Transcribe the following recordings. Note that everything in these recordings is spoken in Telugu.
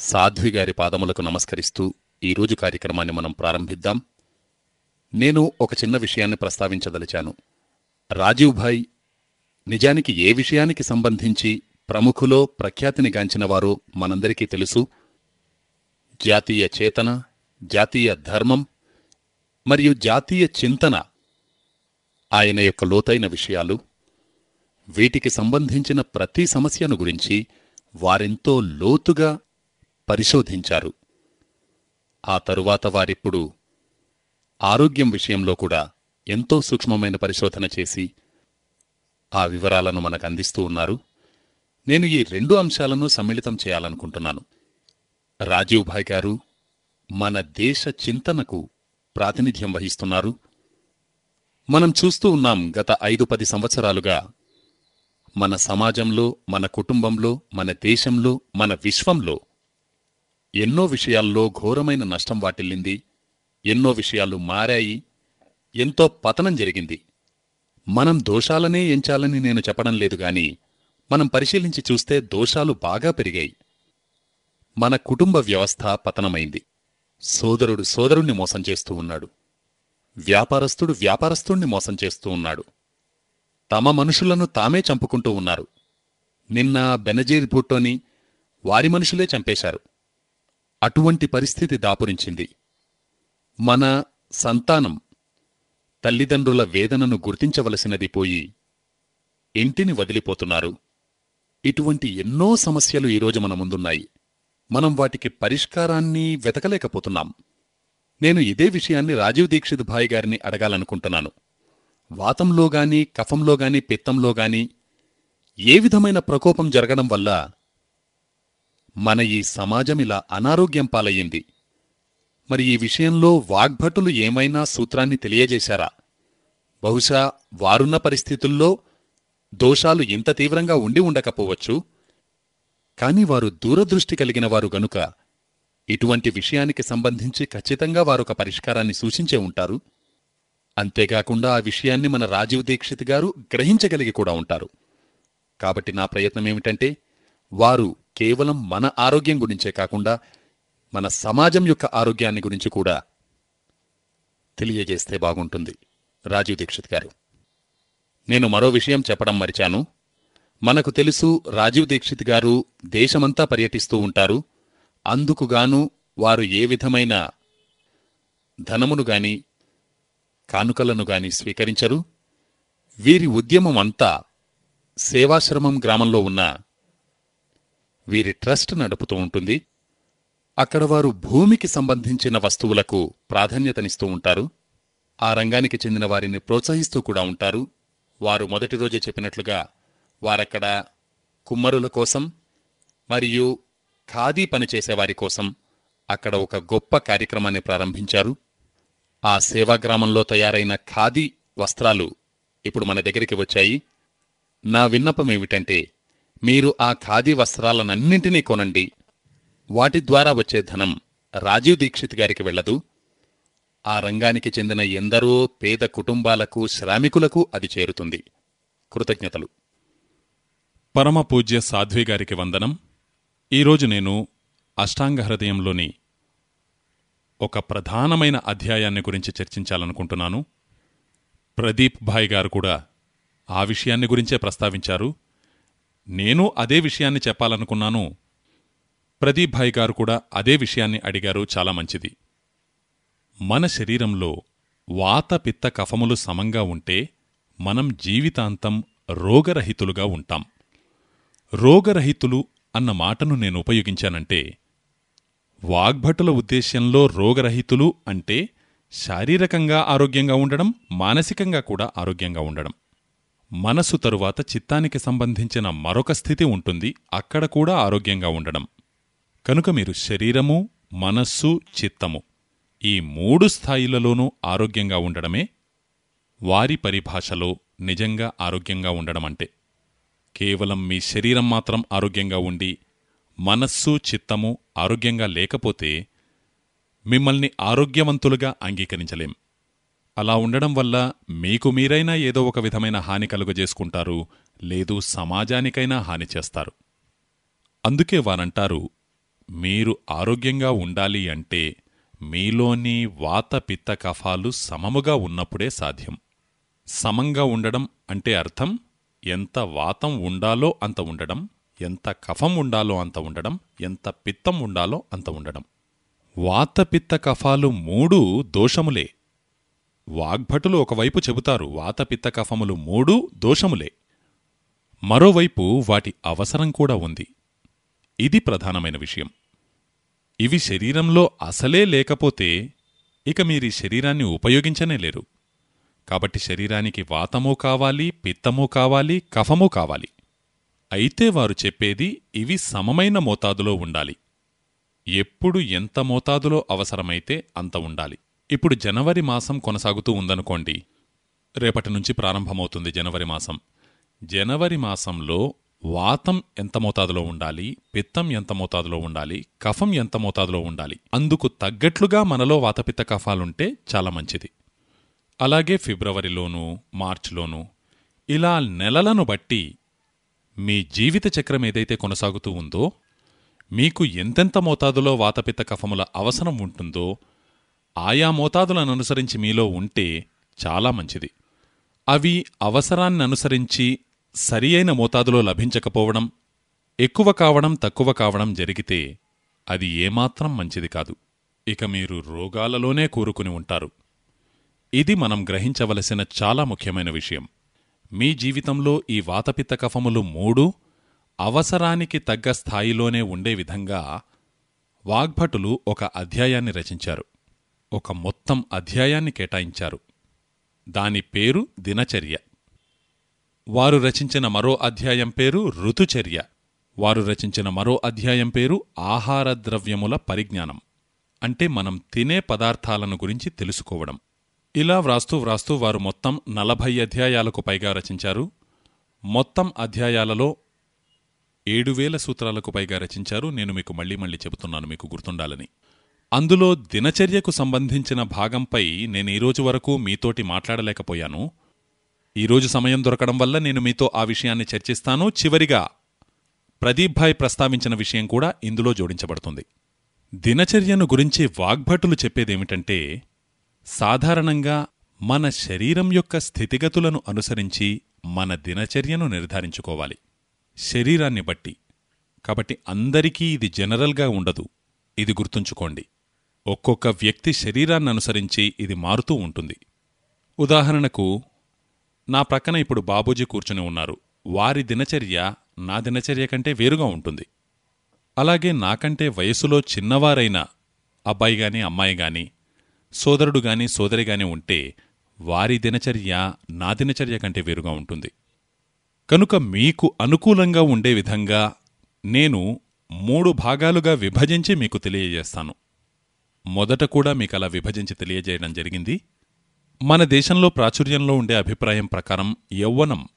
సాధ్వి గారి పాదములకు నమస్కరిస్తూ ఈరోజు కార్యక్రమాన్ని మనం ప్రారంభిద్దాం. నేను ఒక చిన్న విషయాన్ని ప్రస్తావించదలిచాను. రాజీవ్ భాయ్ నిజానికి ఏ విషయానికి సంబంధించి ప్రముఖులో ప్రఖ్యాతిని గాంచిన వారో మనందరికీ తెలుసు. జాతీయ చేతన జాతీయ ధర్మం మరియు జాతీయ చింతన ఆయన యొక్క లోతైన విషయాలు వీటికి సంబంధించిన ప్రతి సమస్యను గురించి వారెంతో లోతుగా పరిశోధించారు. ఆ తరువాత వారిప్పుడు ఆరోగ్యం విషయంలో కూడా ఎంతో సూక్ష్మమైన పరిశోధన చేసి ఆ వివరాలను మనకు అందిస్తూ ఉన్నారు. నేను ఈ రెండు అంశాలను సమ్మిళితం చేయాలనుకుంటున్నాను. రాజీవ్ భాయ్ గారు మన దేశ చింతనకు ప్రాతినిధ్యం వహిస్తున్నారు. మనం చూస్తూ ఉన్నాం గత ఐదు పది సంవత్సరాలుగా మన సమాజంలో మన కుటుంబంలో మన దేశంలో మన విశ్వంలో ఎన్నో విషయాల్లో ఘోరమైన నష్టం వాటిల్లింది. ఎన్నో విషయాలు మారాయి. ఎంతో పతనం జరిగింది. మనం దోషాలనే ఎంచాలని నేను చెప్పడం లేదు గాని మనం పరిశీలించి చూస్తే దోషాలు బాగా పెరిగాయి. మన కుటుంబ వ్యవస్థ పతనమైంది. సోదరుడు సోదరుణ్ణి మోసం చేస్తూ ఉన్నాడు. వ్యాపారస్తుడు వ్యాపారస్తుణ్ణి మోసం చేస్తూ ఉన్నాడు. తమ మనుషులను తామే చంపుకుంటూ ఉన్నారు. నిన్న బెనజీర్ భుట్టోని వారి మనుషులే చంపేశారు. అటువంటి పరిస్థితి దాపురించింది. మన సంతానం తల్లిదండ్రుల వేదనను గుర్తించవలసినది పోయి ఇంటిని వదిలిపోతున్నారు. ఇటువంటి ఎన్నో సమస్యలు ఈరోజు మన ముందున్నాయి. మనం వాటికి పరిష్కారాన్ని వెతకలేకపోతున్నాం. నేను ఇదే విషయాన్ని రాజీవ్ దీక్షిత్ భాయ్ గారిని అడగాలనుకుంటున్నాను. వాతంలో గాని కఫంలో గాని పిత్తంలో గాని ఏ విధమైన ప్రకోపం జరగడం వల్ల మన ఈ సమాజం ఇలా అనారోగ్యం పాలయ్యింది. మరి ఈ విషయంలో వాగ్భటులు ఏమైనా సూత్రాన్ని తెలియజేశారా? బహుశా వారున్న పరిస్థితుల్లో దోషాలు ఇంత తీవ్రంగా ఉండి ఉండకపోవచ్చు. కాని వారు దూరదృష్టి కలిగిన వారు గనుక ఇటువంటి విషయానికి సంబంధించి ఖచ్చితంగా వారొక పరిష్కారాన్ని సూచించే ఉంటారు. అంతేకాకుండా ఆ విషయాన్ని మన రాజీవ్ దీక్షిత్ గారు గ్రహించగలిగి కూడా ఉంటారు. కాబట్టి నా ప్రయత్నం ఏమిటంటే వారు కేవలం మన ఆరోగ్యం గురించే కాకుండా మన సమాజం యొక్క ఆరోగ్యాన్ని గురించి కూడా తెలియజేస్తే బాగుంటుంది. రాజీవ్ దీక్షిత్ గారు. నేను మరో విషయం చెప్పడం మరిచాను. మనకు తెలుసు రాజీవ్ దీక్షిత్ గారు దేశమంతా పర్యటిస్తూ ఉంటారు. అందుకుగాను వారు ఏ విధమైన ధనమును గాని కానుకలను గాని స్వీకరించరు. వీరి ఉద్యమం అంతా సేవాశ్రమం గ్రామంలో ఉన్న వీరి ట్రస్ట్ నడుపుతూ ఉంటుంది. అక్కడ వారు భూమికి సంబంధించిన వస్తువులకు ప్రాధాన్యతనిస్తూ ఉంటారు. ఆ రంగానికి చెందిన వారిని ప్రోత్సహిస్తూ కూడా ఉంటారు. వారు మొదటి రోజే చెప్పినట్లుగా వారక్కడ కుమ్మరుల కోసం మరియు ఖాదీ పనిచేసేవారి కోసం అక్కడ ఒక గొప్ప కార్యక్రమాన్ని ప్రారంభించారు. ఆ సేవాగ్రామంలో తయారైన ఖాదీ వస్త్రాలు ఇప్పుడు మన దగ్గరికి వచ్చాయి. నా విన్నపం ఏమిటంటే మీరు ఆ ఖాదీ వస్త్రాలనన్నింటినీ కొనండి. వాటి ద్వారా వచ్చే ధనం రాజీవ్ దీక్షిత్ గారికి వెళ్ళదు. ఆ రంగానికి చెందిన ఎందరో పేద కుటుంబాలకు శ్రామికులకు అది చేరుతుంది. కృతజ్ఞతలు. పరమపూజ్య సాధ్వి గారికి వందనం. ఈరోజు నేను అష్టాంగ హృదయంలోని ఒక ప్రధానమైన అధ్యాయాన్ని గురించి చర్చించాలనుకుంటున్నాను. ప్రదీప్ భాయ్ గారు కూడా ఆ విషయాన్ని గురించే ప్రస్తావించారు. నేను అదే విషయాన్ని చెప్పాలనుకున్నాను. ప్రదీప్ భాయ్ గారు కూడా అదే విషయాన్ని అడిగారు. చాలా మంచిది. మన శరీరంలో వాత పిత్త కఫములు సమంగా ఉంటే మనం జీవితాంతం రోగరహితులుగా ఉంటాం. రోగరహితులు అన్న మాటను నేను ఉపయోగించానంటే వాగ్భటుల ఉద్దేశ్యంలో రోగరహితులు అంటే శారీరకంగా ఆరోగ్యంగా ఉండడం మానసికంగా కూడా ఆరోగ్యంగా ఉండడం. మనసు తరువాత చిత్తానికి సంబంధించిన మరొక స్థితి ఉంటుంది. అక్కడ కూడా ఆరోగ్యంగా ఉండడం. కనుక మీరు శరీరము మనస్సు చిత్తము ఈ మూడు స్థాయిలలోనూ ఆరోగ్యంగా ఉండడమే వారి పరిభాషలో నిజంగా ఆరోగ్యంగా ఉండడమంటే. కేవలం మీ శరీరం మాత్రం ఆరోగ్యంగా ఉండి మనస్సు చిత్తము ఆరోగ్యంగా లేకపోతే మిమ్మల్ని ఆరోగ్యవంతులుగా అంగీకరించలేం. అలా ఉండడం వల్ల మీకు మీరైనా ఏదో ఒక విధమైన హాని కలుగజేసుకుంటారు లేదు సమాజానికైనా హాని చేస్తారు. అందుకే వారంటారు మీరు ఆరోగ్యంగా ఉండాలి అంటే మీలోని వాత పిత్త కఫాలు సమముగా ఉన్నప్పుడే సాధ్యం. సమంగా ఉండడం అంటే అర్థం ఎంత వాతం ఉండాలో అంత ఉండడం ఎంత కఫం ఉండాలో అంత ఉండడం ఎంత పిత్తం ఉండాలో అంత ఉండడం. వాత పిత్త కఫాలు మూడు దోషములే. వాగ్భటులు ఒకవైపు చెబుతారు వాత పిత్త కఫములు మూడు దోషములే. మరోవైపు వాటి అవసరం కూడా ఉంది. ఇది ప్రధానమైన విషయం. ఇవి శరీరంలో అసలే లేకపోతే ఇక మీరీ శరీరాన్ని ఉపయోగించనే లేరు. కాబట్టి శరీరానికి వాతమూ కావాలి పిత్తమూ కావాలి కఫమూ కావాలి. అయితే వారు చెప్పేది ఇవి సమమైన మోతాదులో ఉండాలి. ఎప్పుడు ఎంత మోతాదులో అవసరమైతే అంత ఉండాలి. ఇప్పుడు జనవరి మాసం కొనసాగుతూ ఉందనుకోండి. రేపటి నుంచి ప్రారంభమవుతుంది జనవరి మాసం. జనవరి మాసంలో వాతం ఎంత మోతాదులో ఉండాలి? పిత్తం ఎంత మోతాదులో ఉండాలి? కఫం ఎంత మోతాదులో ఉండాలి? అందుకు తగ్గట్లుగా మనలో వాతపిత్త కఫాలుంటే చాలా మంచిది. అలాగే ఫిబ్రవరిలోనూ మార్చిలోనూ ఇలా నెలలను బట్టి మీ జీవిత చక్రం ఏదైతే కొనసాగుతూ ఉందో మీకు ఎంతెంత మోతాదులో వాతపిత్త కఫముల అవసరం ఉంటుందో ఆయా మోతాదులను అనుసరించి మీలో ఉంటే చాలా మంచిది. అవి అవసరాన్ని అనుసరించి సరియైన మోతాదులో లభించకపోవడం ఎక్కువ కావడం తక్కువ కావడం జరిగితే అది ఏమాత్రం మంచిది కాదు. ఇక మీరు రోగాలలోనే కూరుకుని ఉంటారు. ఇది మనం గ్రహించవలసిన చాలా ముఖ్యమైన విషయం. మీ జీవితంలో ఈ వాతపిత్త కఫములు మూడు అవసరానికి తగ్గ స్థాయిలోనే ఉండే విధంగా వాగ్భటులు ఒక అధ్యాయాన్ని రచించారు. ఒక మొత్తం అధ్యాయాన్ని కేటాయించారు. దాని పేరు దినచర్య. వారు రచించిన మరో అధ్యాయం పేరు ఋతుచర్య. వారు రచించిన మరో అధ్యాయం పేరు ఆహార ద్రవ్యముల పరిజ్ఞానం. అంటే మనం తినే పదార్థాలను గురించి తెలుసుకోవడం. ఇలా వ్రాస్తూ వ్రాస్తూ వారు మొత్తం నలభై అధ్యాయాలకు పైగా రచించారు. మొత్తం అధ్యాయాలలో ఏడు వేల సూత్రాలకు పైగా రచించారు. నేను మీకు మళ్ళీ మళ్ళీ చెబుతున్నాను మీకు గుర్తుండాలని. అందులో దినచర్యకు సంబంధించిన భాగంపై నేను ఈ వరకు మీతోటి మాట్లాడలేకపోయాను. ఈరోజు సమయం దొరకడం వల్ల నేను మీతో ఆ విషయాన్ని చర్చిస్తాను. చివరిగా ప్రదీప్ భాయ్ ప్రస్తావించిన విషయం కూడా ఇందులో జోడించబడుతుంది. దినచర్యను గురించి వాగ్భటులు చెప్పేదేమిటంటే సాధారణంగా మన శరీరం యొక్క స్థితిగతులను అనుసరించి మన దినచర్యను నిర్ధారించుకోవాలి. శరీరాన్ని బట్టి. కాబట్టి అందరికీ ఇది జనరల్గా ఉండదు. ఇది గుర్తుంచుకోండి. ఒక్కొక్క వ్యక్తి శరీరాన్ని అనుసరించి ఇది మారుతూ ఉంటుంది. ఉదాహరణకు నా ప్రక్కన ఇప్పుడు బాబూజీ కూర్చుని ఉన్నారు. వారి దినచర్య నా దినచర్య కంటే వేరుగా ఉంటుంది. అలాగే నాకంటే వయసులో చిన్నవారైన అబ్బాయి గాని అమ్మాయి గాని సోదరుడు గాని సోదరి గాని ఉంటే వారి దినచర్య నా దినచర్య కంటే వేరుగా ఉంటుంది. కనుక మీకు అనుకూలంగా ఉండే విధంగా నేను మూడు భాగాలుగా విభజించి మీకు తెలియజేస్తాను. మొదట కూడా మీకు అలా విభజించి తెలియజేయడం జరిగింది. మన దేశంలో ప్రాచుర్యంలో ఉండే అభిప్రాయం ప్రకారం యౌవనం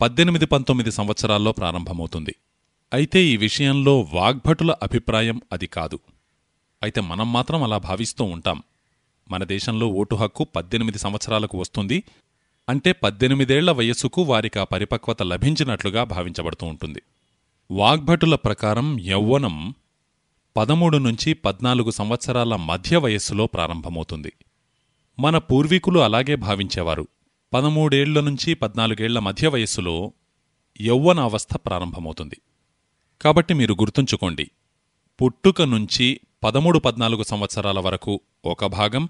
పద్దెనిమిది పంతొమ్మిది సంవత్సరాల్లో ప్రారంభమవుతుంది. అయితే ఈ విషయంలో వాగ్భటుల అభిప్రాయం అది కాదు. అయితే మనం మాత్రం అలా భావిస్తూ ఉంటాం. మన దేశంలో ఓటు హక్కు పద్దెనిమిది సంవత్సరాలకు వస్తుంది. అంటే పద్దెనిమిదేళ్ళ వయస్సుకు వారికి ఆ పరిపక్వత లభించినట్లుగా భావించబడుతూ ఉంటుంది. వాగ్భటుల ప్రకారం యౌవనం పదమూడు నుంచి పద్నాలుగు సంవత్సరాల మధ్య వయస్సులో ప్రారంభమవుతుంది. మన పూర్వీకులు అలాగే భావించేవారు. పదమూడేళ్ళ నుంచి పద్నాలుగేళ్ళ మధ్య వయస్సులో యౌవన అవస్థ ప్రారంభమవుతుంది. కాబట్టి మీరు గుర్తుంచుకోండి పుట్టుక నుంచి పదమూడు పద్నాలుగు సంవత్సరాల వరకు ఒక భాగం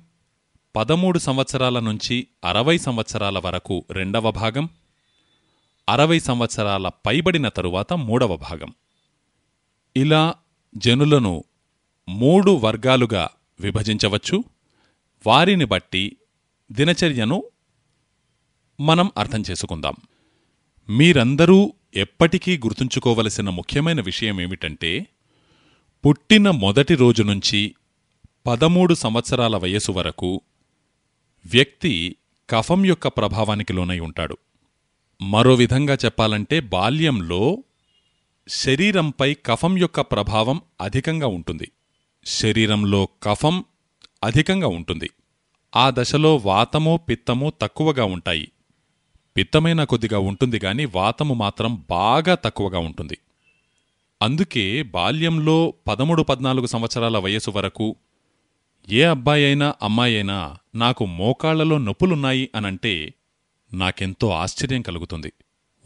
పదమూడు సంవత్సరాల నుంచి అరవై సంవత్సరాల వరకు రెండవ భాగం అరవై సంవత్సరాల పైబడిన తరువాత మూడవ భాగం. ఇలా జనులను మూడు వర్గాలుగా విభజించవచ్చు. వారిని బట్టి దినచర్యను మనం అర్థం చేసుకుందాం. మీరందరూ ఎప్పటికీ గుర్తుంచుకోవలసిన ముఖ్యమైన విషయం ఏమిటంటే పుట్టిన మొదటి రోజు నుంచి పదమూడు సంవత్సరాల వయస్సు వరకు వ్యక్తి కఫం యొక్క ప్రభావానికి లోనై ఉంటాడు. మరో విధంగా చెప్పాలంటే బాల్యంలో శరీరంపై కఫం యొక్క ప్రభావం అధికంగా ఉంటుంది. శరీరంలో కఫం అధికంగా ఉంటుంది. ఆ దశలో వాతము పిత్తము తక్కువగా ఉంటాయి. పిత్తమైన కొద్దిగా ఉంటుంది గాని వాతము మాత్రం బాగా తక్కువగా ఉంటుంది. అందుకే బాల్యంలో పదమూడు పద్నాలుగు సంవత్సరాల వయసు వరకు ఏ అబ్బాయి అయినా అమ్మాయి అయినా నాకు మోకాళ్ళలో నొప్పులున్నాయి అనంటే నాకెంతో ఆశ్చర్యం కలుగుతుంది.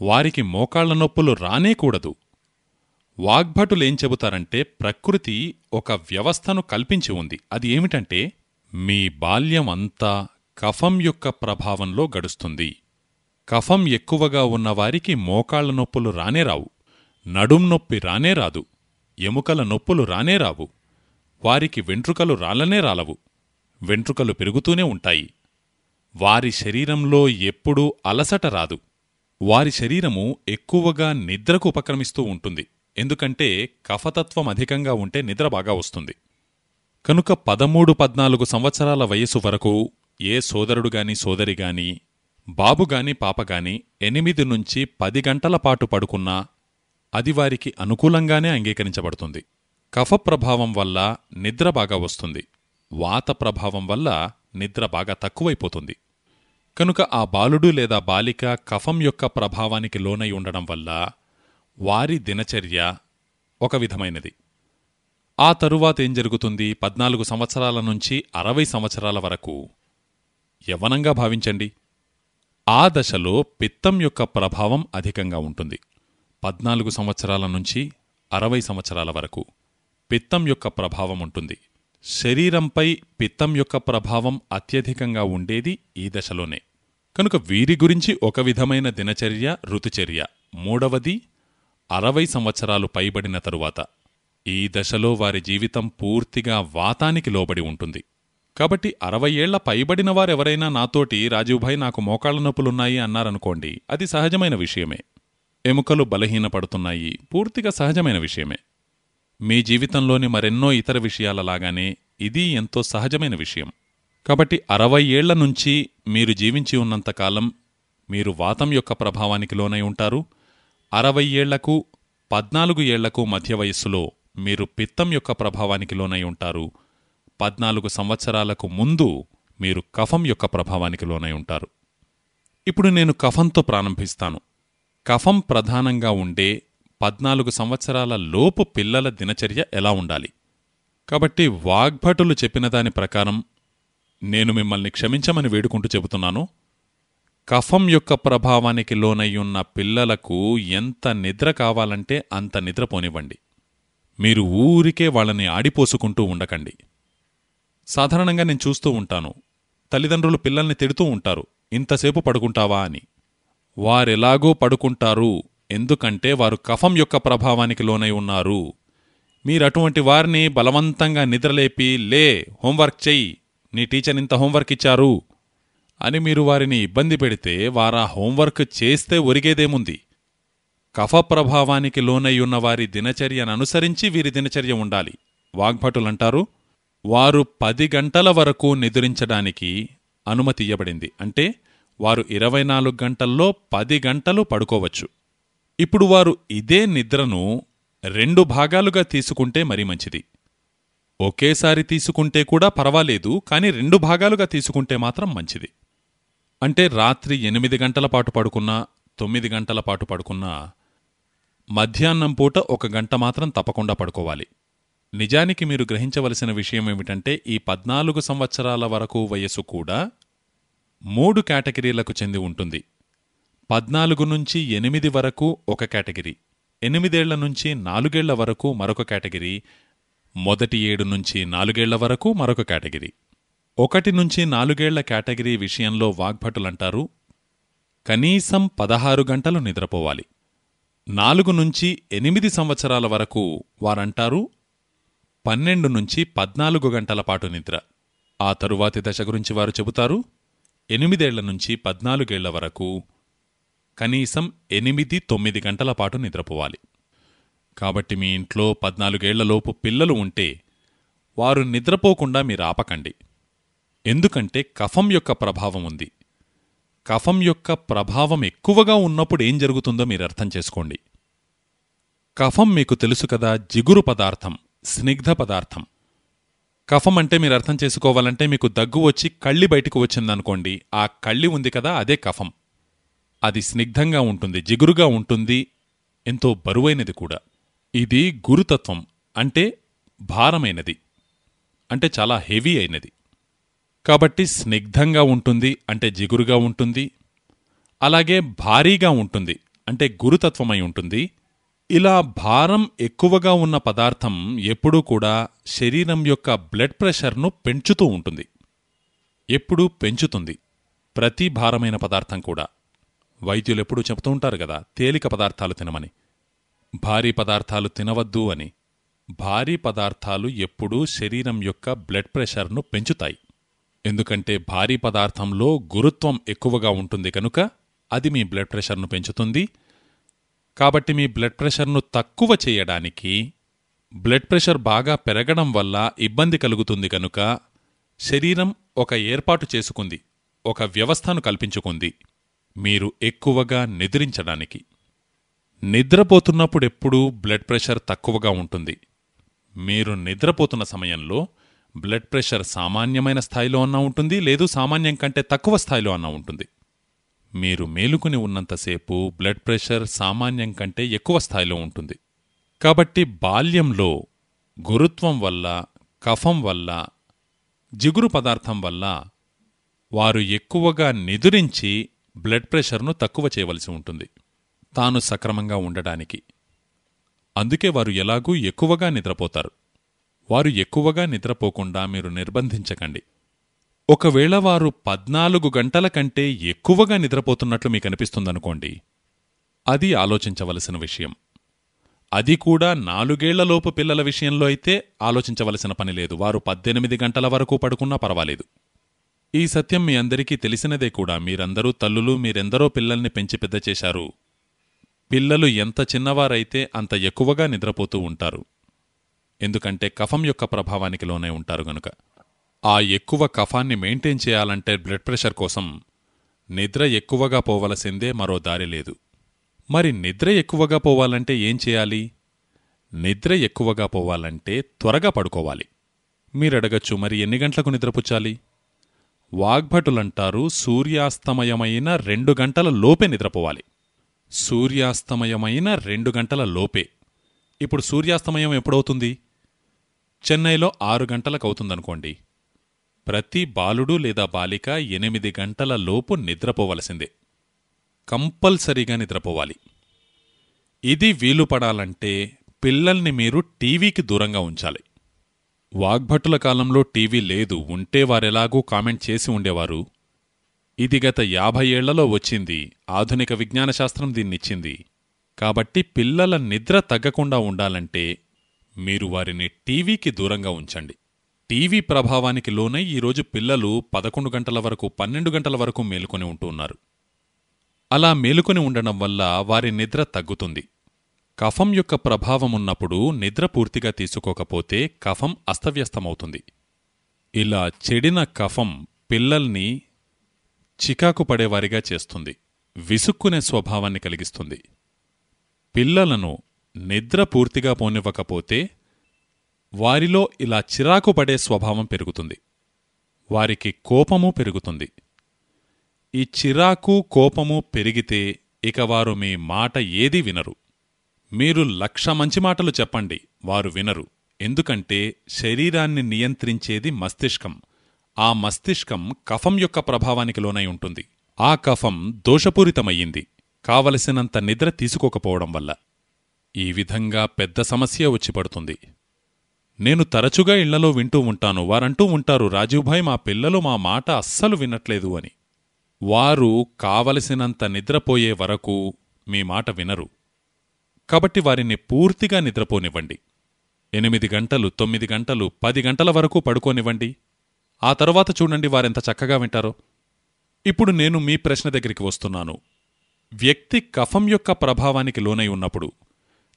వారికి మోకాళ్ళ నొప్పులు రానేకూడదు వాగ్భటులేం చెబుతారంటే ప్రకృతి ఒక వ్యవస్థను కల్పించి ఉంది. అది ఏమిటంటే మీ బాల్యం అంతా కఫం యొక్క ప్రభావంలో గడుస్తుంది. కఫం ఎక్కువగా ఉన్నవారికి మోకాళ్ళ నొప్పులు రానేరావు నడుం నొప్పి రానే రాదు. ఎముకల నొప్పులు రానే రావు. వారికి వెంట్రుకలు రాలనే రాలవు. వెంట్రుకలు పెరుగుతూనే ఉంటాయి. వారి శరీరంలో ఎప్పుడూ అలసట రాదు. వారి శరీరము ఎక్కువగా నిద్రకు ఉపక్రమిస్తూ ఉంటుంది. ఎందుకంటే కఫతత్వం అధికంగా ఉంటే నిద్ర బాగా వస్తుంది. కనుక పదమూడు పద్నాలుగు సంవత్సరాల వయసు వరకు ఏ సోదరుడుగాని సోదరిగాని బాబుగాని పాపగాని ఎనిమిది నుంచి పది గంటల పాటు పడుకున్నా అది వారికి అనుకూలంగానే అంగీకరించబడుతుంది. కఫ ప్రభావం వల్ల నిద్ర బాగా వస్తుంది. వాత ప్రభావం వల్ల నిద్ర బాగా తక్కువైపోతుంది. కనుక ఆ బాలుడు లేదా బాలిక కఫం యొక్క ప్రభావానికి లోనై ఉండడం వల్ల వారి దినచర్య ఒక విధమైనది. ఆ తరువాత ఏం జరుగుతుంది? పద్నాలుగు సంవత్సరాల నుంచి అరవై సంవత్సరాల వరకు యవ్వనంగా భావించండి. ఆ దశలో పిత్తం యొక్క ప్రభావం అధికంగా ఉంటుంది. పద్నాలుగు సంవత్సరాల నుంచి అరవై సంవత్సరాల వరకు పిత్తం యొక్క ప్రభావం ఉంటుంది. శరీరంపై పిత్తం యొక్క ప్రభావం అత్యధికంగా ఉండేది ఈ దశలోనే. కనుక వీరి గురించి ఒక విధమైన దినచర్య ఋతుచర్య. మూడవది అరవై సంవత్సరాలు పైబడిన తరువాత ఈ దశలో వారి జీవితం పూర్తిగా వాతానికి లోబడి ఉంటుంది. కాబట్టి అరవై ఏళ్ళ పైబడిన వారెవరైనా నాతోటి రాజీవ్భాయ్ నాకు మోకాళ్ళ నొప్పులున్నాయి అన్నారనుకోండి అది సహజమైన విషయమే. ఎముకలు బలహీనపడుతున్నాయి పూర్తిగా సహజమైన విషయమే. మీ జీవితంలోని మరెన్నో ఇతర విషయాలలాగానే ఇది ఎంతో సహజమైన విషయం. కాబట్టి అరవై ఏళ్ళ నుంచి మీరు జీవించి ఉన్నంతకాలం మీరు వాతం యొక్క ప్రభావానికి లోనై ఉంటారు అరవై ఏళ్ళకు పద్నాలుగు ఏళ్ళకు మధ్య వయస్సులో మీరు పిత్తం యొక్క ప్రభావానికి లోనై ఉంటారు. పద్నాలుగు సంవత్సరాలకు ముందు మీరు కఫం యొక్క ప్రభావానికి లోనై ఉంటారు. ఇప్పుడు నేను కఫంతో ప్రారంభిస్తాను. కఫం ప్రధానంగా ఉండే పద్నాలుగు సంవత్సరాల లోపు పిల్లల దినచర్య ఎలా ఉండాలి? కాబట్టి వాగ్భటులు చెప్పిన దాని ప్రకారం నేను మిమ్మల్ని క్షమించమని వేడుకుంటూ చెబుతున్నాను. కఫం యొక్క ప్రభావానికి లోనయ్యున్న పిల్లలకు ఎంత నిద్ర కావాలంటే అంత నిద్రపోనివ్వండి మీరు ఊరికే వాళ్ళని ఆడిపోసుకుంటూ ఉండకండి. సాధారణంగా నేను చూస్తూ ఉంటాను. తల్లిదండ్రులు పిల్లల్ని తిడుతూ ఉంటారు. ఇంతసేపు పడుకుంటావా? అని. వారెలాగో పడుకుంటారు. ఎందుకంటే వారు కఫం యొక్క ప్రభావానికి లోనై ఉన్నారు. మీరటువంటి వారిని బలవంతంగా నిద్రలేపి లే హోంవర్క్ చెయ్యి. నీ టీచర్ ఇంత హోంవర్క్ ఇచ్చారు. అని మీరు వారిని ఇబ్బంది పెడితే వారా హోంవర్క్ చేస్తే ఒరిగేదేముంది? కఫ ప్రభావానికి లోనై వారి దినచర్యను అనుసరించి వీరి దినచర్య ఉండాలి. వాగ్భటులంటారు వారు పది గంటల వరకు నిద్రించడానికి అనుమతి ఇయ్యబడింది. అంటే వారు ఇరవై నాలుగు గంటల్లో పది గంటలు పడుకోవచ్చు. ఇప్పుడు వారు ఇదే నిద్రను రెండు భాగాలుగా తీసుకుంటే మరి మంచిది. ఒకేసారి తీసుకుంటే కూడా పర్వాలేదు కానీ రెండు భాగాలుగా తీసుకుంటే మాత్రం మంచిది. అంటే రాత్రి ఎనిమిది గంటల పాటు పడుకున్నా తొమ్మిది గంటల పాటు పడుకున్నా మధ్యాహ్నం పూట ఒక గంట మాత్రం తప్పకుండా పడుకోవాలి. నిజానికి మీరు గ్రహించవలసిన విషయం ఏమిటంటే ఈ పద్నాలుగు సంవత్సరాల వరకు వయస్సు కూడా మూడు కేటగిరీలకు చెంది ఉంటుంది. పద్నాలుగు నుంచి ఎనిమిది వరకు ఒక కేటగిరీ ఎనిమిదేళ్ళ నుంచి నాలుగేళ్ళ వరకు మరొక కేటగిరీ మొదటి ఏడు నుంచి నాలుగేళ్ళ వరకు మరొక కేటగిరీ. ఒకటి నుంచి నాలుగేళ్ళ కేటగిరీ విషయంలో వాగ్భటులంటారు కనీసం పదహారు గంటలు నిద్రపోవాలి. నాలుగు నుంచి ఎనిమిది సంవత్సరాల వరకు వారంటారు పన్నెండు నుంచి పద్నాలుగు గంటల పాటు నిద్ర. ఆ తరువాతి దశ గురించి వారు చెబుతారు ఎనిమిదేళ్ళ నుంచి పద్నాలుగేళ్ళ వరకు కనీసం ఎనిమిది తొమ్మిది గంటల పాటు నిద్రపోవాలి. కాబట్టి మీ ఇంట్లో పద్నాలుగేళ్ళలోపు పిల్లలు ఉంటే వారు నిద్రపోకుండా మీరు ఆపకండి. ఎందుకంటే కఫం యొక్క ప్రభావం ఉంది. కఫం యొక్క ప్రభావం ఎక్కువగా ఉన్నప్పుడు ఏం జరుగుతుందో మీరు అర్థం చేసుకోండి. కఫం మీకు తెలుసు కదా జిగురు పదార్థం స్నిగ్ధ పదార్థం. కఫం అంటే మీరు అర్థం చేసుకోవాలంటే మీకు దగ్గు వచ్చి కళ్ళి బయటకు వచ్చిందనుకోండి ఆ కళ్ళి ఉంది కదా అదే కఫం. అది స్నిగ్ధంగా ఉంటుంది జిగురుగా ఉంటుంది ఎంతో బరువైనది కూడా. ఇది గురుతత్వం అంటే భారమైనది అంటే చాలా హెవీ అయినది. కాబట్టి స్నిగ్ధంగా ఉంటుంది అంటే జిగురుగా ఉంటుంది అలాగే భారీగా ఉంటుంది అంటే గురుతత్వమై ఉంటుంది. ఇలా భారం ఎక్కువగా ఉన్న పదార్థం ఎప్పుడూ కూడా శరీరం యొక్క బ్లడ్ ప్రెషర్ను పెంచుతూ ఉంటుంది. ఎప్పుడూ పెంచుతుంది. ప్రతి భారమైన పదార్థం కూడా. వైద్యులు ఎప్పుడూ చెబుతూ ఉంటారు కదా తేలిక పదార్థాలు తినమని. భారీ పదార్థాలు తినవద్దు అని. భారీ పదార్థాలు ఎప్పుడూ శరీరం యొక్క బ్లడ్ ప్రెషర్ను పెంచుతాయి. ఎందుకంటే భారీ పదార్థంలో గురుత్వం ఎక్కువగా ఉంటుంది కనుక అది మీ బ్లడ్ ప్రెషర్ను పెంచుతుంది. కాబట్టి మీ బ్లడ్ ప్రెషర్ను తక్కువ చేయడానికి బ్లడ్ ప్రెషర్ బాగా పెరగడం వల్ల ఇబ్బంది కలుగుతుంది కనుక శరీరం ఒక ఏర్పాటు చేసుకుంది ఒక వ్యవస్థను కల్పించుకుంది. మీరు ఎక్కువగా నిద్రించడానికి. నిద్రపోతున్నప్పుడెప్పుడూ బ్లడ్ ప్రెషర్ తక్కువగా ఉంటుంది. మీరు నిద్రపోతున్న సమయంలో బ్లడ్ ప్రెషర్ సామాన్యమైన స్థాయిలో అన్నా ఉంటుంది లేదు సామాన్యం కంటే తక్కువ స్థాయిలో అన్నా ఉంటుంది. మీరు మేలుకుని ఉన్నంతసేపు బ్లడ్ ప్రెషర్ సామాన్యం కంటే ఎక్కువ స్థాయిలో ఉంటుంది. కాబట్టి బాల్యంలో గురుత్వం వల్ల కఫం వల్ల జిగురు పదార్థం వల్ల వారు ఎక్కువగా నిదురించి బ్లడ్ ప్రెషర్ను తక్కువ చేయవలసి ఉంటుంది. తాను సక్రమంగా ఉండడానికి. అందుకే వారు ఎలాగూ ఎక్కువగా నిద్రపోతారు. వారు ఎక్కువగా నిద్రపోకుండా మీరు నిర్బంధించకండి. ఒకవేళ వారు పద్నాలుగు గంటల కంటే ఎక్కువగా నిద్రపోతున్నట్లు మీకు అనిపిస్తుందనుకోండి అది ఆలోచించవలసిన విషయం. అది కూడా నాలుగేళ్ళలోపు పిల్లల విషయంలో అయితే ఆలోచించవలసిన పని లేదు. వారు పద్దెనిమిది గంటల వరకు పడుకున్నా పర్వాలేదు. ఈ సత్యం మీ అందరికీ తెలిసినదే కూడా. మీరందరూ తల్లులు మీరెందరో పిల్లల్ని పెంచి పెద్ద చేశారు. పిల్లలు ఎంత చిన్నవారైతే అంత ఎక్కువగా నిద్రపోతూ ఉంటారు. ఎందుకంటే కఫం యొక్క ప్రభావానికి లోనే ఉంటారు గనుక. ఆ ఎక్కువ కఫాన్ని మెయింటైన్ చేయాలంటే బ్లడ్ ప్రెషర్ కోసం నిద్ర ఎక్కువగా పోవలసిందే మరో దారి లేదు. మరి నిద్ర ఎక్కువగా పోవాలంటే ఏం చేయాలి? నిద్ర ఎక్కువగా పోవాలంటే త్వరగా పడుకోవాలి. మీరడగచ్చు మరి ఎన్ని గంటలకు నిద్రపుచ్చాలి? వాగ్భటులంటారు సూర్యాస్తమయమైన రెండు గంటల లోపే నిద్రపోవాలి. సూర్యాస్తమయమైన రెండు గంటల లోపే. ఇప్పుడు సూర్యాస్తమయం ఎప్పుడవుతుంది? చెన్నైలో ఆరు గంటలకు అవుతుందనుకోండి ప్రతి బాలుడు లేదా బాలిక ఎనిమిది గంటల లోపు నిద్రపోవలసిందే. కంపల్సరీగా నిద్రపోవాలి. ఇది వీలు పడాలంటే పిల్లల్ని మీరు టీవీకి దూరంగా ఉంచాలి. వాగ్భటుల కాలంలో టీవీ లేదు ఉంటే వారెలాగూ కామెంట్ చేసి ఉండేవారు. ఇది గత యాభై ఏళ్ళలో వచ్చింది ఆధునిక విజ్ఞానశాస్త్రం దీన్నిచ్చింది. కాబట్టి పిల్లల నిద్ర తగ్గకుండా ఉండాలంటే మీరు వారిని టీవీకి దూరంగా ఉంచండి. టీవీ ప్రభావానికి లోనై ఈరోజు పిల్లలు పదకొండు గంటల వరకు పన్నెండు గంటల వరకు మేలుకొని ఉంటున్నారు అలా మేలుకొని ఉండడం వల్ల వారి నిద్ర తగ్గుతుంది. కఫం యొక్క ప్రభావమున్నప్పుడు నిద్ర పూర్తిగా తీసుకోకపోతే కఫం అస్తవ్యస్తమవుతుంది. ఇలా చెడిన కఫం పిల్లల్ని చికాకు పడేవారిగా చేస్తుంది. విసుక్కునే స్వభావాన్ని కలిగిస్తుంది. పిల్లలను నిద్ర పూర్తిగా పోనివ్వకపోతే వారిలో ఇలా చిరాకు పడే స్వభావం పెరుగుతుంది. వారికి కోపము పెరుగుతుంది. ఈ చిరాకు కోపము పెరిగితే ఇక వారు మీ మాట ఏదీ వినరు. మీరు లక్ష మంచి మాటలు చెప్పండి వారు వినరు. ఎందుకంటే శరీరాన్ని నియంత్రించేది మస్తిష్కం. ఆ మస్తిష్కం కఫం యొక్క ప్రభావానికి లోనై ఉంటుంది. ఆ కఫం దోషపూరితమయ్యింది. కావలసినంత నిద్ర తీసుకోకపోవడం వల్ల. ఈ విధంగా పెద్ద సమస్య వచ్చి పడుతుంది. నేను తరచుగా ఇళ్ళలో వింటూ ఉంటాను. వారంటూ ఉంటారు రాజీవ్భాయ్ మా పిల్లలు మా మాట అస్సలు వినట్లేదు అని. వారు కావలసినంత నిద్రపోయే వరకు మీ మాట వినరు. కాబట్టి వారిని పూర్తిగా నిద్రపోనివ్వండి. ఎనిమిది గంటలు తొమ్మిది గంటలు పది గంటల వరకు పడుకోనివ్వండి. ఆ తరువాత చూడండి వారెంత చక్కగా వింటారో. ఇప్పుడు నేను మీ ప్రశ్న దగ్గరికి వస్తున్నాను. వ్యక్తి కఫం యొక్క ప్రభావానికి లోనై ఉన్నప్పుడు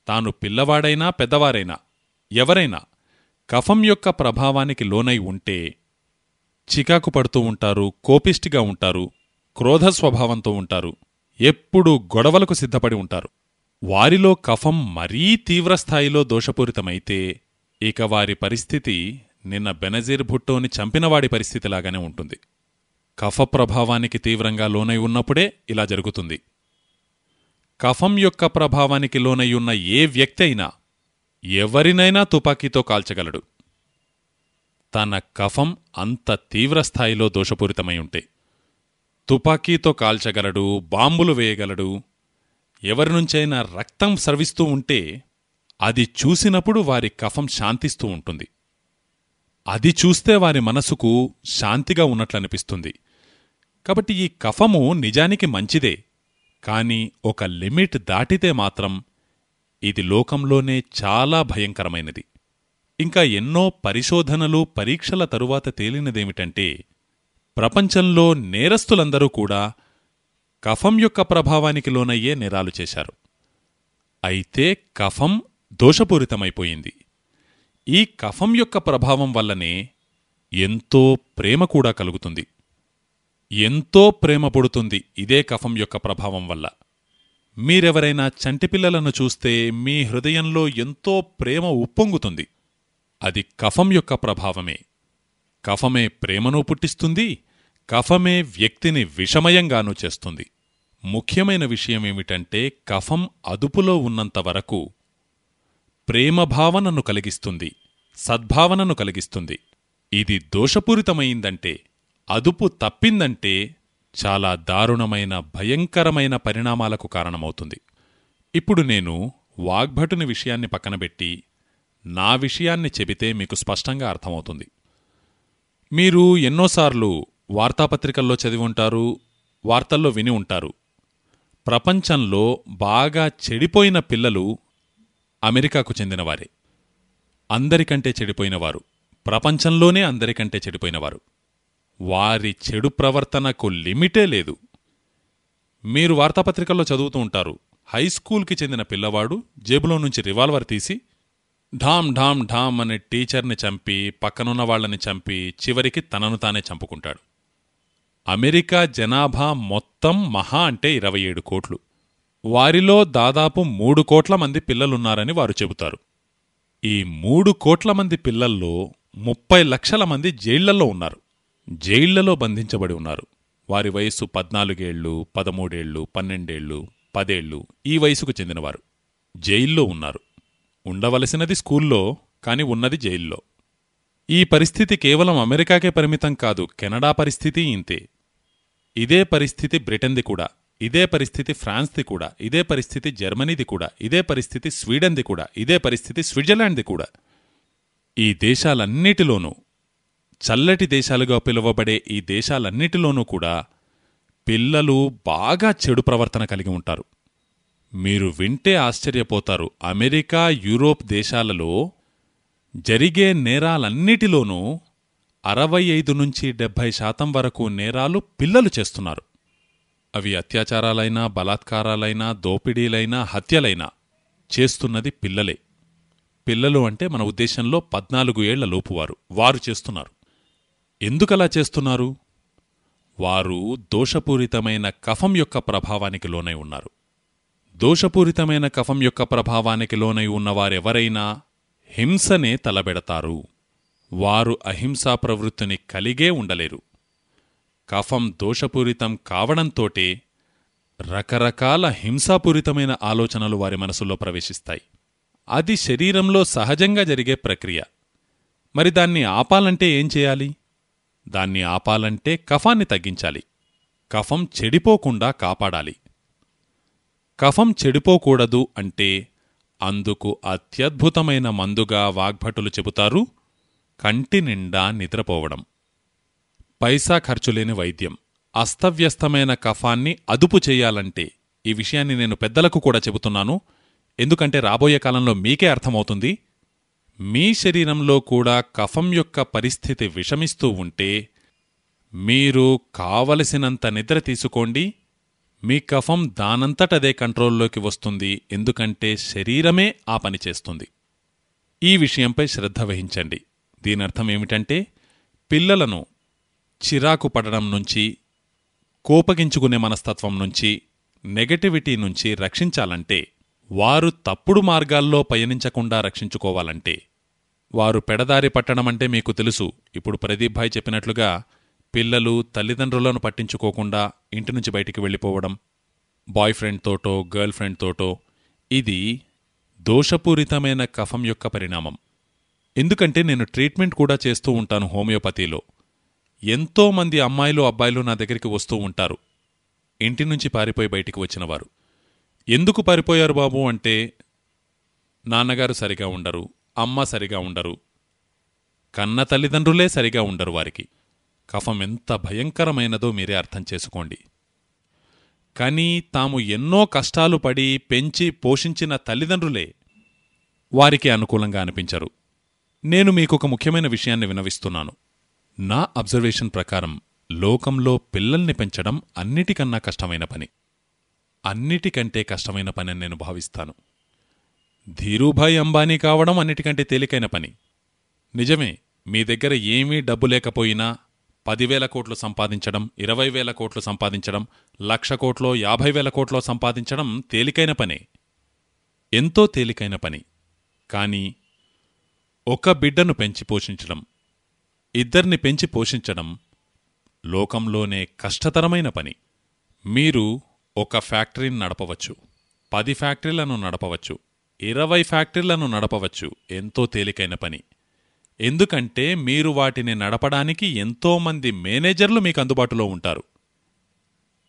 తాను పిల్లవాడైనా పెద్దవారైనా ఎవరైనా కఫం యొక్క ప్రభావానికి లోనై ఉంటే చికాకు పడుతూ ఉంటారు కోపిష్టిగా ఉంటారు క్రోధ స్వభావంతో ఉంటారు ఎప్పుడూ గొడవలకు సిద్ధపడి ఉంటారు. వారిలో కఫం మరీ తీవ్రస్థాయిలో దోషపూరితమైతే ఇక వారి పరిస్థితి నిన్న బెనజీర్ భుట్టోని చంపినవాడి పరిస్థితిలాగానే ఉంటుంది. కఫ ప్రభావానికి తీవ్రంగా లోనై ఉన్నప్పుడే ఇలా జరుగుతుంది. కఫం యొక్క ప్రభావానికి లోనయ్యున్న ఏ వ్యక్తి అయినా ఎవరినైనా తుపాకీతో కాల్చగలడు. తన కఫం అంత తీవ్రస్థాయిలో దోషపూరితమై ఉంటే తుపాకీతో కాల్చగలడు బాంబులు వేయగలడు ఎవరి నుంచైనా రక్తం స్రవిస్తూ ఉంటే అది చూసినప్పుడు వారి కఫం శాంతిస్తూ ఉంటుంది. అది చూస్తే వారి మనసుకు శాంతిగా ఉన్నట్లనిపిస్తుంది. కాబట్టి ఈ కఫము నిజానికి మంచిదే. కాని ఒక లిమిట్ దాటితే మాత్రం ఇది లోకంలోనే చాలా భయంకరమైనది. ఇంకా ఎన్నో పరిశోధనలు పరీక్షల తరువాత తేలినదేమిటంటే ప్రపంచంలో నేరస్తులందరూ కూడా కఫం యొక్క ప్రభావానికి లోనయ్యే నేరాలు చేశారు. అయితే కఫం దోషపూరితమైపోయింది. ఈ కఫం యొక్క ప్రభావం వల్లనే ఎంతో ప్రేమ కూడా కలుగుతుంది. ఎంతో ప్రేమ పుడుతుంది ఇదే కఫం యొక్క ప్రభావం వల్ల. మీరెవరైనా చంటిపిల్లలను చూస్తే మీ హృదయంలో ఎంతో ప్రేమ ఉప్పొంగుతుంది. అది కఫం యొక్క ప్రభావమే. కఫమే ప్రేమను పుట్టిస్తుంది కఫమే వ్యక్తిని విషమయంగానూ చేస్తుంది. ముఖ్యమైన విషయమేమిటంటే కఫం అదుపులో ఉన్నంతవరకు ప్రేమభావనను కలిగిస్తుంది సద్భావనను కలిగిస్తుంది. ఇది దోషపూరితమైందంటే అదుపు తప్పిందంటే చాలా దారుణమైన భయంకరమైన పరిణామాలకు కారణమవుతుంది. ఇప్పుడు నేను వాగ్భటుని విషయాన్ని పక్కనబెట్టి నా విషయాన్ని చెబితే మీకు స్పష్టంగా అర్థమవుతుంది. మీరు ఎన్నోసార్లు వార్తాపత్రికల్లో చదివి ఉంటారు వార్తల్లో విని ఉంటారు. ప్రపంచంలో బాగా చెడిపోయిన పిల్లలు అమెరికాకు చెందినవారే. అందరికంటే చెడిపోయినవారు. ప్రపంచంలోనే అందరికంటే చెడిపోయినవారు. వారి చెడు ప్రవర్తనకు లిమిటే లేదు. మీరు వార్తాపత్రికల్లో చదువుతూ ఉంటారు. హైస్కూల్కి చెందిన పిల్లవాడు జేబులో నుంచి రివాల్వర్ తీసి ఢామ్ ఢామ్ ఢామ్ అనే టీచర్ని చంపి పక్కనున్న వాళ్ళని చంపి చివరికి తనను తానే చంపుకుంటాడు. అమెరికా జనాభా మొత్తం మహా అంటే ఇరవై ఏడు కోట్లు. వారిలో దాదాపు మూడు కోట్ల మంది పిల్లలున్నారని వారు చెబుతారు. ఈ మూడు కోట్ల మంది పిల్లల్లో ముప్పై లక్షల మంది జైళ్ళలో ఉన్నారు. జైళ్ళలో బంధించబడి ఉన్నారు. వారి వయస్సు పద్నాలుగేళ్ళు పదమూడేళ్ళు పన్నెండేళ్ళు పదేళ్ళు ఈ వయసుకు చెందినవారు. జైల్లో ఉన్నారు. ఉండవలసినది స్కూల్లో కాని ఉన్నది జైల్లో. ఈ పరిస్థితి కేవలం అమెరికాకే పరిమితం కాదు కెనడా పరిస్థితి ఇంతే. ఇదే పరిస్థితి బ్రిటన్ది కూడా ఇదే పరిస్థితి ఫ్రాన్స్ది కూడా ఇదే పరిస్థితి జర్మనీది కూడా ఇదే పరిస్థితి స్వీడన్ది కూడా ఇదే పరిస్థితి స్విట్జర్లాండ్ది కూడా. ఈ దేశాలన్నిటిలోనూ చల్లటి దేశాలుగా పిలువబడే ఈ దేశాలన్నిటిలోనూ కూడా పిల్లలు బాగా చెడు ప్రవర్తన కలిగి ఉంటారు. మీరు వింటే ఆశ్చర్యపోతారు. అమెరికా యూరోప్ దేశాలలో జరిగే నేరాలన్నిటిలోనూ అరవై ఐదు నుంచి డెబ్భై శాతం వరకు నేరాలు పిల్లలు చేస్తున్నారు. అవి అత్యాచారాలైనా బలాత్కారాలైనా దోపిడీలైనా హత్యలైనా చేస్తున్నది పిల్లలే. పిల్లలు అంటే మన ఉద్దేశంలో పద్నాలుగు ఏళ్ళ లోపువారు వారు చేస్తున్నారు. ఎందుకలా చేస్తున్నారు? వారు దోషపూరితమైన కఫం యొక్క ప్రభావానికి లోనై ఉన్నారు. దోషపూరితమైన కఫం యొక్క ప్రభావానికి లోనై ఉన్నవారెవరైనా హింసనే తలబెడతారు. వారు అహింసా ప్రవృత్తిని కలిగే ఉండలేరు. కఫం దోషపూరితం కావడంతోటే రకరకాల హింసాపూరితమైన ఆలోచనలు వారి మనసులో ప్రవేశిస్తాయి. అది శరీరంలో సహజంగా జరిగే ప్రక్రియ. మరి దాన్ని ఆపాలంటే ఏం చేయాలి? దాన్ని ఆపాలంటే కఫాన్ని తగ్గించాలి. కఫం చెడిపోకుండా కాపాడాలి. కఫం చెడిపోకూడదు అంటే అందుకు అత్యద్భుతమైన మందుగా వాగ్భటులు చెబుతారు కంటి నిండా నిద్రపోవడం. పైసా ఖర్చులేని వైద్యం. అస్తవ్యస్తమైన కఫాన్ని అదుపు చేయాలంటే ఈ విషయాన్ని నేను పెద్దలకు కూడా చెబుతున్నాను. ఎందుకంటే రాబోయే కాలంలో మీకే అర్థమవుతుంది. మీ శరీరంలో కూడా కఫం యొక్క పరిస్థితి విషమిస్తూ ఉంటే మీరు కావలసినంత నిద్ర తీసుకోండి. మీ కఫం దానంతటదే కంట్రోల్లోకి వస్తుంది ఎందుకంటే శరీరమే ఆ పని చేస్తుంది. ఈ విషయంపై శ్రద్ధ వహించండి. దీనర్థం ఏమిటంటే పిల్లలను చిరాకు పడడం నుంచి కోపగించుకునే మనస్తత్వం నుంచి నెగటివిటీ నుంచి రక్షించాలంటే వారు తప్పుడు మార్గాల్లో పయనించకుండా రక్షించుకోవాలంటే వారు పెడదారి పట్టడమంటే మీకు తెలుసు. ఇప్పుడు ప్రదీప్ భాయ్ చెప్పినట్లుగా పిల్లలు తల్లిదండ్రులను పట్టించుకోకుండా ఇంటి నుంచి బయటికి వెళ్ళిపోవడం బాయ్ ఫ్రెండ్తోటో గర్ల్ ఫ్రెండ్తోటో ఇది దోషపూరితమైన కఫం యొక్క పరిణామం. ఎందుకంటే నేను ట్రీట్మెంట్ కూడా చేస్తూ ఉంటాను హోమియోపతిలో. ఎంతో మంది అమ్మాయిలు అబ్బాయిలు నా దగ్గరికి వస్తూ ఉంటారు. ఇంటి నుంచి పారిపోయి బయటికి వచ్చినవారు ఎందుకు పారిపోయారు బాబు అంటే నాన్నగారు సరిగా ఉండరు. అమ్మ సరిగా ఉండరు. కన్న తల్లిదండ్రులే సరిగా ఉండరు వారికి. కఫం ఎంత భయంకరమైనదో మీరే అర్థం చేసుకోండి. కానీ తాము ఎన్నో కష్టాలు పడి పెంచి పోషించిన తల్లిదండ్రులే వారికి అనుకూలంగా అనిపించరు. నేను మీకొక ముఖ్యమైన విషయాన్ని వినవిస్తున్నాను. నా అబ్జర్వేషన్ ప్రకారం లోకంలో పిల్లల్ని పెంచడం అన్నిటికన్నా కష్టమైన పని. అన్నిటికంటే కష్టమైన పని అని నేను భావిస్తాను. ధీరూభాయ్ అంబానీ కావడం అన్నిటికంటే తేలికైన పని. నిజమే మీ దగ్గర ఏమీ డబ్బు లేకపోయినా పదివేల కోట్లు సంపాదించడం ఇరవై వేల కోట్లు సంపాదించడం లక్ష కోట్లో యాభై వేల కోట్లో సంపాదించడం తేలికైన పనే. ఎంతో తేలికైన పని. కానీ ఒక బిడ్డను పెంచి పోషించడం ఇద్దరిని పెంచి పోషించడం లోకంలోనే కష్టతరమైన పని. మీరు ఒక ఫ్యాక్టరీని నడపవచ్చు పది ఫ్యాక్టరీలను నడపవచ్చు ఇరవై ఫ్యాక్టరీలను నడపవచ్చు. ఎంతో తేలికైన పని. ఎందుకంటే మీరు వాటిని నడపడానికి ఎంతోమంది మేనేజర్లు మీకు అందుబాటులో ఉంటారు.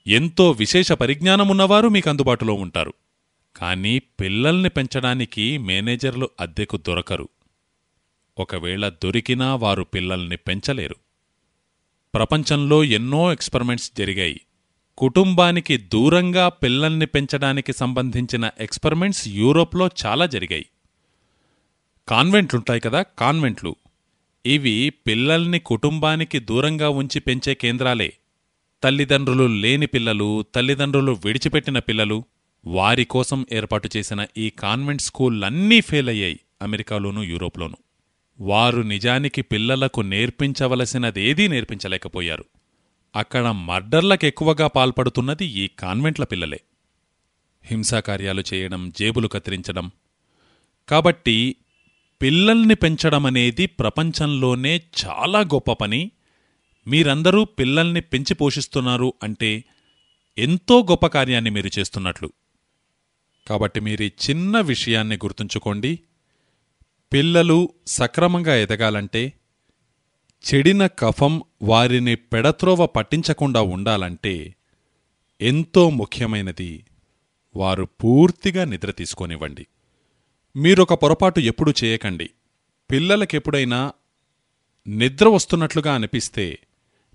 ఎంతో విశేష పరిజ్ఞానం ఉన్నవారు మీకు అందుబాటులో ఉంటారు. కానీ పిల్లల్ని పెంచడానికి మేనేజర్లు అద్దెకు దొరకరు. ఒకవేళ దొరికినా వారు పిల్లల్ని పెంచలేరు. ప్రపంచంలో ఎన్నో ఎక్స్పెరిమెంట్స్ జరిగాయి. కుటుంబానికి దూరంగా పిల్లల్ని పెంచడానికి సంబంధించిన ఎక్స్పెరిమెంట్స్ యూరోప్లో చాలా జరిగాయి. కాన్వెంట్లుంటాయి కదా కాన్వెంట్లు. ఇవి పిల్లల్ని కుటుంబానికి దూరంగా ఉంచి పెంచే కేంద్రాలే. తల్లిదండ్రులు లేని పిల్లలు తల్లిదండ్రులు విడిచిపెట్టిన పిల్లలు వారి కోసం ఏర్పాటు చేసిన ఈ కాన్వెంట్ స్కూళ్ళన్నీ ఫెయిల్ అయ్యాయి అమెరికాలోనూ యూరోప్లోనూ. వారు నిజానికి పిల్లలకు నేర్పించవలసినదేదీ నేర్పించలేకపోయారు. అక్కడ మర్డర్లకెక్కువగా పాల్పడుతున్నది ఈ కాన్వెంట్ల పిల్లలే. హింసాకార్యాలు చేయడం జేబులు కత్తిరించడం. కాబట్టి పిల్లల్ని పెంచడం అనేది ప్రపంచంలోనే చాలా గొప్ప పని. మీరందరూ పిల్లల్ని పెంచి పోషిస్తున్నారు అంటే ఎంతో గొప్ప కార్యాన్ని మీరు చేస్తున్నట్లు. కాబట్టి మీరు చిన్న విషయాన్ని గుర్తుంచుకోండి. పిల్లలు సక్రమంగా ఎదగాలంటే చెడిన కఫం వారిని పెడత్రోవ పట్టించకుండా ఉండాలంటే ఎంతో ముఖ్యమైనది వారు పూర్తిగా నిద్ర తీసుకొనివ్వండి. మీరొక పొరపాటు ఎప్పుడూ చేయకండి. పిల్లలకెప్పుడైనా నిద్ర వస్తున్నట్లుగా అనిపిస్తే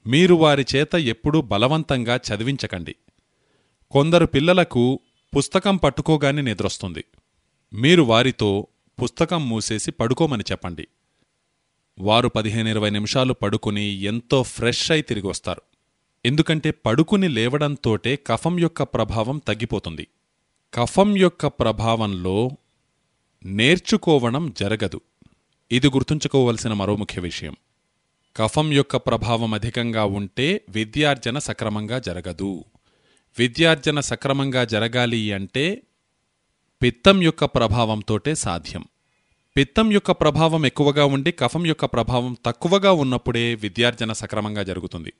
మీరు వారి చేత ఎప్పుడూ బలవంతంగా చదివించకండి. కొందరు పిల్లలకు పుస్తకం పట్టుకోగానే నిద్రొస్తుంది. మీరు వారితో పుస్తకం మూసేసి పడుకోమని చెప్పండి. వారు పదిహేను ఇరవై నిమిషాలు పడుకుని ఎంతో ఫ్రెష్ అయి తిరిగి వస్తారు. ఎందుకంటే పడుకుని లేవడంతోటే కఫం యొక్క ప్రభావం తగ్గిపోతుంది. కఫం యొక్క ప్రభావంలో నేర్చుకోవడం జరగదు. ఇది గుర్తుంచుకోవలసిన మరో ముఖ్య విషయం. కఫం యొక్క ప్రభావం అధికంగా ఉంటే విద్యార్జన సక్రమంగా జరగదు. విద్యార్జన సక్రమంగా జరగాలి అంటే పిత్తం యొక్క ప్రభావంతోటే సాధ్యం. పిత్తం యొక్క ప్రభావం ఎక్కువగా ఉండి కఫం యొక్క ప్రభావం తక్కువగా ఉన్నప్పుడే విద్యార్జన సక్రమంగా జరుగుతుంది.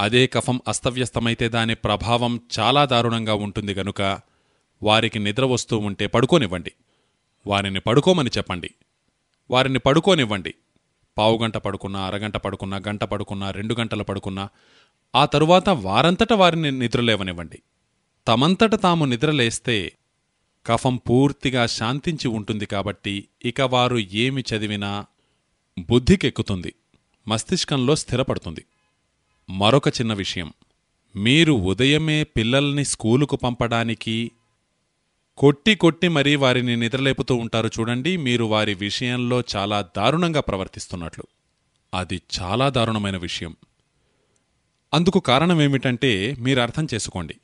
అదే కఫం అస్తవ్యస్తమైతే దాని ప్రభావం చాలా దారుణంగా ఉంటుంది గనుక వారికి నిద్ర వస్తూ ఉంటే పడుకోనివ్వండి. వారిని పడుకోమని చెప్పండి. వారిని పడుకోనివ్వండి. పావుగంట పడుకున్నా అరగంట పడుకున్నా గంట పడుకున్నా రెండు గంటలు పడుకున్నా ఆ తరువాత వారంతట వారిని నిద్రలేవనివ్వండి. తమంతట తాము నిద్రలేస్తే కఫం పూర్తిగా శాంతించి ఉంటుంది కాబట్టి ఇక వారు ఏమి చదివినా బుద్ధికెక్కుతుంది. మస్తిష్కంలో స్థిరపడుతుంది. మరొక చిన్న విషయం. మీరు ఉదయమే పిల్లల్ని స్కూలుకు పంపడానికి కొట్టి కొట్టి మరీ వారిని నిద్రలేపుతూ ఉంటారు చూడండి మీరు వారి విషయంలో చాలా దారుణంగా ప్రవర్తిస్తున్నట్లు. అది చాలా దారుణమైన విషయం. అందుకు కారణమేమిటంటే మీరు అర్థం చేసుకోండి.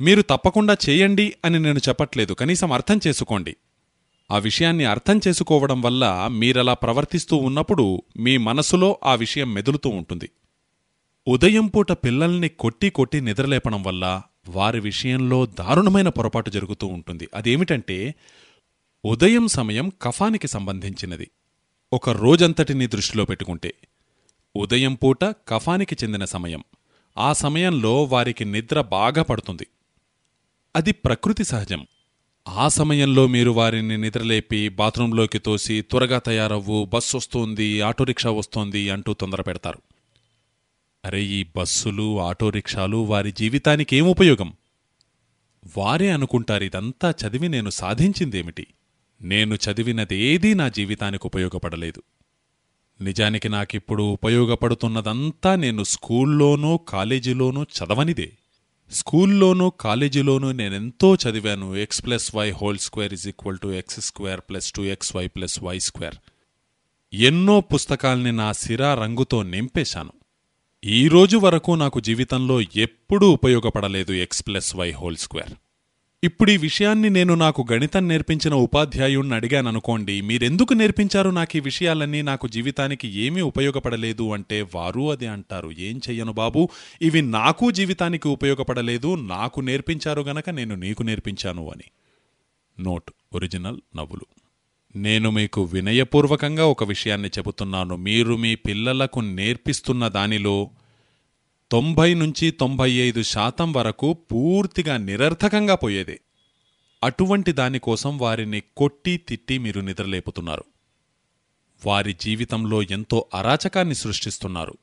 మీరు తప్పకుండా చేయండి అని నేను చెప్పట్లేదు. కనీసం అర్థం చేసుకోండి. ఆ విషయాన్ని అర్థం చేసుకోవడం వల్ల మీరలా ప్రవర్తిస్తూ ఉన్నప్పుడు మీ మనసులో ఆ విషయం మెదులుతూ ఉంటుంది. ఉదయం పూట పిల్లల్ని కొట్టి కొట్టి నిద్రలేపడం వల్ల వారి విషయంలో దారుణమైన పొరపాటు జరుగుతూ ఉంటుంది. అదేమిటంటే ఉదయం సమయం కఫానికి సంబంధించినది. ఒక రోజంతటిని దృష్టిలో పెట్టుకుంటే ఉదయం పూట కఫానికి చెందిన సమయం. ఆ సమయంలో వారికి నిద్ర బాగా పడుతుంది. అది ప్రకృతి సహజం. ఆ సమయంలో మీరు వారిని నిద్రలేపి బాత్రూంలోకి తోసి త్వరగా తయారవ్వు బస్సు వస్తోంది ఆటోరిక్షా వస్తోంది అంటూ తొందర పెడతారు. అరే ఈ బస్సులు ఆటోరిక్షాలు వారి జీవితానికి ఏం ఉపయోగం? వారే అనుకుంటారు ఇదంతా చదివి నేను సాధించిందేమిటి? నేను చదివినదేదీ నా జీవితానికి ఉపయోగపడలేదు. నిజానికి నాకిప్పుడు ఉపయోగపడుతున్నదంతా నేను స్కూల్లోనూ కాలేజీలోనూ చదవనిదే. స్కూల్లోనూ కాలేజీలోనూ నేనెంతో చదివాను. X plus y whole square is equal to x square plus two x y plus y square. ఎన్నో పుస్తకాల్ని నా సిరా రంగుతో నింపేశాను. ఈ రోజు వరకు నాకు జీవితంలో ఎప్పుడూ ఉపయోగపడలేదు x plus y whole square. ఇప్పుడు ఈ విషయాన్ని నేను నాకు గణితం నేర్పించిన ఉపాధ్యాయుణ్ణి అడిగాననుకోండి మీరెందుకు నేర్పించారు నాకు ఈ విషయాలన్నీ? నాకు జీవితానికి ఏమీ ఉపయోగపడలేదు అంటే వారు అది అంటారు. ఏం చెయ్యను బాబు? ఇవి నాకు జీవితానికి ఉపయోగపడలేదు నాకు నేర్పించారు గనక నేను నీకు నేర్పించాను అని. నోట్ ఒరిజినల్ నవ్వులు. నేను మీకు వినయపూర్వకంగా ఒక విషయాన్ని చెబుతున్నాను. మీరు మీ పిల్లలకు నేర్పిస్తున్న దానిలో తొంభై నుంచి తొంభై ఐదు శాతం వరకు పూర్తిగా నిరర్థకంగా పోయేదే. అటువంటి దానికోసం వారిని కొట్టి తిట్టి మీరు నిద్రలేపుతున్నారు. వారి జీవితంలో ఎంతో అరాచకాన్ని సృష్టిస్తున్నారు.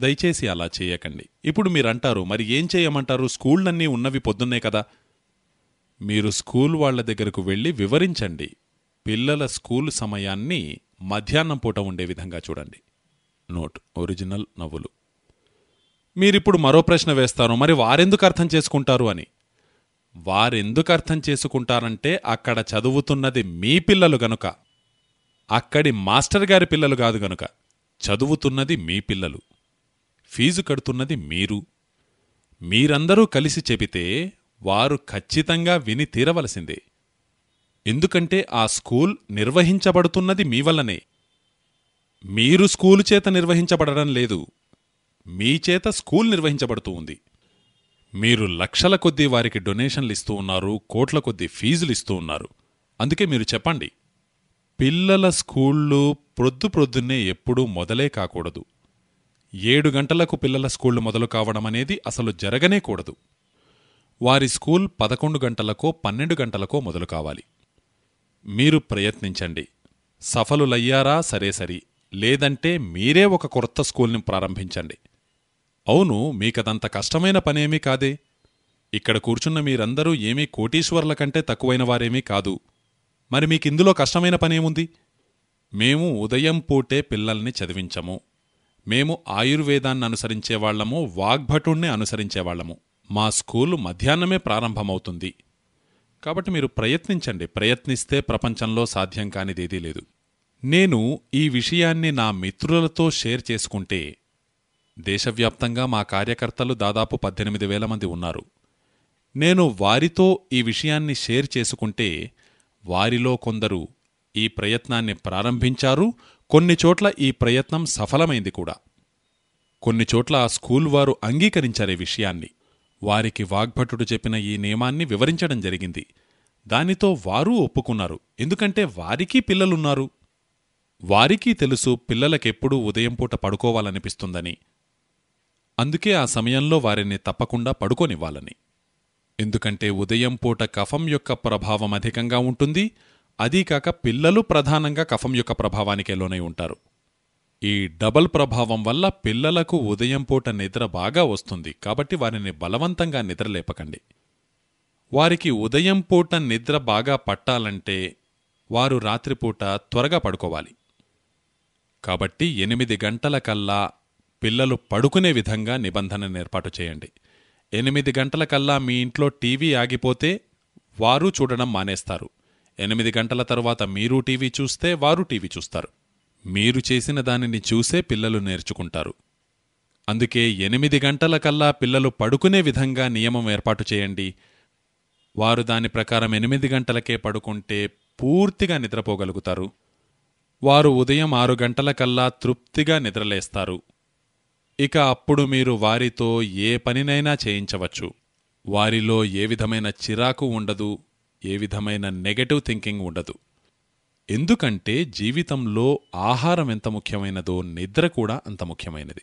దయచేసి అలా చేయకండి. ఇప్పుడు మీరంటారు మరి ఏం చేయమంటారు? స్కూళ్ళన్నీ ఉన్నవి పొద్దున్నే కదా. మీరు స్కూల్ వాళ్ళ దగ్గరకు వెళ్ళి వివరించండి. పిల్లల స్కూల్ సమయాన్ని మధ్యాహ్నం పూట ఉండే విధంగా చూడండి. నోట్ ఒరిజినల్ నవ్వులు. మీరిప్పుడు మరో ప్రశ్న వేస్తారు మరి వారెందుకు అర్థం చేసుకుంటారు అని? వారెందుకు అర్థం చేసుకుంటారంటే అక్కడ చదువుతున్నది మీ పిల్లలు గనుక. అక్కడి మాస్టర్ గారి పిల్లలు కాదు గనుక. చదువుతున్నది మీ పిల్లలు. ఫీజు కడుతున్నది మీరు. మీరందరూ కలిసి చెబితే వారు ఖచ్చితంగా విని తీరవలసిందే. ఎందుకంటే ఆ స్కూల్ నిర్వహించబడుతున్నది మీ వల్లనే. మీరు స్కూలు చేత నిర్వహించబడడం లేదు. మీ చేత స్కూల్ నిర్వహించబడుతూ ఉంది. మీరు లక్షల కొద్దీ వారికి డొనేషన్లు ఇస్తూ ఉన్నారు కోట్ల కొద్దీ ఫీజులు ఇస్తూ ఉన్నారు. అందుకే మీరు చెప్పండి. పిల్లల స్కూళ్ళు ప్రొద్దు ప్రొద్దున్నే ఎప్పుడూ మొదలే కాకూడదు. ఏడు గంటలకు పిల్లల స్కూళ్ళు మొదలు కావడం అనేది అసలు జరగనే కూడదు. వారి స్కూల్ పదకొండు గంటలకో పన్నెండు గంటలకో మొదలు కావాలి. మీరు ప్రయత్నించండి. సఫలులయ్యారా? సరే సరి. లేదంటే మీరే ఒక కొత్త స్కూల్ని ప్రారంభించండి. అవును మీకదంత కష్టమైన పనేమీ కాదే. ఇక్కడ కూర్చున్న మీరందరూ ఏమీ కోటీశ్వర్ల కంటే తక్కువైన వారేమీ కాదు. మరి మీకిందులో కష్టమైన పనేముంది? మేము ఉదయం పూటే పిల్లల్ని చదివించము. మేము ఆయుర్వేదాన్ని అనుసరించేవాళ్ళము వాగ్భటుణ్ణి అనుసరించేవాళ్ళము మా స్కూలు మధ్యాహ్నమే ప్రారంభమవుతుంది. కాబట్టి మీరు ప్రయత్నించండి. ప్రయత్నిస్తే ప్రపంచంలో సాధ్యం కానిదేదీ లేదు. నేను ఈ విషయాన్ని నా మిత్రులతో షేర్ చేసుకుంటే దేశవ్యాప్తంగా మా కార్యకర్తలు దాదాపు పద్దెనిమిది వేల మంది ఉన్నారు. నేను వారితో ఈ విషయాన్ని షేర్ చేసుకుంటే వారిలో కొందరు ఈ ప్రయత్నాన్ని ప్రారంభించారు. కొన్ని చోట్ల ఈ ప్రయత్నం సఫలమైంది కూడా. కొన్ని చోట్ల స్కూల్ వారు అంగీకరించారే విషయాన్ని. వారికి వాగ్భటుడు చెప్పిన ఈ నియమాన్ని వివరించడం జరిగింది. దానితో వారూ ఒప్పుకున్నారు. ఎందుకంటే వారికీ పిల్లలున్నారు. వారికీ తెలుసు పిల్లలకెప్పుడూ ఉదయం పూట పడుకోవాలనిపిస్తుందని. అందుకే ఆ సమయంలో వారిని తప్పకుండా పడుకోనివ్వాలని. ఎందుకంటే ఉదయం పూట కఫం యొక్క ప్రభావం అధికంగా ఉంటుంది అదీకాక పిల్లలు ప్రధానంగా కఫం యొక్క ప్రభావానికే లోనై ఉంటారు. ఈ డబల్ ప్రభావం వల్ల పిల్లలకు ఉదయం పూట నిద్ర బాగా వస్తుంది కాబట్టి వారిని బలవంతంగా నిద్రలేపకండి వారికి ఉదయం పూట నిద్ర బాగా పట్టాలంటే వారు రాత్రిపూట త్వరగా పడుకోవాలి. కాబట్టి ఎనిమిది గంటల కల్లా పిల్లలు పడుకునే విధంగా నిబంధనను ఏర్పాటు చేయండి. ఎనిమిది గంటల కల్లా మీ ఇంట్లో టీవీ ఆగిపోతే వారు చూడడం మానేస్తారు. ఎనిమిది గంటల తరువాత మీరు టీవీ చూస్తే వారు టీవీ చూస్తారు. మీరు చేసిన దానిని చూసే పిల్లలు నేర్చుకుంటారు. అందుకే ఎనిమిది గంటల కల్లా పిల్లలు పడుకునే విధంగా నియమం ఏర్పాటు చేయండి. వారు దాని ప్రకారం ఎనిమిది గంటలకే పడుకుంటే పూర్తిగా నిద్రపోగలుగుతారు. వారు ఉదయం ఆరు గంటల కల్లా తృప్తిగా నిద్రలేస్తారు. ఇక అప్పుడు మీరు వారితో ఏ పనినైనా చేయించవచ్చు. వారిలో ఏ విధమైన చిరాకు ఉండదు ఏ విధమైన నెగటివ్ థింకింగ్ ఉండదు. ఎందుకంటే జీవితంలో ఆహారం ఎంత ముఖ్యమైనదో నిద్ర కూడా అంత ముఖ్యమైనది.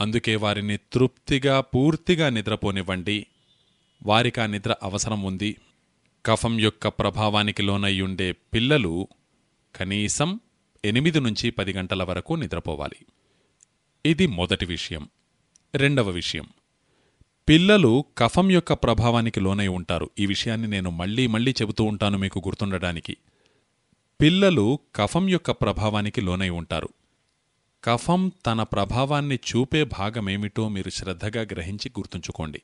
అందుకే వారిని తృప్తిగా పూర్తిగా నిద్రపోనివ్వండి. వారికి ఆ నిద్ర అవసరం ఉంది. కఫం యొక్క ప్రభావానికి లోనయ్యుండే పిల్లలు కనీసం ఎనిమిది నుంచి పది గంటల వరకు నిద్రపోవాలి. ఇది మొదటి విషయం. రెండవ విషయం. పిల్లలు కఫం యొక్క ప్రభావానికి లోనై ఉంటారు. ఈ విషయాన్ని నేను మళ్ళీ మళ్ళీ చెబుతూ ఉంటాను మీకు గుర్తుండడానికి. పిల్లలు కఫం యొక్క ప్రభావానికి లోనై ఉంటారు. కఫం తన ప్రభావాన్ని చూపే భాగమేమిటో మీరు శ్రద్ధగా గ్రహించి గుర్తుంచుకోండి.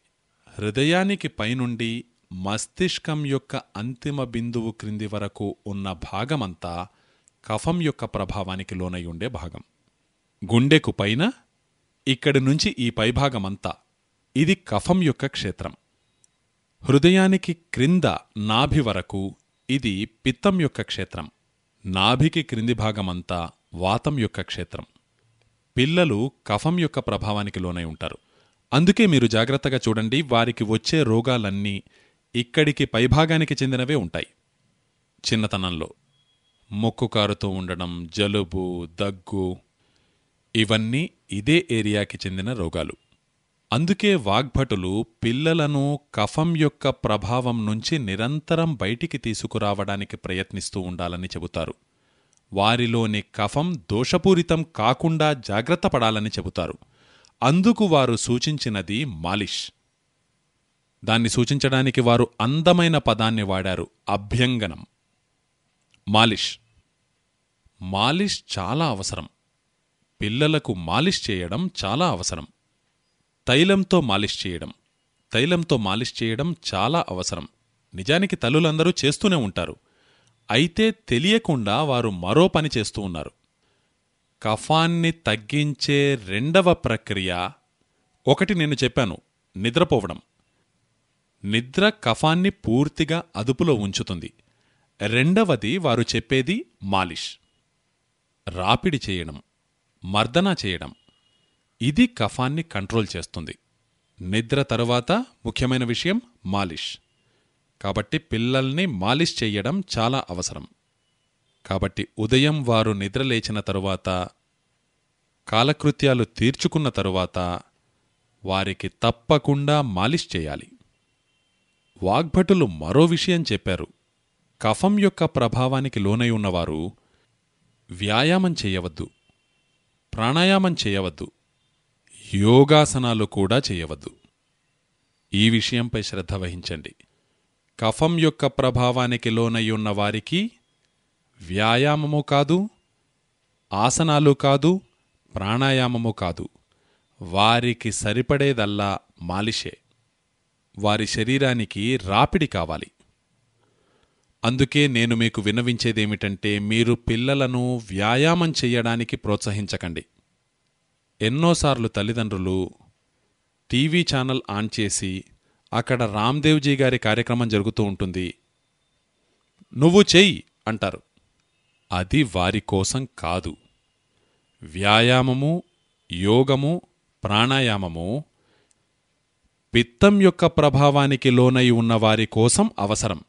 హృదయానికి పైనుండి మస్తిష్కం యొక్క అంతిమ బిందువు క్రింది వరకు ఉన్న భాగమంతా కఫం యొక్క ప్రభావానికి లోనై ఉండే భాగం. గుండెకు పైన ఇక్కడి నుంచి ఈ పైభాగమంతా. ఇది కఫం యొక్క క్షేత్రం. హృదయానికి క్రింద నాభి వరకు ఇది పిత్తం యొక్క క్షేత్రం. నాభికి క్రింది భాగమంతా వాతం యొక్క క్షేత్రం. పిల్లలు కఫం యొక్క ప్రభావానికి లోనై ఉంటారు. అందుకే మీరు జాగ్రత్తగా చూడండి వారికి వచ్చే రోగాలన్నీ ఇక్కడికి పైభాగానికి చెందినవే ఉంటాయి. చిన్నతనంలో ముక్కు కారుతూ ఉండడం జలుబు దగ్గు ఇవన్నీ ఇదే ఏరియాకి చెందిన రోగాలు. అందుకే వాగ్భటులు పిల్లలను కఫం యొక్క ప్రభావం నుంచి నిరంతరం బయటికి తీసుకురావడానికి ప్రయత్నిస్తూ ఉండాలని చెబుతారు. వారిలోని కఫం దోషపూరితం కాకుండా జాగ్రత్త పడాలని చెబుతారు. అందుకు వారు సూచించినది మాలిష్. దాన్ని సూచించడానికి వారు అందమైన పదాన్ని వాడారు అభ్యంగనం. మాలిష్. మాలిష్ చాలా అవసరం. పిల్లలకు మాలిష్ చేయడం చాలా అవసరం. తైలంతో మాలిష్ చేయడం. తైలంతో మాలిష్ చేయడం చాలా అవసరం. నిజానికి తల్లులందరూ చేస్తూనే ఉంటారు. అయితే తెలియకుండా వారు మరో పని చేస్తూ ఉన్నారు. కఫాన్ని తగ్గించే రెండవ ప్రక్రియ ఒకటి నేను చెప్పాను నిద్రపోవడం. నిద్ర కఫాన్ని పూర్తిగా అదుపులో ఉంచుతుంది. రెండవది వారు చెప్పేది మాలిష్. రాపిడి చేయడం. మర్దన చేయడం. ఇది కఫాన్ని కంట్రోల్ చేస్తుంది. నిద్ర తరువాత ముఖ్యమైన విషయం మాలిష్. కాబట్టి పిల్లల్ని మాలిష్ చెయ్యడం చాలా అవసరం. కాబట్టి ఉదయం వారు నిద్రలేచిన తరువాత కాలకృత్యాలు తీర్చుకున్న తరువాత వారికి తప్పకుండా మాలిష్ చేయాలి. వాగ్భటులు మరో విషయం చెప్పారు. కఫం యొక్క ప్రభావానికి లోనై ఉన్నవారు వ్యాయామం చేయవద్దు. ప్రాణాయామం చేయవద్దు. యోగాసనాలు కూడా చేయవద్దు. ఈ విషయంపై శ్రద్ధ వహించండి. కఫం యొక్క ప్రభావానికి లోనయ్యున్న వారికి వ్యాయామము కాదు ఆసనాలు కాదు ప్రాణాయామము కాదు. వారికి సరిపడేదల్లా మాలిషే. వారి శరీరానికి రాపిడి కావాలి. అందుకే నేను మీకు విన్నవించేదేమిటంటే మీరు పిల్లలను వ్యాయామం చెయ్యడానికి ప్రోత్సహించకండి. ఎన్నోసార్లు తల్లిదండ్రులు టీవీ ఛానల్ ఆన్ చేసి అక్కడ రామ్దేవ్జీ గారి కార్యక్రమం జరుగుతూ ఉంటుంది. నువ్వు చెయ్యి అంటారు. అది వారి కోసం కాదు. వ్యాయామము యోగము ప్రాణాయామము పిత్తం యొక్క ప్రభావానికి లోనై ఉన్న వారి కోసం అవసరం.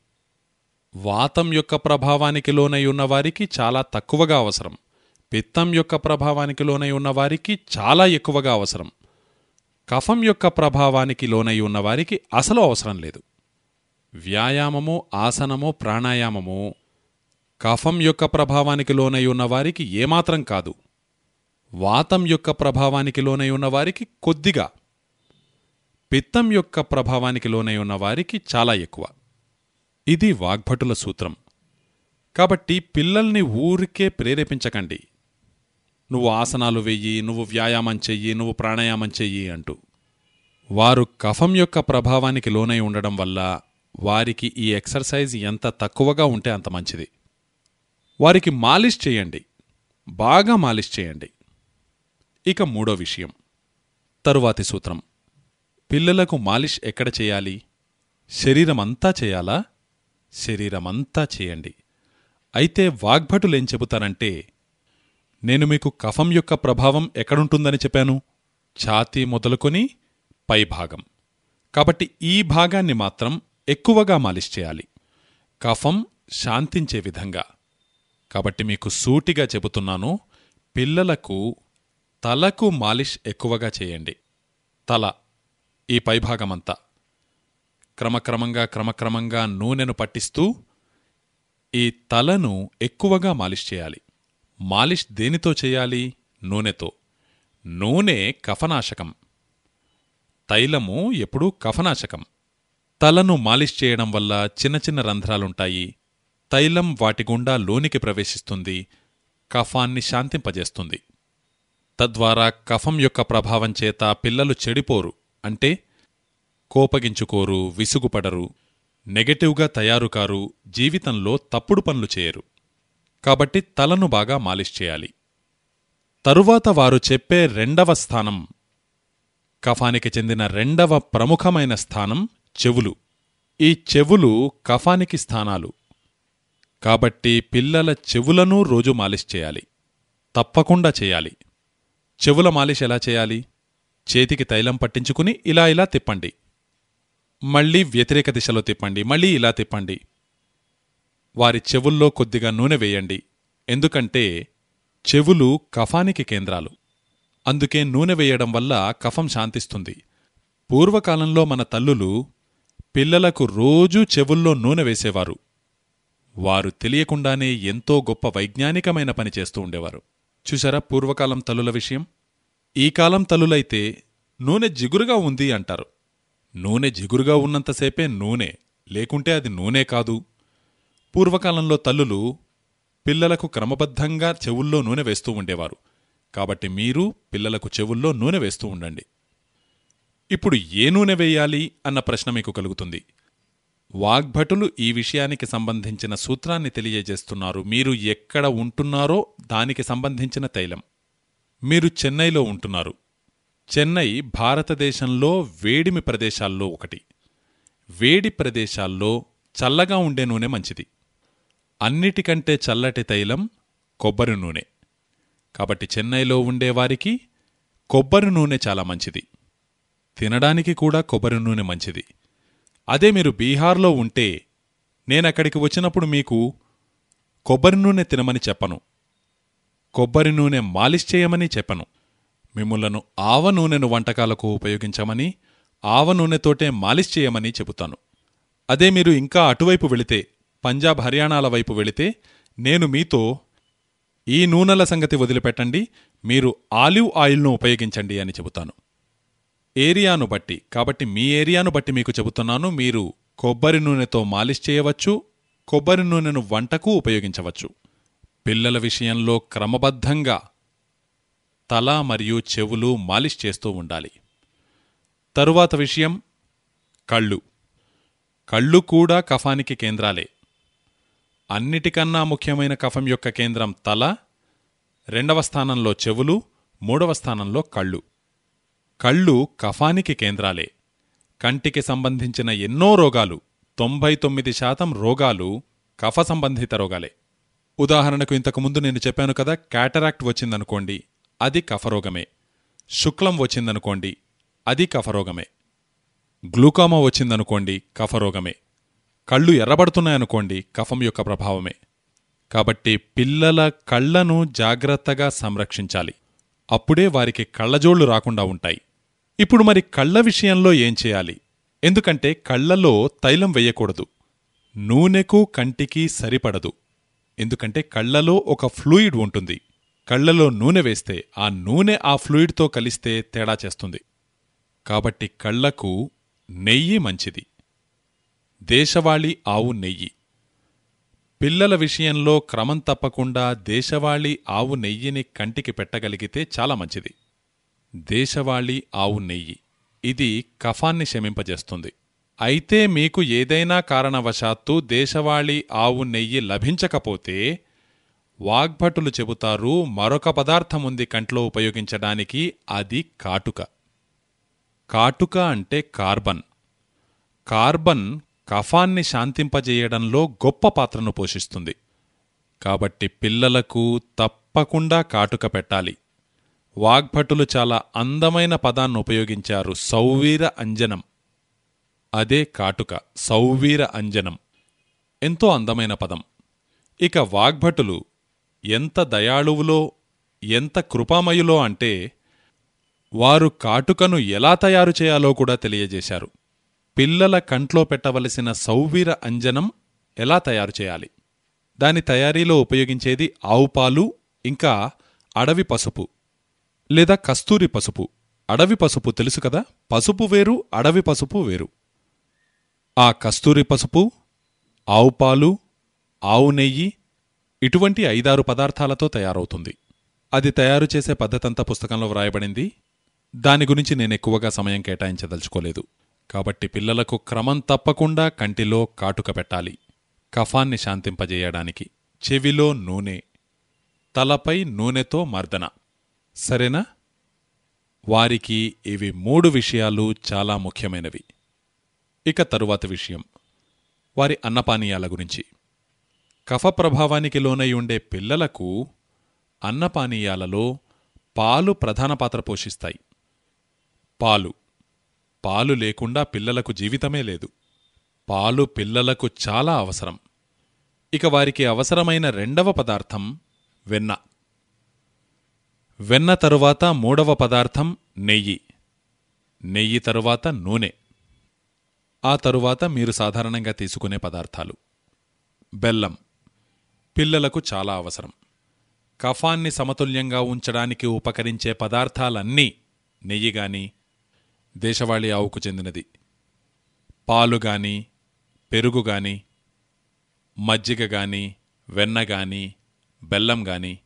వాతం యొక్క ప్రభావానికి లోనై ఉన్నవారికి చాలా తక్కువగా అవసరం. పిత్తం యొక్క ప్రభావానికి లోనై ఉన్నవారికి చాలా ఎక్కువగా అవసరం. కఫం యొక్క ప్రభావానికి లోనై ఉన్నవారికి అసలు అవసరం లేదు. వ్యాయామము ఆసనము ప్రాణాయామము కఫం యొక్క ప్రభావానికి లోనై ఉన్నవారికి ఏమాత్రం కాదు. వాతం యొక్క ప్రభావానికి లోనై ఉన్నవారికి కొద్దిగా. పిత్తం యొక్క ప్రభావానికి లోనై ఉన్నవారికి చాలా ఎక్కువ. ఇది వాగ్భటుల సూత్రం. కాబట్టి పిల్లల్ని ఊరికే ప్రేరేపించకండి. నువ్వు ఆసనాలు వెయ్యి నువ్వు వ్యాయామం చెయ్యి నువ్వు ప్రాణాయామం చెయ్యి అంటూ. వారు కఫం యొక్క ప్రభావానికి లోనై ఉండడం వల్ల వారికి ఈ ఎక్సర్సైజ్ ఎంత తక్కువగా ఉంటే అంత మంచిది. వారికి మాలిష్ చేయండి. బాగా మాలిష్ చేయండి. ఇక మూడో విషయం. తరువాతి సూత్రం. పిల్లలకు మాలిష్ ఎక్కడ చేయాలి? శరీరమంతా చేయాలా? శరీరమంతా చేయండి. అయితే వాగ్భటులేం చెబుతారంటే నేను మీకు కఫం యొక్క ప్రభావం ఎక్కడుంటుందని చెప్పాను? ఛాతీ మొదలుకొని పైభాగం కాబట్టి ఈ భాగాన్ని మాత్రం ఎక్కువగా మాలిష్ చేయాలి. కఫం శాంతించే విధంగా. కాబట్టి మీకు సూటిగా చెబుతున్నాను పిల్లలకు తలకు మాలిష్ ఎక్కువగా చేయండి. తల ఈ పైభాగమంతా క్రమక్రమంగా క్రమక్రమంగా నూనెను పట్టిస్తూ ఈ తలను ఎక్కువగా మాలిష్ చేయాలి. మాలిష్ దేనితో చేయాలి? నూనెతో. నూనె కఫనాశకం. తైలము ఎప్పుడూ కఫనాశకం. తలను మాలిష్ చేయడం వల్ల చిన్న చిన్న రంధ్రాలుంటాయి. తైలం వాటి గుండా లోనికి ప్రవేశిస్తుంది. కఫాన్ని శాంతింపజేస్తుంది. తద్వారా కఫం యొక్క ప్రభావం చేత పిల్లలు చెడిపోరు. అంటే కోపగించుకోరు విసుగుపడరు నెగటివ్గా తయారుకారు జీవితంలో తప్పుడు పనులు చేయరు. కాబట్టి తలను బాగా మాలిష్ చేయాలి. తరువాత వారు చెప్పే రెండవ స్థానం కఫానికి చెందిన రెండవ ప్రముఖమైన స్థానం చెవులు. ఈ చెవులు కఫానికి స్థానాలు. కాబట్టి పిల్లల చెవులను రోజు మాలిష్ చేయాలి. తప్పకుండా చేయాలి. చెవుల మాలిష్ ఎలా చేయాలి? చేతికి తైలం పట్టించుకుని ఇలా ఇలా తిప్పండి. మళ్ళీ వ్యతిరేక దిశలో తిప్పండి మళ్ళీ ఇలా తిప్పండి. వారి చెవుల్లో కొద్దిగా నూనె వేయండి. ఎందుకంటే చెవులు కఫానికి కేంద్రాలు. అందుకే నూనె వేయడం వల్ల కఫం శాంతిస్తుంది. పూర్వకాలంలో మన తల్లులు పిల్లలకు రోజూ చెవుల్లో నూనె వేసేవారు. వారు తెలియకుండానే ఎంతో గొప్ప వైజ్ఞానికమైన పని చేస్తూ ఉండేవారు. చూసారా పూర్వకాలం తల్లుల విషయం? ఈ కాలం తల్లులైతే నూనె జిగురుగా ఉంది అంటారు. నూనె జిగురుగా ఉన్నంతసేపే నూనె లేకుంటే అది నూనె కాదు. పూర్వకాలంలో తల్లులు పిల్లలకు క్రమబద్ధంగా చెవుల్లో నూనె వేస్తూ ఉండేవారు. కాబట్టి మీరు పిల్లలకు చెవుల్లో నూనె వేస్తూ ఉండండి. ఇప్పుడు ఏ నూనె వేయాలి అన్న ప్రశ్న మీకు కలుగుతుంది. వాగ్భటులు ఈ విషయానికి సంబంధించిన సూత్రాన్ని తెలియజేస్తున్నారు. మీరు ఎక్కడ ఉంటున్నారో దానికి సంబంధించిన తైలం. మీరు చెన్నైలో ఉంటున్నారు. చెన్నై భారతదేశంలో వేడిమి ప్రదేశాల్లో ఒకటి. వేడి ప్రదేశాల్లో చల్లగా ఉండే నూనె మంచిది. అన్నిటికంటే చల్లటి తైలం కొబ్బరి నూనె. కాబట్టి చెన్నైలో ఉండేవారికి కొబ్బరి నూనె చాలా మంచిది. తినడానికి కూడా కొబ్బరి నూనె మంచిది. అదే మీరు బీహార్లో ఉంటే నేనక్కడికి వచ్చినప్పుడు మీకు కొబ్బరి నూనె తినమని చెప్పను. కొబ్బరి నూనె మాలిష్ చేయమని చెప్పను. మిమ్ములను ఆవ నూనెను వంటకాలకు ఉపయోగించమని ఆవ నూనెతోటే మాలిష్ చేయమని చెబుతాను. అదే మీరు ఇంకా అటువైపు వెళితే పంజాబ్ హర్యానాల వైపు వెళితే నేను మీతో ఈ నూనెల సంగతి వదిలిపెట్టండి మీరు ఆలివ్ ఆయిల్ను ఉపయోగించండి అని చెబుతాను. ఏరియాను బట్టి కాబట్టి మీ ఏరియాను బట్టి మీకు చెబుతున్నాను మీరు కొబ్బరి నూనెతో మాలిష్ చేయవచ్చు కొబ్బరి నూనెను వంటకు ఉపయోగించవచ్చు. పిల్లల విషయంలో క్రమబద్ధంగా తల మరియు చెవులు మాలిష్ చేస్తూ ఉండాలి. తరువాత విషయం కళ్ళు. కళ్ళు కూడా కఫానికి కేంద్రాలే. అన్నిటికన్నా ముఖ్యమైన కఫం యొక్క కేంద్రం తల రెండవ స్థానంలో చెవులు మూడవ స్థానంలో కళ్ళు. కళ్ళు కఫానికి కేంద్రాలే. కంటికి సంబంధించిన ఎన్నో రోగాలు తొంభై తొమ్మిది శాతం రోగాలు కఫ సంబంధిత రోగాలే. ఉదాహరణకు ఇంతకుముందు నేను చెప్పాను కదా క్యాటరాక్ట్ వచ్చిందనుకోండి అది కఫరోగమే. శుక్లం వచ్చిందనుకోండి అది కఫరోగమే. గ్లూకోమా వచ్చిందనుకోండి కఫరోగమే. కళ్ళు ఎర్రబడుతున్నాయనుకోండి కఫం యొక్క ప్రభావమే. కాబట్టి పిల్లల కళ్ళను జాగ్రత్తగా సంరక్షించాలి. అప్పుడే వారికి కళ్ళజోళ్ళు రాకుండా ఉంటాయి. ఇప్పుడు మరి కళ్ళ విషయంలో ఏం చేయాలి? ఎందుకంటే కళ్ళలో తైలం వెయ్యకూడదు నూనెకు కంటికి సరిపడదు. ఎందుకంటే కళ్ళలో ఒక ఫ్లూయిడ్ ఉంటుంది. కళ్ళలో నూనె వేస్తే ఆ నూనె ఆ ఫ్లూయిడ్తో కలిస్తే తేడా చేస్తుంది. కాబట్టి కళ్ళకు నెయ్యి మంచిది. దేశవాళీ ఆవు నెయ్యి. పిల్లల విషయంలో క్రమం తప్పకుండా దేశవాళీ ఆవు నెయ్యిని కంటికి పెట్టగలిగితే చాలా మంచిది. దేశవాళీ ఆవు నెయ్యి. ఇది కఫాన్ని శమింపజేస్తుంది అయితే మీకు ఏదైనా కారణవశాత్తు దేశవాళీ ఆవు నెయ్యి లభించకపోతే వాగ్భటులు చెబుతారు మరొక పదార్థముంది కంట్లో ఉపయోగించడానికి అది కాటుక. కాటుక అంటే కార్బన్. కార్బన్ కఫాన్ని శాంతింపజేయడంలో గొప్ప పాత్రను పోషిస్తుంది. కాబట్టి పిల్లలకు తప్పకుండా కాటుక పెట్టాలి. వాగ్భటులు చాలా అందమైన పదాన్ని ఉపయోగించారు సౌవీర అంజనం. అదే కాటుక సౌవీర అంజనం. ఎంతో అందమైన పదం. ఇక వాగ్భటులు ఎంత దయాళువులో ఎంత కృపామయులో అంటే వారు కాటుకను ఎలా తయారు చేయాలో కూడా తెలియజేశారు. పిల్లల కంట్లో పెట్టవలసిన సౌవీర అంజనం ఎలా తయారు చేయాలి? దాని తయారీలో ఉపయోగించేది ఆవుపాలు ఇంకా అడవి పసుపు లేదా కస్తూరి పసుపు. అడవి పసుపు తెలుసు కదా? పసుపు వేరు అడవి పసుపు వేరు. ఆ కస్తూరి పసుపు ఆవుపాలు ఆవు నెయ్యి ఇటువంటి ఐదారు పదార్థాలతో తయారవుతుంది. అది తయారు చేసే పద్ధతంతా పుస్తకంలో వ్రాయబడింది. దాని గురించి నేను ఎక్కువగా సమయం కేటాయించదలుచుకోలేదు. కాబట్టి పిల్లలకు క్రమం తప్పకుండా కంటిలో కాటుక పెట్టాలి. కఫాన్ని శాంతింపజేయడానికి చెవిలో నూనె తలపై నూనెతో మర్దన. సరేనా? వారికి ఇవి మూడు విషయాలు చాలా ముఖ్యమైనవి. ఇక తరువాత విషయం. వారి అన్నపానీయాల గురించి. కఫ ప్రభావానికి లోనై ఉండే పిల్లలకు అన్నపానీయాలలో పాలు ప్రధాన పాత్ర పోషిస్తాయి. పాలు. పాలు లేకుండా పిల్లలకు జీవితమే లేదు. పాలు పిల్లలకు చాలా అవసరం. ఇక వారికి అవసరమైన రెండవ పదార్థం వెన్న. వెన్న తరువాత మూడవ పదార్థం నెయ్యి. నెయ్యి తరువాత నూనె. ఆ తరువాత మీరు సాధారణంగా తీసుకునే పదార్థాలు. బెల్లం. పిల్లలకు చాలా అవసరం. కఫాన్ని సమతుల్యంగా ఉంచడానికి ఉపకరించే పదార్థాలన్నీ నెయ్యి గాని దేశవాళీ ఆవుకు చెందినది. పాలు గాని పెరుగు గాని మజ్జిగ గాని వెన్న గాని బెల్లం గాని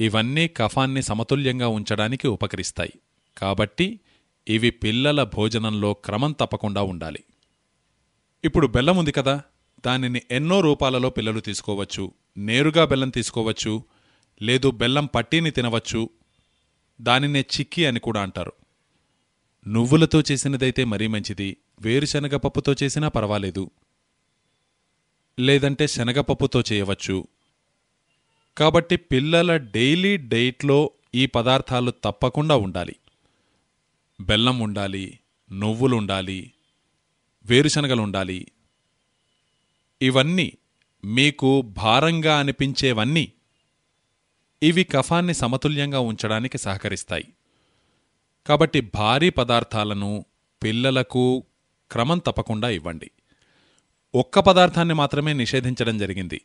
ఇవన్నీ కఫాన్ని సమతుల్యంగా ఉంచడానికి ఉపకరిస్తాయి. కాబట్టి ఇవి పిల్లల భోజనంలో క్రమం తప్పకుండా ఉండాలి. ఇప్పుడు బెల్లం ఉంది కదా దానిని ఎన్నో రూపాలలో పిల్లలు తీసుకోవచ్చు. నేరుగా బెల్లం తీసుకోవచ్చు లేదు బెల్లం పట్టీని తినవచ్చు దానినే చిక్కి అని కూడా అంటారు. నువ్వులతో చేసినదైతే మరీ మంచిది వేరుశనగ పప్పుతో చేసినా పర్వాలేదు. లేదంటే శనగపప్పుతో చేయవచ్చు. కాబట్టి పిల్లల డైలీ డైట్లో ఈ పదార్థాలు తప్పకుండా ఉండాలి. బెల్లం ఉండాలి నువ్వులుండాలి వేరుశనగలుండాలి ఇవన్నీ మీకు భారంగా అనిపించేవన్నీ ఇవి కఫాన్ని సమతుల్యంగా ఉంచడానికి సహకరిస్తాయి. కాబట్టి భారీ పదార్థాలను పిల్లలకు క్రమం తప్పకుండా ఇవ్వండి. ఒక్క పదార్థాన్ని మాత్రమే నిషేధించడం జరిగింది.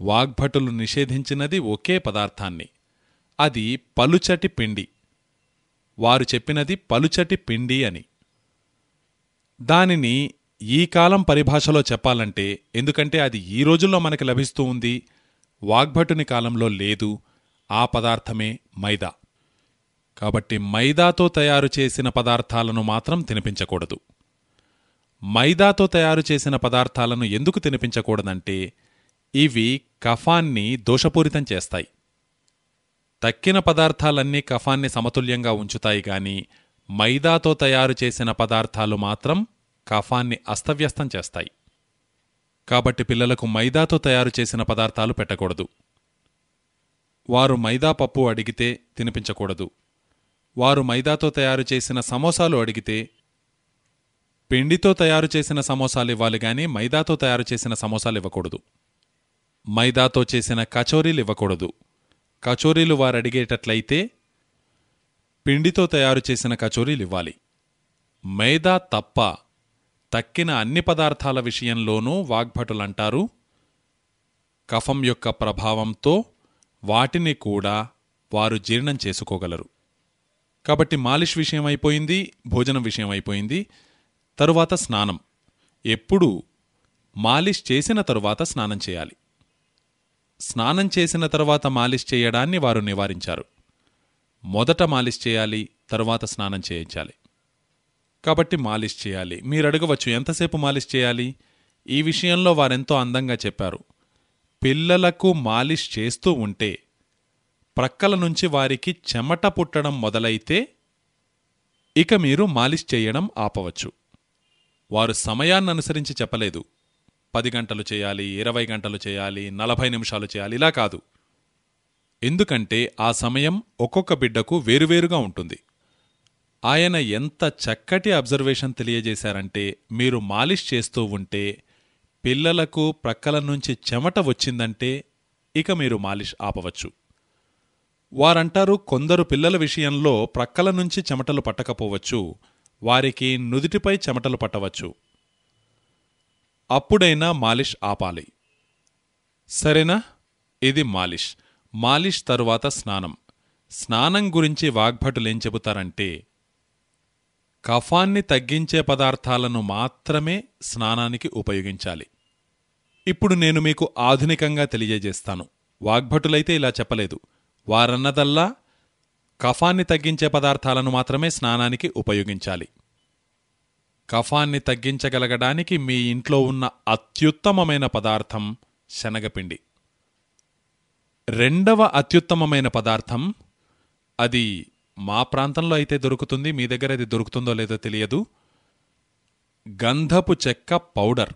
వాగ్భటులు నిషేధించినది ఒకే పదార్థాన్ని. అది పలుచటి పిండి. వారు చెప్పినది పలుచటి పిండి అని. దానిని ఈ కాలం పరిభాషలో చెప్పాలంటే ఎందుకంటే అది ఈ రోజుల్లో మనకి లభిస్తూ ఉంది వాగ్భటుని కాలంలో లేదు ఆ పదార్థమే మైదా. కాబట్టి మైదాతో తయారు చేసిన పదార్థాలను మాత్రం తినిపించకూడదు. మైదాతో తయారు చేసిన పదార్థాలను ఎందుకు తినిపించకూడదంటే ఇవి కఫాన్ని దోషపూరితం చేస్తాయి. తక్కిన పదార్థాలన్నీ కఫాన్ని సమతుల్యంగా ఉంచుతాయి గాని మైదాతో తయారు చేసిన పదార్థాలు మాత్రం కఫాన్ని అస్తవ్యస్తం చేస్తాయి. కాబట్టి పిల్లలకు మైదాతో తయారు చేసిన పదార్థాలు పెట్టకూడదు. వారు మైదా పప్పు అడిగితే తినిపించకూడదు. వారు మైదాతో తయారు చేసిన సమోసాలు అడిగితే పిండితో తయారు చేసిన సమోసాలు ఇవ్వాలి గాని మైదాతో తయారు చేసిన సమోసాలు ఇవ్వకూడదు. మైదాతో చేసిన కచోరీలు ఇవ్వకూడదు. కచోరీలు వారు అడిగేటట్లయితే పిండితో తయారు చేసిన కచోరీలు ఇవ్వాలి. మైదా తప్ప తక్కిన అన్ని పదార్థాల విషయంలోనూ వాగ్భటులంటారు. కఫం యొక్క ప్రభావంతో వాటిని కూడా వారు జీర్ణం చేసుకోగలరు. కాబట్టి మాలిష్ విషయం అయిపోయింది భోజనం విషయం అయిపోయింది. తరువాత స్నానం. ఎప్పుడు మాలిష్ చేసిన తరువాత స్నానం చేయాలి. స్నానం చేసిన తరువాత మాలిష్ చేయడాన్ని వారు నివారించారు. మొదట మాలిష్ చేయాలి తరువాత స్నానం చేయించాలి. కాబట్టి మాలిష్ చేయాలి. మీరు అడగవచ్చు ఎంతసేపు మాలిష్ చేయాలి? ఈ విషయంలో వారెంతో అందంగా చెప్పారు. పిల్లలకు మాలిష్ చేస్తూ ఉంటే ప్రక్కల నుంచి వారికి చెమట పుట్టడం మొదలైతే ఇక మీరు మాలిష్ చేయడం ఆపవచ్చు. వారు సమయాన్ననుసరించి చెప్పలేదు. పది గంటలు చేయాలి ఇరవై గంటలు చేయాలి నలభై నిమిషాలు చేయాలి ఇలా కాదు. ఎందుకంటే ఆ సమయం ఒక్కొక్క బిడ్డకు వేరువేరుగా ఉంటుంది. ఆయన ఎంత చక్కటి అబ్జర్వేషన్ తెలియజేశారంటే మీరు మాలిష్ చేస్తూ ఉంటే పిల్లలకు ప్రక్కల నుంచి చెమట వచ్చిందంటే ఇక మీరు మాలిష్ ఆపవచ్చు. వారంటారు కొందరు పిల్లల విషయంలో ప్రక్కల నుంచి చెమటలు పట్టకపోవచ్చు వారికి నుదిటిపై చెమటలు పట్టవచ్చు. అప్పుడైనా మాలిష్ ఆపాలి. సరేనా? ఇది మాలిష్. మాలిష్ తరువాత స్నానం. స్నానం గురించి వాగ్భటులేం చెబుతారంటే కఫాన్ని తగ్గించే పదార్థాలను మాత్రమే స్నానానికి ఉపయోగించాలి. ఇప్పుడు నేను మీకు ఆధునికంగా తెలియజేస్తాను. వాగ్భటులైతే ఇలా చెప్పలేదు. వారన్నదల్లా కఫాన్ని తగ్గించే పదార్థాలను మాత్రమే స్నానానికి ఉపయోగించాలి. కఫాన్ని తగ్గించగలగడానికి మీ ఇంట్లో ఉన్న అత్యుత్తమమైన పదార్థం శనగపిండి. రెండవ అత్యుత్తమమైన పదార్థం అది మా ప్రాంతంలో అయితే దొరుకుతుంది మీ దగ్గర అది దొరుకుతుందో లేదో తెలియదు. గంధపు చెక్క పౌడర్.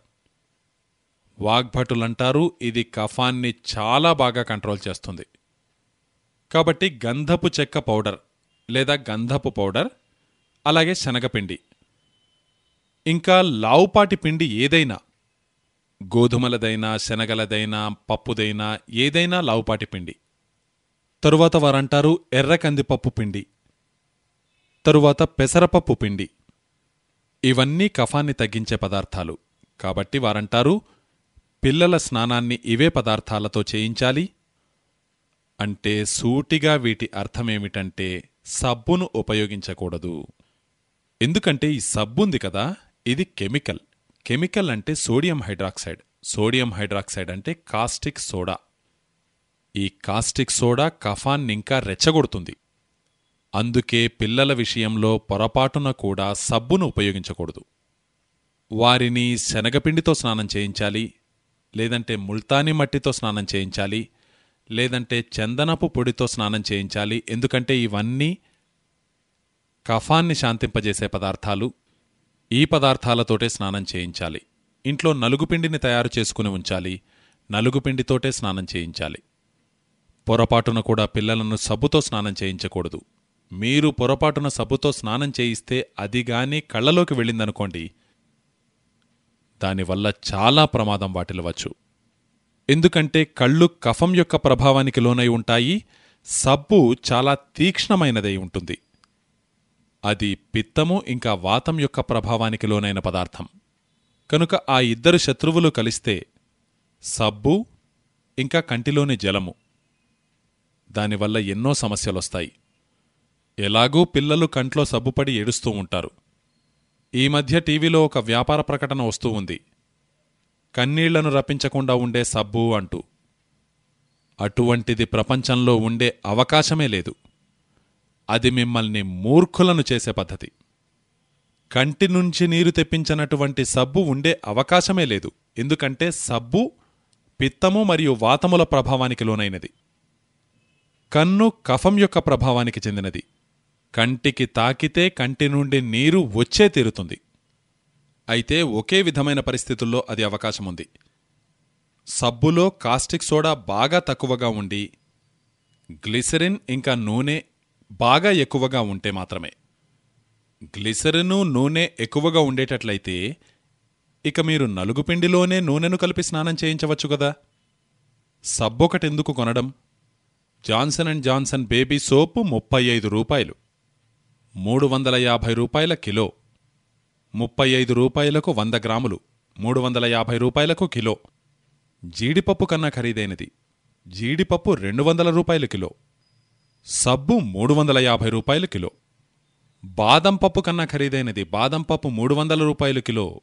వాగ్భటులంటారు ఇది కఫాన్ని చాలా బాగా కంట్రోల్ చేస్తుంది. కాబట్టి గంధపు చెక్క పౌడర్ లేదా గంధపు పౌడర్ అలాగే శనగపిండి. ఇంకా లావుపాటి పిండి ఏదైనా గోధుమలదైనా శనగలదైనా పప్పుదైనా ఏదైనా లావుపాటి పిండి. తరువాత వారంటారు ఎర్ర కందిపప్పు పిండి. తరువాత పెసరపప్పు పిండి. ఇవన్నీ కఫాన్ని తగ్గించే పదార్థాలు. కాబట్టి వారంటారు పిల్లల స్నానాన్ని ఇవే పదార్థాలతో చేయించాలి. అంటే సూటిగా వీటి అర్థమేమిటంటే సబ్బును ఉపయోగించకూడదు. ఎందుకంటే ఈ సబ్బుంది కదా ఇది కెమికల్. కెమికల్ అంటే సోడియం హైడ్రాక్సైడ్. సోడియం హైడ్రాక్సైడ్ అంటే కాస్టిక్ సోడా. ఈ కాస్టిక్ సోడా కఫాన్నింకా రెచ్చగొడుతుంది. అందుకే పిల్లల విషయంలో పొరపాటున కూడా సబ్బును ఉపయోగించకూడదు. వారిని శనగపిండితో స్నానం చేయించాలి లేదంటే ముల్తానీ మట్టితో స్నానం చేయించాలి లేదంటే చందనపు పొడితో స్నానం చేయించాలి. ఎందుకంటే ఇవన్నీ కఫాన్ని శాంతింపజేసే పదార్థాలు. ఈ పదార్థాలతోటే స్నానం చేయించాలి. ఇంట్లో నలుగుపిండిని తయారు చేసుకుని ఉంచాలి. నలుగుపిండితోటే స్నానం చేయించాలి. పొరపాటున కూడా పిల్లలను సబ్బుతో స్నానం చేయించకూడదు. మీరు పొరపాటున సబ్బుతో స్నానం చేయిస్తే అది గాని కళ్ళలోకి వెళ్ళిందనుకోండి దానివల్ల చాలా ప్రమాదం వాటిల్లవచ్చు ఎందుకంటే కళ్ళు కఫం యొక్క ప్రభావానికి లోనై ఉంటాయి సబ్బు చాలా తీక్ష్ణమైనదై ఉంటుంది. అది పిత్తము ఇంకా వాతం యొక్క ప్రభావానికి లోనైన పదార్థం. కనుక ఆ ఇద్దరు శత్రువులు కలిస్తే సబ్బు ఇంకా కంటిలోని జలము. దానివల్ల ఎన్నో సమస్యలొస్తాయి. ఎలాగూ పిల్లలు కంట్లో సబ్బుపడి ఏడుస్తూ ఉంటారు. ఈ మధ్య టీవీలో ఒక వ్యాపార ప్రకటన వస్తూ ఉంది. కన్నీళ్ళను రప్పించకుండా ఉండే సబ్బు అంటూ. అటువంటిది ప్రపంచంలో ఉండే అవకాశమే లేదు. అది మిమ్మల్ని మూర్ఖులను చేసే పద్ధతి. కంటి నుంచి నీరు తెప్పించనటువంటి సబ్బు ఉండే అవకాశమే లేదు. ఎందుకంటే సబ్బు పిత్తము మరియు వాతముల ప్రభావానికి లోనైనది. కన్ను కఫం యొక్క ప్రభావానికి చెందినది. కంటికి తాకితే కంటి నుండి నీరు వచ్చే తీరుతుంది. అయితే ఒకే విధమైన పరిస్థితుల్లో అది అవకాశముంది. సబ్బులో కాస్టిక్ సోడా బాగా తక్కువగా ఉండి గ్లిసరిన్ ఇంకా నూనె బాగా ఎక్కువగా ఉంటే మాత్రమే. గ్లిసరిను నూనె ఎక్కువగా ఉండేటట్లయితే ఇక మీరు నలుగుపిండిలోనే నూనెను కలిపి స్నానం చేయించవచ్చు కదా. సబ్బొకటెందుకు కొనడం? Johnson and Johnson baby soap ముప్పై ఐదు రూపాయలు. మూడు వందల యాభై రూపాయల కిలో. ముప్పై ఐదు రూపాయలకు వంద గ్రాములు. మూడు వందల యాభై రూపాయలకు కిలో. జీడిపప్పు కన్నా ఖరీదైనది. జీడిపప్పు రెండు వందల రూపాయలు కిలో. సబ్బు మూడు వందల యాభై రూపాయలు కిలో. బాదం పప్పు కన్నా ఖరీదైనది. బాదం పప్పు మూడు వందల రూపాయలు కిలో.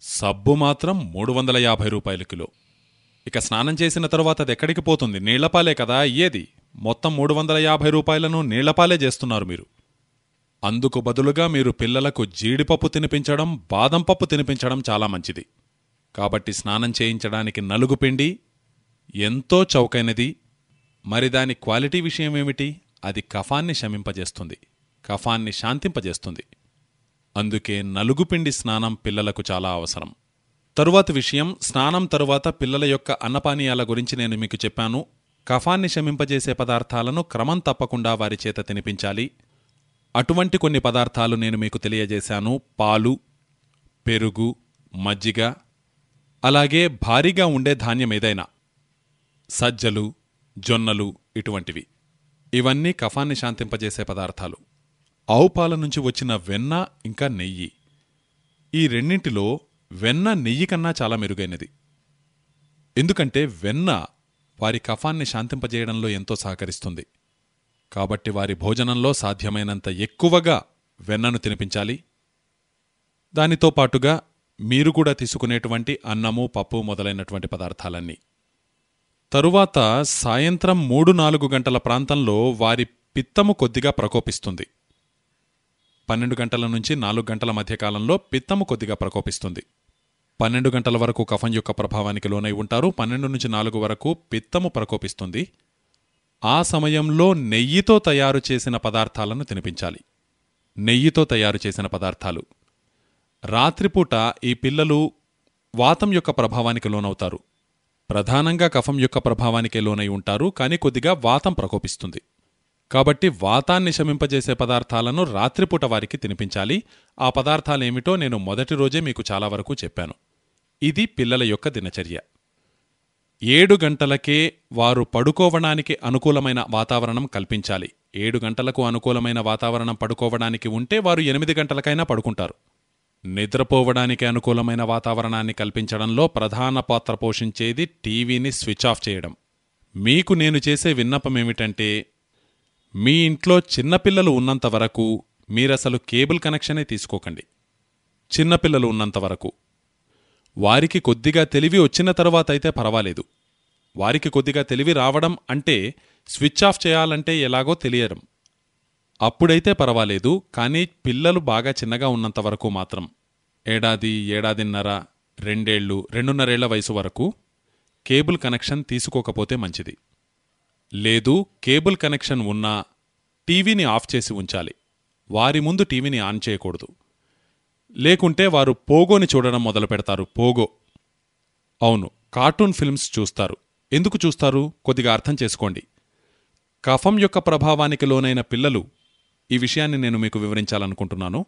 సబ్బు మాత్రం మూడు వందల యాభై రూపాయలు కిలో. ఇక స్నానం చేసిన తరువాత అది ఎక్కడికి పోతుంది? నీళ్ళపాలే కదా అయ్యేది. మొత్తం మూడు వందల యాభై రూపాయలను నీళ్ళపాలే చేస్తున్నారు మీరు. అందుకు బదులుగా మీరు పిల్లలకు జీడిపప్పు తినిపించడం బాదం పప్పు తినిపించడం చాలా మంచిది. కాబట్టి స్నానం చేయించడానికి నలుగు పిండి ఎంతో చౌకైనది. మరి దాని క్వాలిటీ విషయం ఏమిటి? అది కఫాన్ని శమింపజేస్తుంది. కఫాన్ని శాంతింపజేస్తుంది. అందుకే నలుగుపిండి స్నానం పిల్లలకు చాలా అవసరం. తరువాత విషయం స్నానం తరువాత పిల్లల యొక్క అన్నపానీయాల గురించి నేను మీకు చెప్పాను. కఫాన్ని శమింపజేసే పదార్థాలను క్రమం తప్పకుండా వారి చేత తినిపించాలి. అటువంటి కొన్ని పదార్థాలు నేను మీకు తెలియజేశాను. పాలు పెరుగు మజ్జిగ అలాగే భారీగా ఉండే ధాన్యం ఏదైనా సజ్జలు జొన్నలు ఇటువంటివి. ఇవన్నీ కఫాన్ని శాంతింపజేసే పదార్థాలు. ఆవు పాల నుంచి వచ్చిన వెన్న ఇంకా నెయ్యి. ఈ రెండింటిలో వెన్న నెయ్యి కన్నా చాలా మెరుగైనది. ఎందుకంటే వెన్న వారి కఫాన్ని శాంతింపజేయడంలో ఎంతో సహకరిస్తుంది. కాబట్టి వారి భోజనంలో సాధ్యమైనంత ఎక్కువగా వెన్నను తినిపించాలి. దానితో పాటుగా మీరు కూడా తీసుకునేటువంటి అన్నము పప్పు మొదలైనటువంటి పదార్థాలన్నీ. తరువాత సాయంత్రం మూడు నాలుగు గంటల ప్రాంతంలో వారి పిత్తము కొద్దిగా ప్రకోపిస్తుంది. పన్నెండు గంటల నుంచి నాలుగు గంటల మధ్య కాలంలో పిత్తము కొద్దిగా ప్రకోపిస్తుంది. పన్నెండు గంటల వరకు కఫం యొక్క ప్రభావానికి లోనై ఉంటారు. పన్నెండు నుంచి నాలుగు వరకు పిత్తము ప్రకోపిస్తుంది. ఆ సమయంలో నెయ్యితో తయారు చేసిన పదార్థాలను తినిపించాలి. నెయ్యితో తయారు చేసిన పదార్థాలు. రాత్రిపూట ఈ పిల్లలు వాతం యొక్క ప్రభావానికి లోనవుతారు. ప్రధానంగా కఫం యొక్క ప్రభావానికే లోనై ఉంటారు కానీ కొద్దిగా వాతం ప్రకోపిస్తుంది. కాబట్టి వాతాన్ని శమింపజేసే పదార్థాలను రాత్రిపూట వారికి తినిపించాలి. ఆ పదార్థాలేమిటో నేను మొదటి రోజే మీకు చాలా వరకు చెప్పాను. ఇది పిల్లల యొక్క దినచర్య. ఏడు గంటలకే వారు పడుకోవడానికి అనుకూలమైన వాతావరణం కల్పించాలి. ఏడు గంటలకు అనుకూలమైన వాతావరణం పడుకోవడానికి ఉంటే వారు ఎనిమిది గంటలకైనా పడుకుంటారు. నిద్రపోవడానికి అనుకూలమైన వాతావరణాన్ని కల్పించడంలో ప్రధాన పాత్ర పోషించేది టీవీని స్విచ్ ఆఫ్ చేయడం. మీకు నేను చేసే విన్నపమేమిటంటే మీ ఇంట్లో చిన్నపిల్లలు ఉన్నంత వరకు మీరసలు కేబుల్ కనెక్షనే తీసుకోకండి. చిన్నపిల్లలు ఉన్నంత వరకు. వారికి కొద్దిగా తెలివి వచ్చిన తర్వాత అయితే పర్వాలేదు. వారికి కొద్దిగా తెలివి రావడం అంటే స్విచ్ ఆఫ్ చేయాలంటే ఎలాగో తెలియడం. అప్పుడైతే పర్వాలేదు కానీ పిల్లలు బాగా చిన్నగా ఉన్నంత వరకు మాత్రం. ఏడాది ఏడాదిన్నర రెండేళ్ళు రెండున్నరేళ్ళ వయసు వరకు కేబుల్ కనెక్షన్ తీసుకోకపోతే మంచిది. లేదు కేబుల్ కనెక్షన్ ఉన్నా టీవీని ఆఫ్ చేసి ఉంచాలి. వారి ముందు టీవీని ఆన్ చేయకూడదు. లేకుంటే వారు పోగోని చూడడం మొదలు పెడతారు పోగో. అవును కార్టూన్ ఫిల్మ్స్ చూస్తారు. ఎందుకు చూస్తారు? కొద్దిగా అర్థం చేసుకోండి. కఫం యొక్క ప్రభావానికి లోనైన పిల్లలు ఈ విషయాన్ని నేను మీకు వివరించాలనుకుంటున్నాను.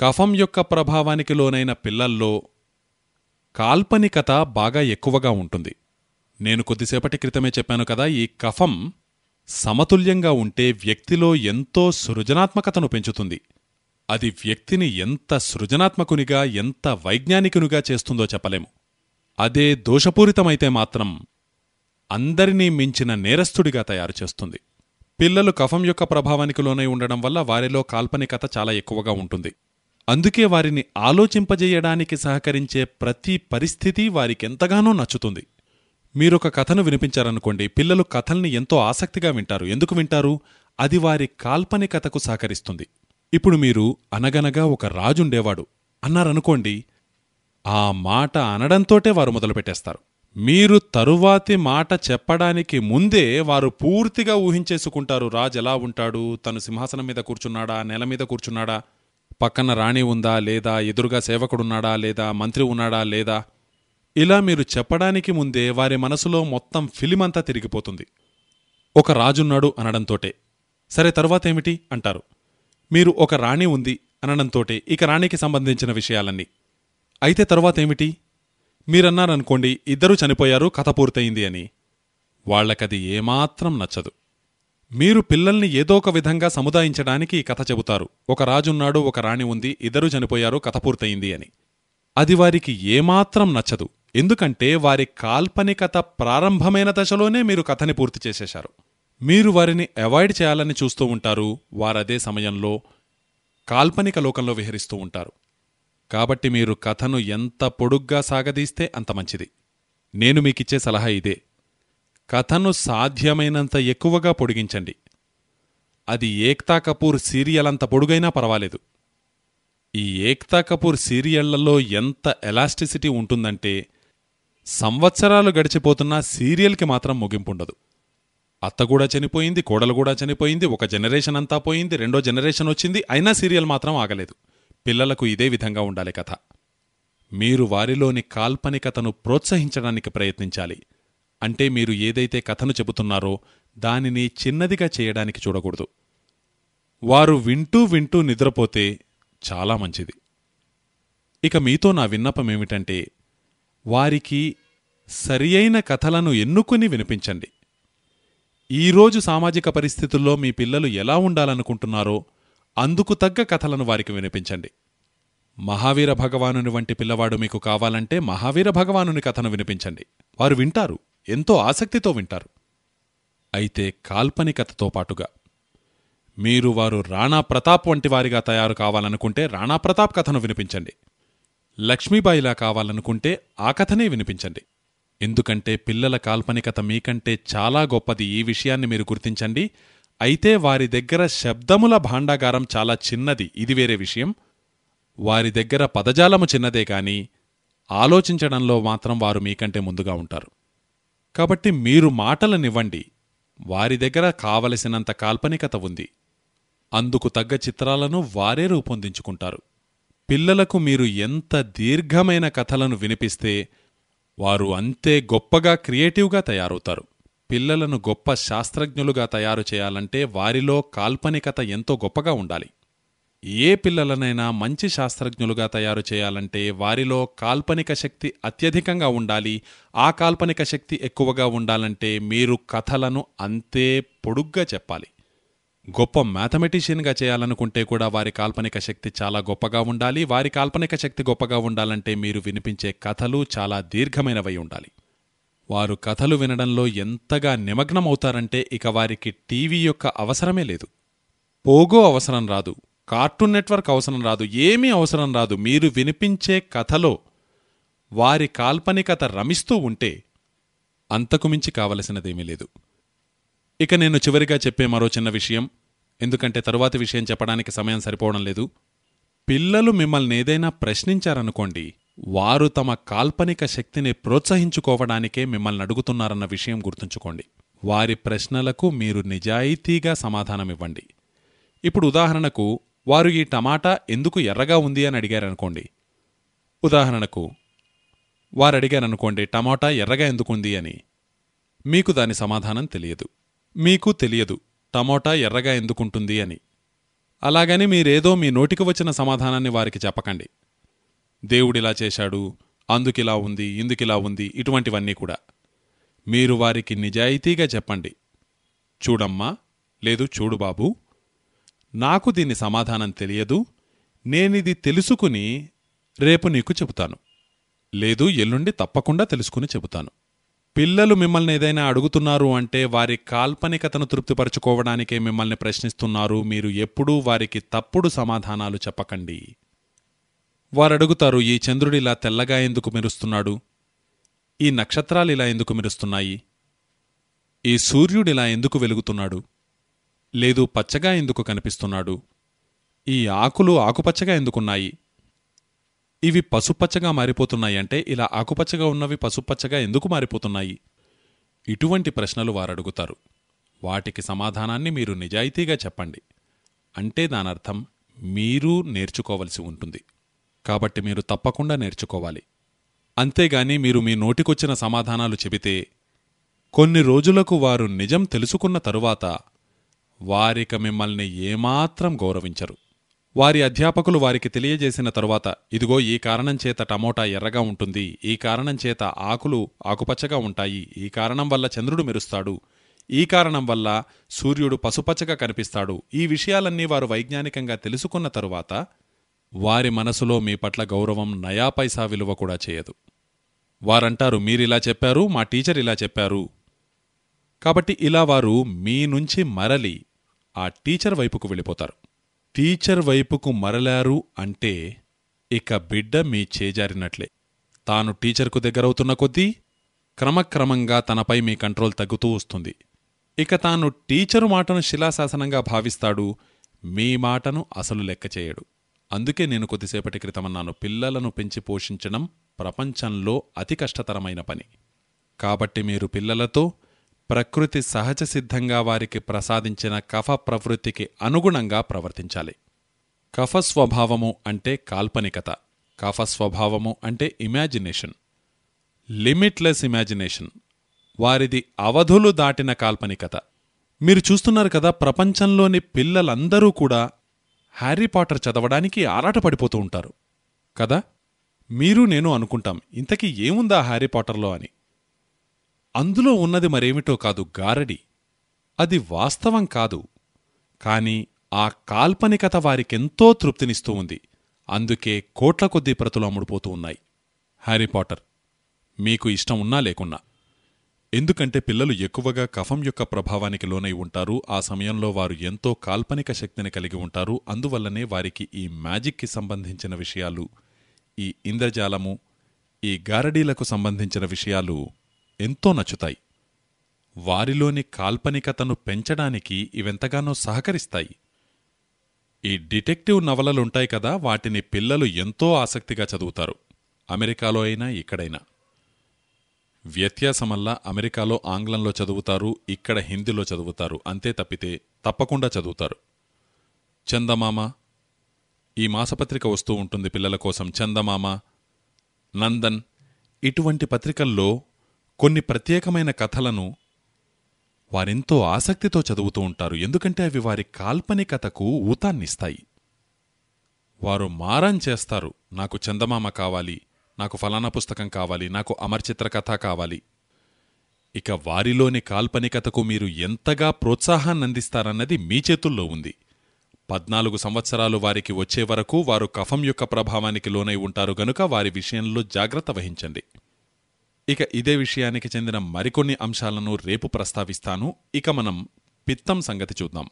కఫం యొక్క ప్రభావానికి లోనైన పిల్లల్లో కాల్పనికత బాగా ఎక్కువగా ఉంటుంది. నేను కొద్దిసేపటి క్రితమే చెప్పాను కదా ఈ కఫం సమతుల్యంగా ఉంటే వ్యక్తిలో ఎంతో సృజనాత్మకతను పెంచుతుంది. అది వ్యక్తిని ఎంత సృజనాత్మకునిగా ఎంత వైజ్ఞానికునిగా చేస్తుందో చెప్పలేము. అదే దోషపూరితమైతే మాత్రం అందరినీ మించిన నేరస్తుడిగా తయారు చేస్తుంది. పిల్లలు కఫం యొక్క ప్రభావానికి లోనై ఉండడం వల్ల వారిలో కాల్పనికత చాలా ఎక్కువగా ఉంటుంది. అందుకే వారిని ఆలోచింపజేయడానికి సహకరించే ప్రతి పరిస్థితి వారికెంతగానో నచ్చుతుంది. మీరొక కథను వినిపించారనుకోండి పిల్లలు కథల్ని ఎంతో ఆసక్తిగా వింటారు. ఎందుకు వింటారు? అది వారి కాల్పనికతకు సహకరిస్తుంది. ఇప్పుడు మీరు అనగనగా ఒక రాజుండేవాడు అన్నారనుకోండి ఆ మాట అనడంతోటే వారు మొదలుపెట్టేస్తారు. మీరు తరువాతి మాట చెప్పడానికి ముందే వారు పూర్తిగా ఊహించేసుకుంటారు రాజు ఎలా ఉంటాడు తను సింహాసనం మీద కూర్చున్నాడా నేల మీద కూర్చున్నాడా పక్కన రాణి ఉందా లేదా ఎదురుగా సేవకుడున్నాడా లేదా మంత్రి ఉన్నాడా లేదా ఇలా మీరు చెప్పడానికి ముందే వారి మనసులో మొత్తం ఫిలిమంతా తిరిగిపోతుంది. ఒక రాజున్నాడు అనడంతోటే. సరే తరువాతేమిటి? అంటారు. మీరు ఒక రాణి ఉంది అనడంతోటే ఇక రాణికి సంబంధించిన విషయాలన్నీ. అయితే తరువాతేమిటి? మీరన్నారనుకోండి ఇద్దరూ చనిపోయారు కథ పూర్తయింది అని. వాళ్ళకది ఏమాత్రం నచ్చదు. మీరు పిల్లల్ని ఏదో ఒక విధంగా సముదాయించడానికి ఈ కథ చెబుతారు. ఒక రాజున్నాడు ఒక రాణి ఉంది ఇద్దరూ చనిపోయారు కథ పూర్తయింది అని. అది వారికి ఏమాత్రం నచ్చదు. ఎందుకంటే వారి కాల్పనికత ప్రారంభమైన దశలోనే మీరు కథని పూర్తి చేసేశారు. మీరు వారిని అవాయిడ్ చేయాలని చూస్తూ ఉంటారు వారదే సమయంలో కాల్పనిక లోకంలో విహరిస్తూ ఉంటారు. కాబట్టి మీరు కథను ఎంత పొడుగ్గా సాగదీస్తే అంత మంచిది. నేను మీకిచ్చే సలహా ఇదే. కథను సాధ్యమైనంత ఎక్కువగా పొడిగించండి. అది ఏక్తా కపూర్ సీరియల్ అంత పొడుగైనా పర్వాలేదు. ఈ ఏక్తా కపూర్ సీరియళ్ళలో ఎంత ఎలాస్టిసిటీ ఉంటుందంటే సంవత్సరాలు గడిచిపోతున్నా సీరియల్కి మాత్రం ముగింపుండదు. అత్త కూడా చనిపోయింది కోడలు కూడా చనిపోయింది ఒక జనరేషన్ అంతా పోయింది రెండో జనరేషన్ వచ్చింది అయినా సీరియల్ మాత్రం ఆగలేదు. పిల్లలకు ఇదే విధంగా ఉండాలి కథ. మీరు వారిలోని కాల్పనికతను ప్రోత్సహించడానికి ప్రయత్నించాలి. అంటే మీరు ఏదైతే కథను చెబుతున్నారో దానిని చిన్నదిగా చేయడానికి చూడకూడదు. వారు వింటూ వింటూ నిద్రపోతే చాలా మంచిది. ఇక మీతో నా విన్నపమేమిటంటే వారికి సరియైన కథలను ఎన్నుకుని వినిపించండి. ఈరోజు సామాజిక పరిస్థితుల్లో మీ పిల్లలు ఎలా ఉండాలనుకుంటున్నారో అందుకు తగ్గ కథలను వారికి వినిపించండి. మహావీర భగవానుని వంటి పిల్లవాడు మీకు కావాలంటే మహావీర భగవానుని కథను వినిపించండి. వారు వింటారు ఎంతో ఆసక్తితో వింటారు. అయితే కాల్పనికతతో పాటుగా మీరు వారు రాణా ప్రతాప్ వంటి వారిగా తయారు కావాలనుకుంటే రాణా ప్రతాప్ కథను వినిపించండి. లక్ష్మీబాయిలా కావాలనుకుంటే ఆ కథనే వినిపించండి. ఎందుకంటే పిల్లల కాల్పనికత మీకంటే చాలా గొప్పది ఈ విషయాన్ని మీరు గుర్తించండి. అయితే వారి దగ్గర శబ్దముల భాండాగారం చాలా చిన్నది. ఇది వేరే విషయం. వారి దగ్గర పదజాలము చిన్నదే కాని ఆలోచించడంలో మాత్రం వారు మీకంటే ముందుగా ఉంటారు. కాబట్టి మీరు మాటలనివ్వండి. వారి దగ్గర కావలసినంత కాల్పనికత ఉంది. అందుకు తగ్గ చిత్రాలను వారే రూపొందించుకుంటారు. పిల్లలకు మీరు ఎంత దీర్ఘమైన కథలను వినిపిస్తే వారు అంతే గొప్పగా క్రియేటివ్గా తయారవుతారు. పిల్లలను గొప్ప శాస్త్రజ్ఞులుగా తయారు చేయాలంటే వారిలో కాల్పనికత ఎంతో గొప్పగా ఉండాలి. ఏ పిల్లలనైనా మంచి శాస్త్రజ్ఞులుగా తయారు చేయాలంటే వారిలో కాల్పనిక శక్తి అత్యధికంగా ఉండాలి. ఆ కాల్పనిక శక్తి ఎక్కువగా ఉండాలంటే మీరు కథలను అంతే పొడుగ్గా చెప్పాలి. గొప్ప మ్యాథమెటిషియన్గా చేయాలనుకుంటే కూడా వారి కాల్పనిక శక్తి చాలా గొప్పగా ఉండాలి. వారి కాల్పనిక శక్తి గొప్పగా ఉండాలంటే మీరు వినిపించే కథలు చాలా దీర్ఘమైనవై ఉండాలి. వారు కథలు వినడంలో ఎంతగా నిమగ్నమవుతారంటే ఇక వారికి టీవీ యొక్క అవసరమే లేదు. పోగో అవసరం రాదు. కార్టూన్ నెట్వర్క్ అవసరం రాదు. ఏమీ అవసరం రాదు. మీరు వినిపించే కథలో వారి కాల్పనికత రమిస్తూ ఉంటే అంతకుమించి కావలసినదేమీ లేదు. ఇక నేను చివరిగా చెప్పే మరో చిన్న విషయం. ఎందుకంటే తరువాతి విషయం చెప్పడానికి సమయం సరిపోవడం లేదు. పిల్లలు మిమ్మల్ని ఏదైనా ప్రశ్నించారనుకోండి వారు తమ కాల్పనిక శక్తిని ప్రోత్సహించుకోవడానికే మిమ్మల్ని అడుగుతున్నారన్న విషయం గుర్తుంచుకోండి. వారి ప్రశ్నలకు మీరు నిజాయితీగా సమాధానమివ్వండి ఇప్పుడు ఉదాహరణకు వారు ఈ టమాటా ఎందుకు ఎర్రగా ఉంది అని అడిగారనుకోండి. ఉదాహరణకు వారు అడిగారనుకోండి టమాటా ఎర్రగా ఎందుకుంది అని. మీకు దాని సమాధానం తెలియదు. మీకు తెలియదు టమోటా ఎర్రగా ఎందుకుంటుంది అని. అలాగని మీరేదో మీ నోటికి వచ్చిన సమాధానాన్ని వారికి చెప్పకండి. దేవుడిలా చేశాడు అందుకిలా ఉంది ఇందుకిలా ఉంది ఇటువంటివన్నీ కూడా. మీరు వారికి నిజాయితీగా చెప్పండి. చూడమ్మా లేదు చూడు బాబూ నాకు దీని సమాధానం తెలియదు నేనిది తెలుసుకుని రేపు నీకు చెబుతాను. లేదు ఎల్లుండి తప్పకుండా తెలుసుకుని చెబుతాను. పిల్లలు మిమ్మల్ని ఏదైనా అడుగుతున్నారు అంటే వారి కాల్పనికతను తృప్తిపరచుకోవడానికే మిమ్మల్ని ప్రశ్నిస్తున్నారు. మీరు ఎప్పుడూ వారికి తప్పుడు సమాధానాలు చెప్పకండి. వారడుగుతారు ఈ చంద్రుడిలా తెల్లగా ఎందుకు మెరుస్తున్నాడు? ఈ నక్షత్రాలిలా ఎందుకు మెరుస్తున్నాయి? ఈ సూర్యుడిలా ఎందుకు వెలుగుతున్నాడు? లేదు పచ్చగా ఎందుకు కనిపిస్తున్నాడు? ఈ ఆకులు ఆకుపచ్చగా ఎందుకున్నాయి? ఇవి పసుపచ్చగా మారిపోతున్నాయంటే ఇలా ఆకుపచ్చగా ఉన్నవి పసుపచ్చగా ఎందుకు మారిపోతున్నాయి? ఇటువంటి ప్రశ్నలు వారడుగుతారు. వాటికి సమాధానాన్ని మీరు నిజాయితీగా చెప్పండి. అంటే దానర్థం మీరు నేర్చుకోవలసి ఉంటుంది. కాబట్టి మీరు తప్పకుండా నేర్చుకోవాలి. అంతేగాని మీరు మీ నోటికొచ్చిన సమాధానాలు చెబితే కొన్ని రోజులకు వారు నిజం తెలుసుకున్న తరువాత వారిక మిమ్మల్ని ఏమాత్రం గౌరవించరు. వారి అధ్యాపకులు వారికి తెలియజేసిన తరువాత ఇదిగో ఈ కారణం చేత టమోటా ఎర్రగా ఉంటుంది ఈ కారణం చేత ఆకులు ఆకుపచ్చగా ఉంటాయి ఈ కారణం వల్ల చంద్రుడు మెరుస్తాడు ఈ కారణం వల్ల సూర్యుడు పసుపచ్చగా కనిపిస్తాడు. ఈ విషయాలన్నీ వారు వైజ్ఞానికంగా తెలుసుకున్న తరువాత వారి మనసులో మీ పట్ల గౌరవం నయా పైసా విలువ కూడా చేయదు. వారంటారు మీరిలా చెప్పారు మా టీచర్ ఇలా చెప్పారు. కాబట్టి ఇలా వారు మీ నుంచి మరలి ఆ టీచర్ వైపుకు వెళ్ళిపోతారు. టీచర్ వైపుకు మరలారు అంటే ఇక బిడ్డ మీ చేజారినట్లే. తాను టీచర్కు దగ్గరవుతున్న కొద్దీ క్రమక్రమంగా తనపై మీ కంట్రోల్ తగ్గుతూ వస్తుంది. ఇక తాను టీచరు మాటను శిలాశాసనంగా భావిస్తాడు మీ మాటను అసలు లెక్క చేయడు. అందుకే నేను కొద్దిసేపటి క్రితమన్నాను పిల్లలను పెంచి పోషించడం ప్రపంచంలో అతి కష్టతరమైన పని. కాబట్టి మీరు పిల్లలతో ప్రకృతి సహజ సిద్ధంగా వారికి ప్రసాదించిన కఫ ప్రవృత్తికి అనుగుణంగా ప్రవర్తించాలి. కఫ స్వభావము అంటే కాల్పనికత. కఫ స్వభావము అంటే ఇమాజినేషన్ లిమిట్లెస్ ఇమాజినేషన్ వారిది అవధులు దాటిన కాల్పనికత. మీరు చూస్తున్నారు కదా ప్రపంచంలోని పిల్లలందరూ కూడా హ్యారీ పాటర్ చదవడానికి ఆరాటపడిపోతూ ఉంటారు. కదా? మీరు నేను అనుకుంటాం ఇంతకీ ఏముందా హ్యారీ పాటర్లో అని. అందులో ఉన్నది మరేమిటో కాదు గారడి. అది వాస్తవం కాదు. కాని ఆ కాల్పనికత వారికెంతో తృప్తినిస్తూ ఉంది. అందుకే కోట్ల కొద్దీ ప్రతులు అమ్ముడుపోతూ ఉన్నాయి. హ్యారీపాటర్ మీకు ఇష్టం ఉన్నా లేకున్నా. ఎందుకంటే పిల్లలు ఎక్కువగా కఫం యొక్క ప్రభావానికి లోనై ఉంటారు. ఆ సమయంలో వారు ఎంతో కాల్పనిక శక్తిని కలిగి ఉంటారు. అందువల్లనే వారికి ఈ మ్యాజిక్కి సంబంధించిన విషయాలు ఈ ఇంద్రజాలము ఈ గారడీలకు సంబంధించిన విషయాలు ఎంతో నచ్చుతాయి. వారిలోని కాల్పనికతను పెంచడానికి ఇవెంతగానో సహకరిస్తాయి. ఈ డిటెక్టివ్ నవలలుంటాయి కదా వాటిని పిల్లలు ఎంతో ఆసక్తిగా చదువుతారు. అమెరికాలో అయినా ఇక్కడైనా. వ్యత్యాసమల్లా అమెరికాలో ఆంగ్లంలో చదువుతారు ఇక్కడ హిందీలో చదువుతారు అంతే తప్పితే తప్పకుండా చదువుతారు. చందమామ ఈ మాసపత్రిక వస్తూ ఉంటుంది పిల్లల కోసం. చందమామ నందన్ ఇటువంటి పత్రికల్లో కొన్ని ప్రత్యేకమైన కథలను వారెంతో ఆసక్తితో చదువుతూ ఉంటారు. ఎందుకంటే అవి వారి కాల్పనికతకు ఊతాన్నిస్తాయి. వారు మారం చేస్తారు. నాకు చందమామ కావాలి నాకు ఫలానా పుస్తకం కావాలి నాకు అమర్చిత్ర కథ కావాలి. ఇక వారిలోని కాల్పనికతకు మీరు ఎంతగా ప్రోత్సాహాన్నందిస్తారన్నది మీ చేతుల్లో ఉంది. పద్నాలుగు సంవత్సరాలు వారికి వచ్చే వరకు వారు కఫం యొక్క ప్రభావానికి లోనై ఉంటారు. గనుక వారి విషయంలో జాగ్రత్త వహించండి. ఇక ఇదే విషయానికి చెందిన మరికొన్ని అంశాలను రేపు ప్రస్తావిస్తాను. ఇక మనం పిత్తం సంగతి చూద్దాం.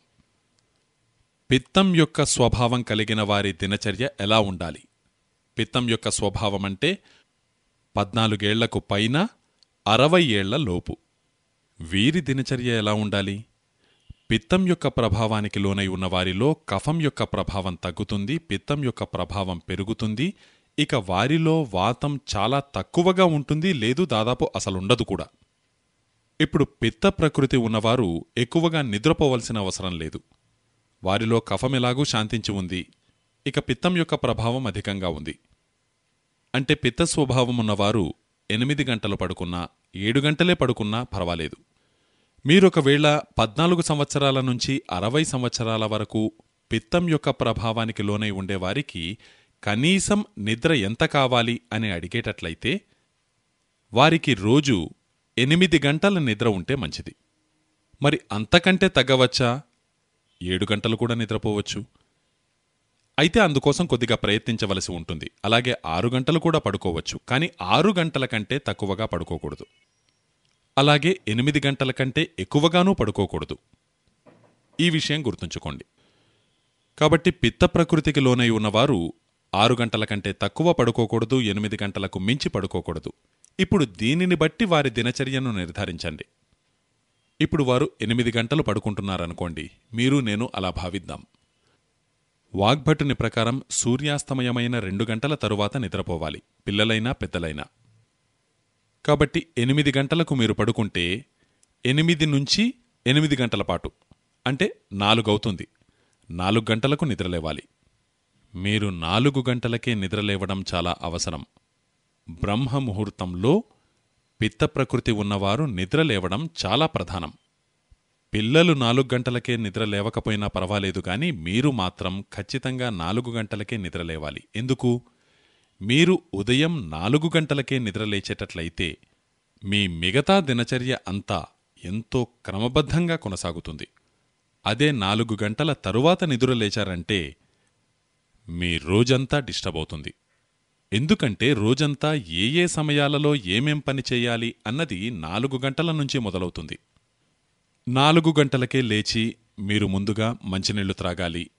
పిత్తం యొక్క స్వభావం కలిగిన వారి దినచర్య ఎలా ఉండాలి? పిత్తం యొక్క స్వభావం అంటే పద్నాలుగేళ్ళకు పైన అరవై ఏళ్ళ లోపు. వీరి దినచర్య ఎలా ఉండాలి? పిత్తం యొక్క ప్రభావానికి లోనై ఉన్నవారిలో కఫం యొక్క ప్రభావం తగ్గుతుంది పిత్తం యొక్క ప్రభావం పెరుగుతుంది ఇక వారిలో వాతం చాలా తక్కువగా ఉంటుంది లేదు దాదాపు అసలుండదు కూడా. ఇప్పుడు పిత్త ప్రకృతి ఉన్నవారు ఎక్కువగా నిద్రపోవలసిన అవసరం లేదు. వారిలో కఫం ఎలాగూ శాంతించి ఉంది. ఇక పిత్తం యొక్క ప్రభావం అధికంగా ఉంది. అంటే పిత్త స్వభావం ఉన్నవారు ఎనిమిది గంటలు పడుకున్నా ఏడు గంటలే పడుకున్నా పర్వాలేదు. మీరొకవేళ పద్నాలుగు సంవత్సరాల నుంచి అరవై సంవత్సరాల వరకు పిత్తం యొక్క ప్రభావానికి లోనై ఉండేవారికి కనీసం నిద్ర ఎంత కావాలి అని అడిగేటట్లయితే వారికి రోజు ఎనిమిది గంటల నిద్ర ఉంటే మంచిది. మరి అంతకంటే తగ్గవచ్చా? ఏడు గంటలు కూడా నిద్రపోవచ్చు. అయితే అందుకోసం కొద్దిగా ప్రయత్నించవలసి ఉంటుంది. అలాగే ఆరు గంటలు కూడా పడుకోవచ్చు. కానీ ఆరు గంటల కంటే తక్కువగా పడుకోకూడదు. అలాగే ఎనిమిది గంటల కంటే ఎక్కువగానూ పడుకోకూడదు. ఈ విషయం గుర్తుంచుకోండి. కాబట్టి పిత్త ప్రకృతికి లోనై ఉన్నవారు ఆరు గంటల కంటే తక్కువ పడుకోకూడదు ఎనిమిది గంటలకు మించి పడుకోకూడదు. ఇప్పుడు దీనిని బట్టి వారి దినచర్యను నిర్ధారించండి. ఇప్పుడు వారు ఎనిమిది గంటలు పడుకుంటున్నారనుకోండి మీరు నేను అలా భావిద్దాం. వాగ్భటుని ప్రకారం సూర్యాస్తమయమైన రెండు గంటల తరువాత నిద్రపోవాలి పిల్లలైనా పెద్దలైనా. కాబట్టి ఎనిమిది గంటలకు మీరు పడుకుంటే ఎనిమిది నుంచి ఎనిమిది గంటల పాటు అంటే నాలుగవుతుంది. నాలుగు గంటలకు నిద్రలేవాలి. మీరు నాలుగు గంటలకే నిద్రలేవడం చాలా అవసరం. బ్రహ్మ ముహూర్తంలో ఉన్నవారు నిద్రలేవడం చాలా ప్రధానం. పిల్లలు నాలుగు గంటలకే నిద్ర లేవకపోయినా పర్వాలేదు గాని మీరు మాత్రం ఖచ్చితంగా నాలుగు గంటలకే నిద్రలేవాలి. ఎందుకు? మీరు ఉదయం నాలుగు గంటలకే నిద్రలేచేటట్లయితే మీ మిగతా దినచర్య అంతా ఎంతో క్రమబద్ధంగా కొనసాగుతుంది. అదే నాలుగు గంటల తరువాత నిద్రలేచారంటే మీ రోజంతా డిస్టర్బ్ అవుతుంది. ఎందుకంటే రోజంతా ఏ ఏ సమయాలలో ఏమేం పని చేయాలి అన్నది నాలుగు గంటల నుంచి మొదలవుతుంది. నాలుగు గంటలకే లేచి మీరు ముందుగా మంచినీళ్ళు త్రాగాలి.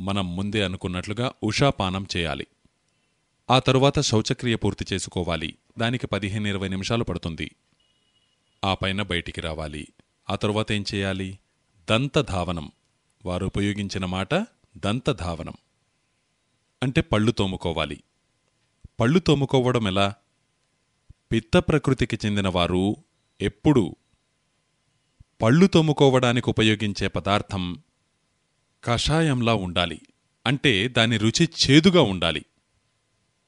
మనం ముందే అనుకున్నట్లుగా ఉషాపానం చేయాలి. ఆ తరువాత శౌచక్రియ పూర్తి చేసుకోవాలి. దానికి పదిహేను ఇరవై నిమిషాలు పడుతుంది. ఆ పైన బయటికి రావాలి. ఆ తరువాత ఏం చేయాలి? దంతధావనం. వారు ఉపయోగించిన మాట దంతధావనం. అంటే పళ్ళు తోముకోవాలి. పళ్ళు తోముకోవడం ఎలా? పిత్త ప్రకృతికి చెందినవారు ఎప్పుడు ఎప్పుడూ పళ్ళు తోముకోవడానికి ఉపయోగించే పదార్థం కషాయంలా ఉండాలి. అంటే దాని రుచి చేదుగా ఉండాలి.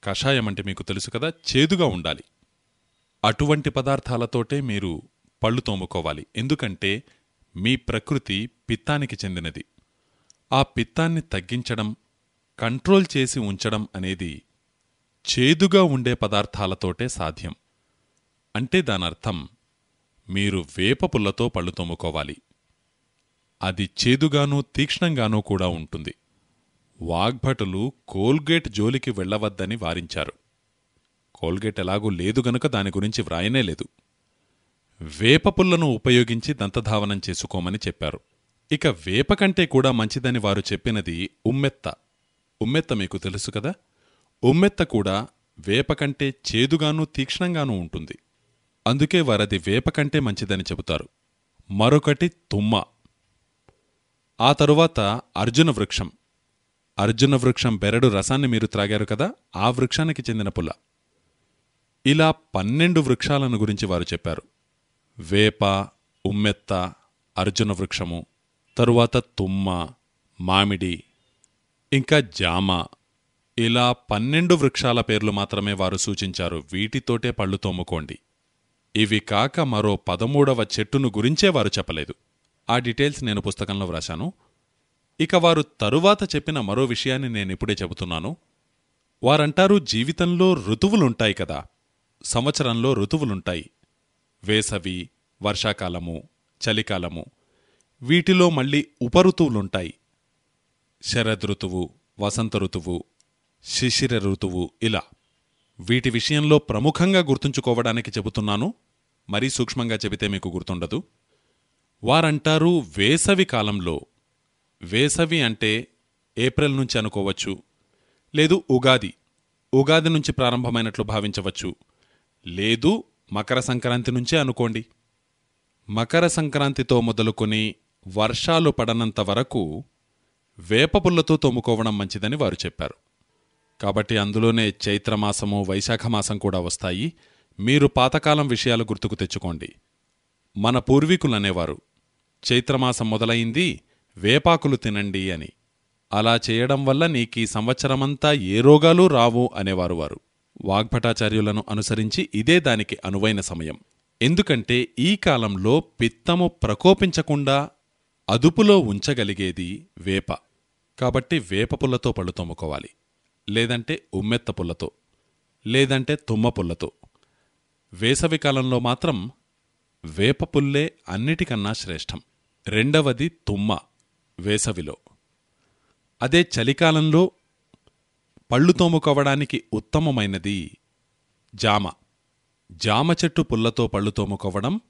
కషాయం అంటే మీకు తెలుసు కదా చేదుగా ఉండాలి. అటువంటి పదార్థాలతోటే మీరు పళ్ళు తోముకోవాలి. ఎందుకంటే మీ ప్రకృతి పిత్తానికి చెందినది. ఆ పిత్తాన్ని తగ్గించడం కంట్రోల్ చేసి ఉంచడం అనేది చేదుగా ఉండే పదార్థాలతోటే సాధ్యం. అంటే దానర్థం మీరు వేప పుల్లతో పళ్ళు తోముకోవాలి. అది చేదుగానూ తీక్ష్ణంగానూ కూడా ఉంటుంది. వాగ్భటులు కోల్గేట్ జోలికి వెళ్ళవద్దని వారించారు. కోల్గేట్ ఎలాగూ లేదు గనుక దాని గురించి వ్రాయనే లేదు. వేపపుల్లను ఉపయోగించి దంతధావనం చేసుకోమని చెప్పారు. ఇక వేప కంటే కూడా మంచిదని వారు చెప్పినది ఉమ్మెత్త. ఉమ్మెత్త మీకు తెలుసు కదా? ఉమ్మెత్త కూడా వేప కంటే చేదుగానూ తీక్ష్ణంగానూ ఉంటుంది. అందుకే వారది వేప కంటే మంచిదని చెబుతారు. మరొకటి తుమ్మ. ఆ తరువాత అర్జున వృక్షం. అర్జున వృక్షం బెరడు రసాన్ని మీరు త్రాగారు కదా? ఆ వృక్షానికి చెందిన పుల్ల ఇలా పన్నెండు వృక్షాలను గురించి వారు చెప్పారు. వేప ఉమ్మెత్త అర్జున వృక్షము తరువాత తుమ్మ మామిడి ఇంకా జామ. ఇలా పన్నెండు వృక్షాల పేర్లు మాత్రమే వారు సూచించారు. వీటితోటే పళ్ళు తోముకోండి. ఇవి కాక మరో పదమూడవ చెట్టును గురించే వారు చెప్పలేదు. ఆ డీటెయిల్స్ నేను పుస్తకంలో వ్రాశాను. ఇక వారు తరువాత చెప్పిన మరో విషయాన్ని నేనిప్పుడే చెబుతున్నాను. వారంటారు జీవితంలో ఋతువులుంటాయి కదా. సంవత్సరంలో ఋతువులుంటాయి. వేసవి వర్షాకాలము చలికాలము. వీటిలో మళ్ళీ ఉపఋతువులుంటాయి శరదృతువు వసంత ఋతువు శిశిర ఋతువు ఇలా. వీటి విషయంలో ప్రముఖంగా గుర్తుంచుకోవడానికి చెబుతున్నాను. మరీ సూక్ష్మంగా చెబితే మీకు గుర్తుండదు. వారంటారు వేసవి కాలంలో. వేసవి అంటే ఏప్రిల్ నుంచి అనుకోవచ్చు. లేదు ఉగాది. ఉగాది నుంచి ప్రారంభమైనట్లు భావించవచ్చు. లేదు మకర సంక్రాంతి నుంచే అనుకోండి. మకర సంక్రాంతితో మొదలుకొని వర్షాలు పడనంత వరకు వేపపుల్లతో తోముకోవడం మంచిదని వారు చెప్పారు. కాబట్టి అందులోనే చైత్రమాసము వైశాఖమాసం కూడా వస్తాయి. మీరు పాతకాలం విషయాలు గుర్తుకు తెచ్చుకోండి. మన పూర్వీకులనేవారు చైత్రమాసం మొదలైంది వేపాకులు తినండి అని. అలా చేయడం వల్ల నీకీ సంవత్సరమంతా ఏ రోగాలు రావు అనేవారు వారు. వాగ్భటాచార్యులను అనుసరించి ఇదే దానికి అనువైన సమయం. ఎందుకంటే ఈ కాలంలో పిత్తము ప్రకోపించకుండా అదుపులో ఉంచగలిగేది వేప. కాబట్టి వేప పుల్లతో పళ్ళు తోముకోవాలి. లేదంటే ఉమ్మెత్త పుల్లతో. లేదంటే తుమ్మ పుల్లతో. వేసవి కాలంలో మాత్రం వేప పుల్లే అన్నిటికన్నా శ్రేష్టం. రెండవది తుమ్మ వేసవిలో. అదే చలికాలంలో పళ్ళు తోముకోవడానికి ఉత్తమమైనది జామ. జామ చెట్టు పుల్లతో పళ్ళు తోముకోవడం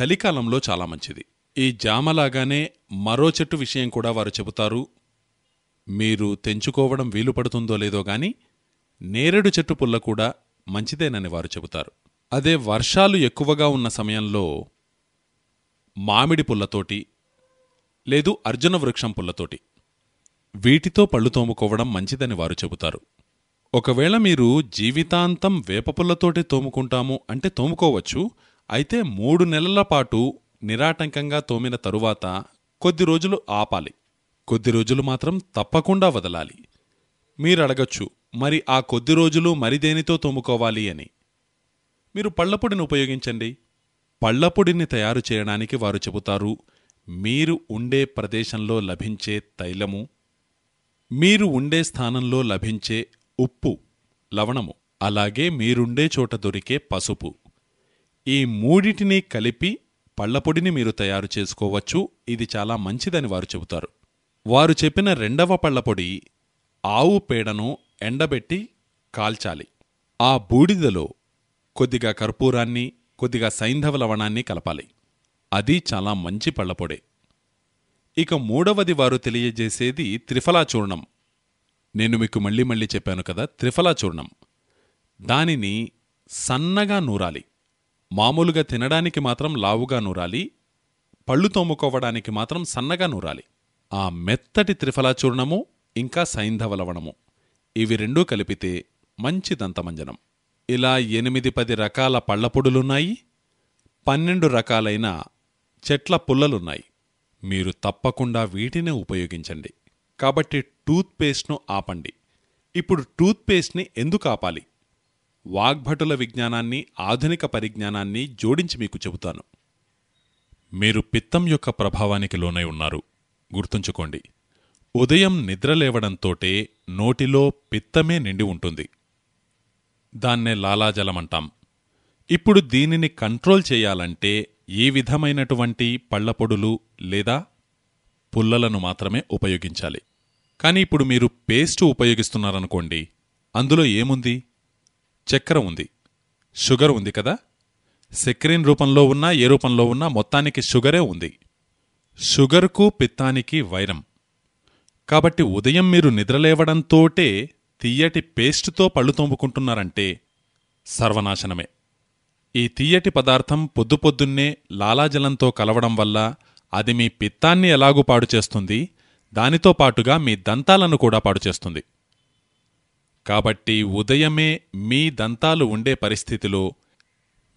చలికాలంలో చాలా మంచిది. ఈ జామలాగానే మరో చెట్టు విషయం కూడా వారు చెబుతారు. మీరు తెంచుకోవడం వీలు పడుతుందో లేదో గాని నేరేడు చెట్టు పుల్ల కూడా మంచిదేనని వారు చెబుతారు. అదే వర్షాలు ఎక్కువగా ఉన్న సమయంలో మామిడి పుల్లతోటి లేదు అర్జున వృక్షం పుల్లతోటి వీటితో పళ్ళు తోముకోవడం మంచిదని వారు చెబుతారు. ఒకవేళ మీరు జీవితాంతం వేపపుల్లతోటి తోముకుంటాము అంటే తోముకోవచ్చు. అయితే మూడు నెలల పాటు నిరాటంకంగా తోమిన తరువాత కొద్ది రోజులు ఆపాలి. కొద్ది రోజులు మాత్రం తప్పకుండా వదలాలి. మీరు అడగచ్చు మరి ఆ కొద్ది రోజులు మరి దేనితో తోముకోవాలి అని. మీరు పళ్ళపొడిని ఉపయోగించండి. పళ్ళపొడిని తయారు చేయడానికి వారు చెబుతారు మీరు ఉండే ప్రదేశంలో లభించే తైలము మీరు ఉండే స్థానంలో లభించే ఉప్పు లవణము అలాగే మీరుండే చోట దొరికే పసుపు. ఈ మూడిటిని కలిపి పళ్ళపొడిని మీరు తయారు చేసుకోవచ్చు. ఇది చాలా మంచిదని వారు చెబుతారు. వారు చెప్పిన రెండవ పళ్ళపొడి ఆవు పేడను ఎండబెట్టి కాల్చాలి. ఆ బూడిదలో కొద్దిగా కర్పూరాన్ని కొద్దిగా సైంధవ లవణాన్ని కలపాలి. అది చాలా మంచి పళ్ళపొడే. ఇక మూడవది వారు తెలియజేసేది త్రిఫలాచూర్ణం నేను మీకు మళ్ళీ మళ్ళీ చెప్పాను కదా త్రిఫలాచూర్ణం దానిని సన్నగా నూరాలి. మామూలుగా తినడానికి మాత్రం లావుగా నూరాలి. పళ్ళు తోముకోవడానికి మాత్రం సన్నగా నూరాలి. ఆ మెత్తటి త్రిఫలాచూర్ణము ఇంకా సైంధవలవణము. ఇవి రెండూ కలిపితే మంచి దంతమంజనం ఇలా ఎనిమిది పది రకాల పళ్ళపొడులున్నాయి పన్నెండు రకాలైన చెట్ల పుల్లలున్నాయి. మీరు తప్పకుండా వీటినే ఉపయోగించండి. కాబట్టి టూత్పేస్ట్ను ఆపండి. ఇప్పుడు టూత్పేస్ట్ని ఎందుకు ఆపాలి? వాగ్భటుల విజ్ఞానాన్ని ఆధునిక పరిజ్ఞానాన్ని జోడించి మీకు చెబుతాను. మీరు పిత్తం యొక్క ప్రభావానికి లోనై ఉన్నారు. గుర్తుంచుకోండి. ఉదయం నిద్రలేవడంతోటే నోటిలో పిత్తమే నిండి ఉంటుంది. దాన్నే లాలాజలమంటాం. ఇప్పుడు దీనిని కంట్రోల్ చేయాలంటే ఏ విధమైనటువంటి పళ్ళపొడులు లేదా పుల్లలను మాత్రమే ఉపయోగించాలి. కానీ ఇప్పుడు మీరు పేస్టు ఉపయోగిస్తున్నారనుకోండి అందులో ఏముంది? చక్కెర ఉంది. షుగర్ ఉంది కదా? సెక్రిన్ రూపంలో ఉన్నా ఏ రూపంలో ఉన్నా మొత్తానికి షుగరే ఉంది. షుగర్కు పిత్తానికి వైరం. కాబట్టి ఉదయం మీరు నిద్రలేవడంతోటే తీయటి పేస్టుతో పళ్ళు తోముకుంటున్నారంటే సర్వనాశనమే. ఈ తీయటి పదార్థం పొద్దుపొద్దున్నే లాలాజలంతో కలవడం వల్ల అది మీ పిత్తాన్ని ఎలాగూ పాడు చేస్తుంది దానితో పాటుగా మీ దంతాలను కూడా పాడు చేస్తుంది. కాబట్టి ఉదయమే మీ దంతాలు ఉండే పరిస్థితిలో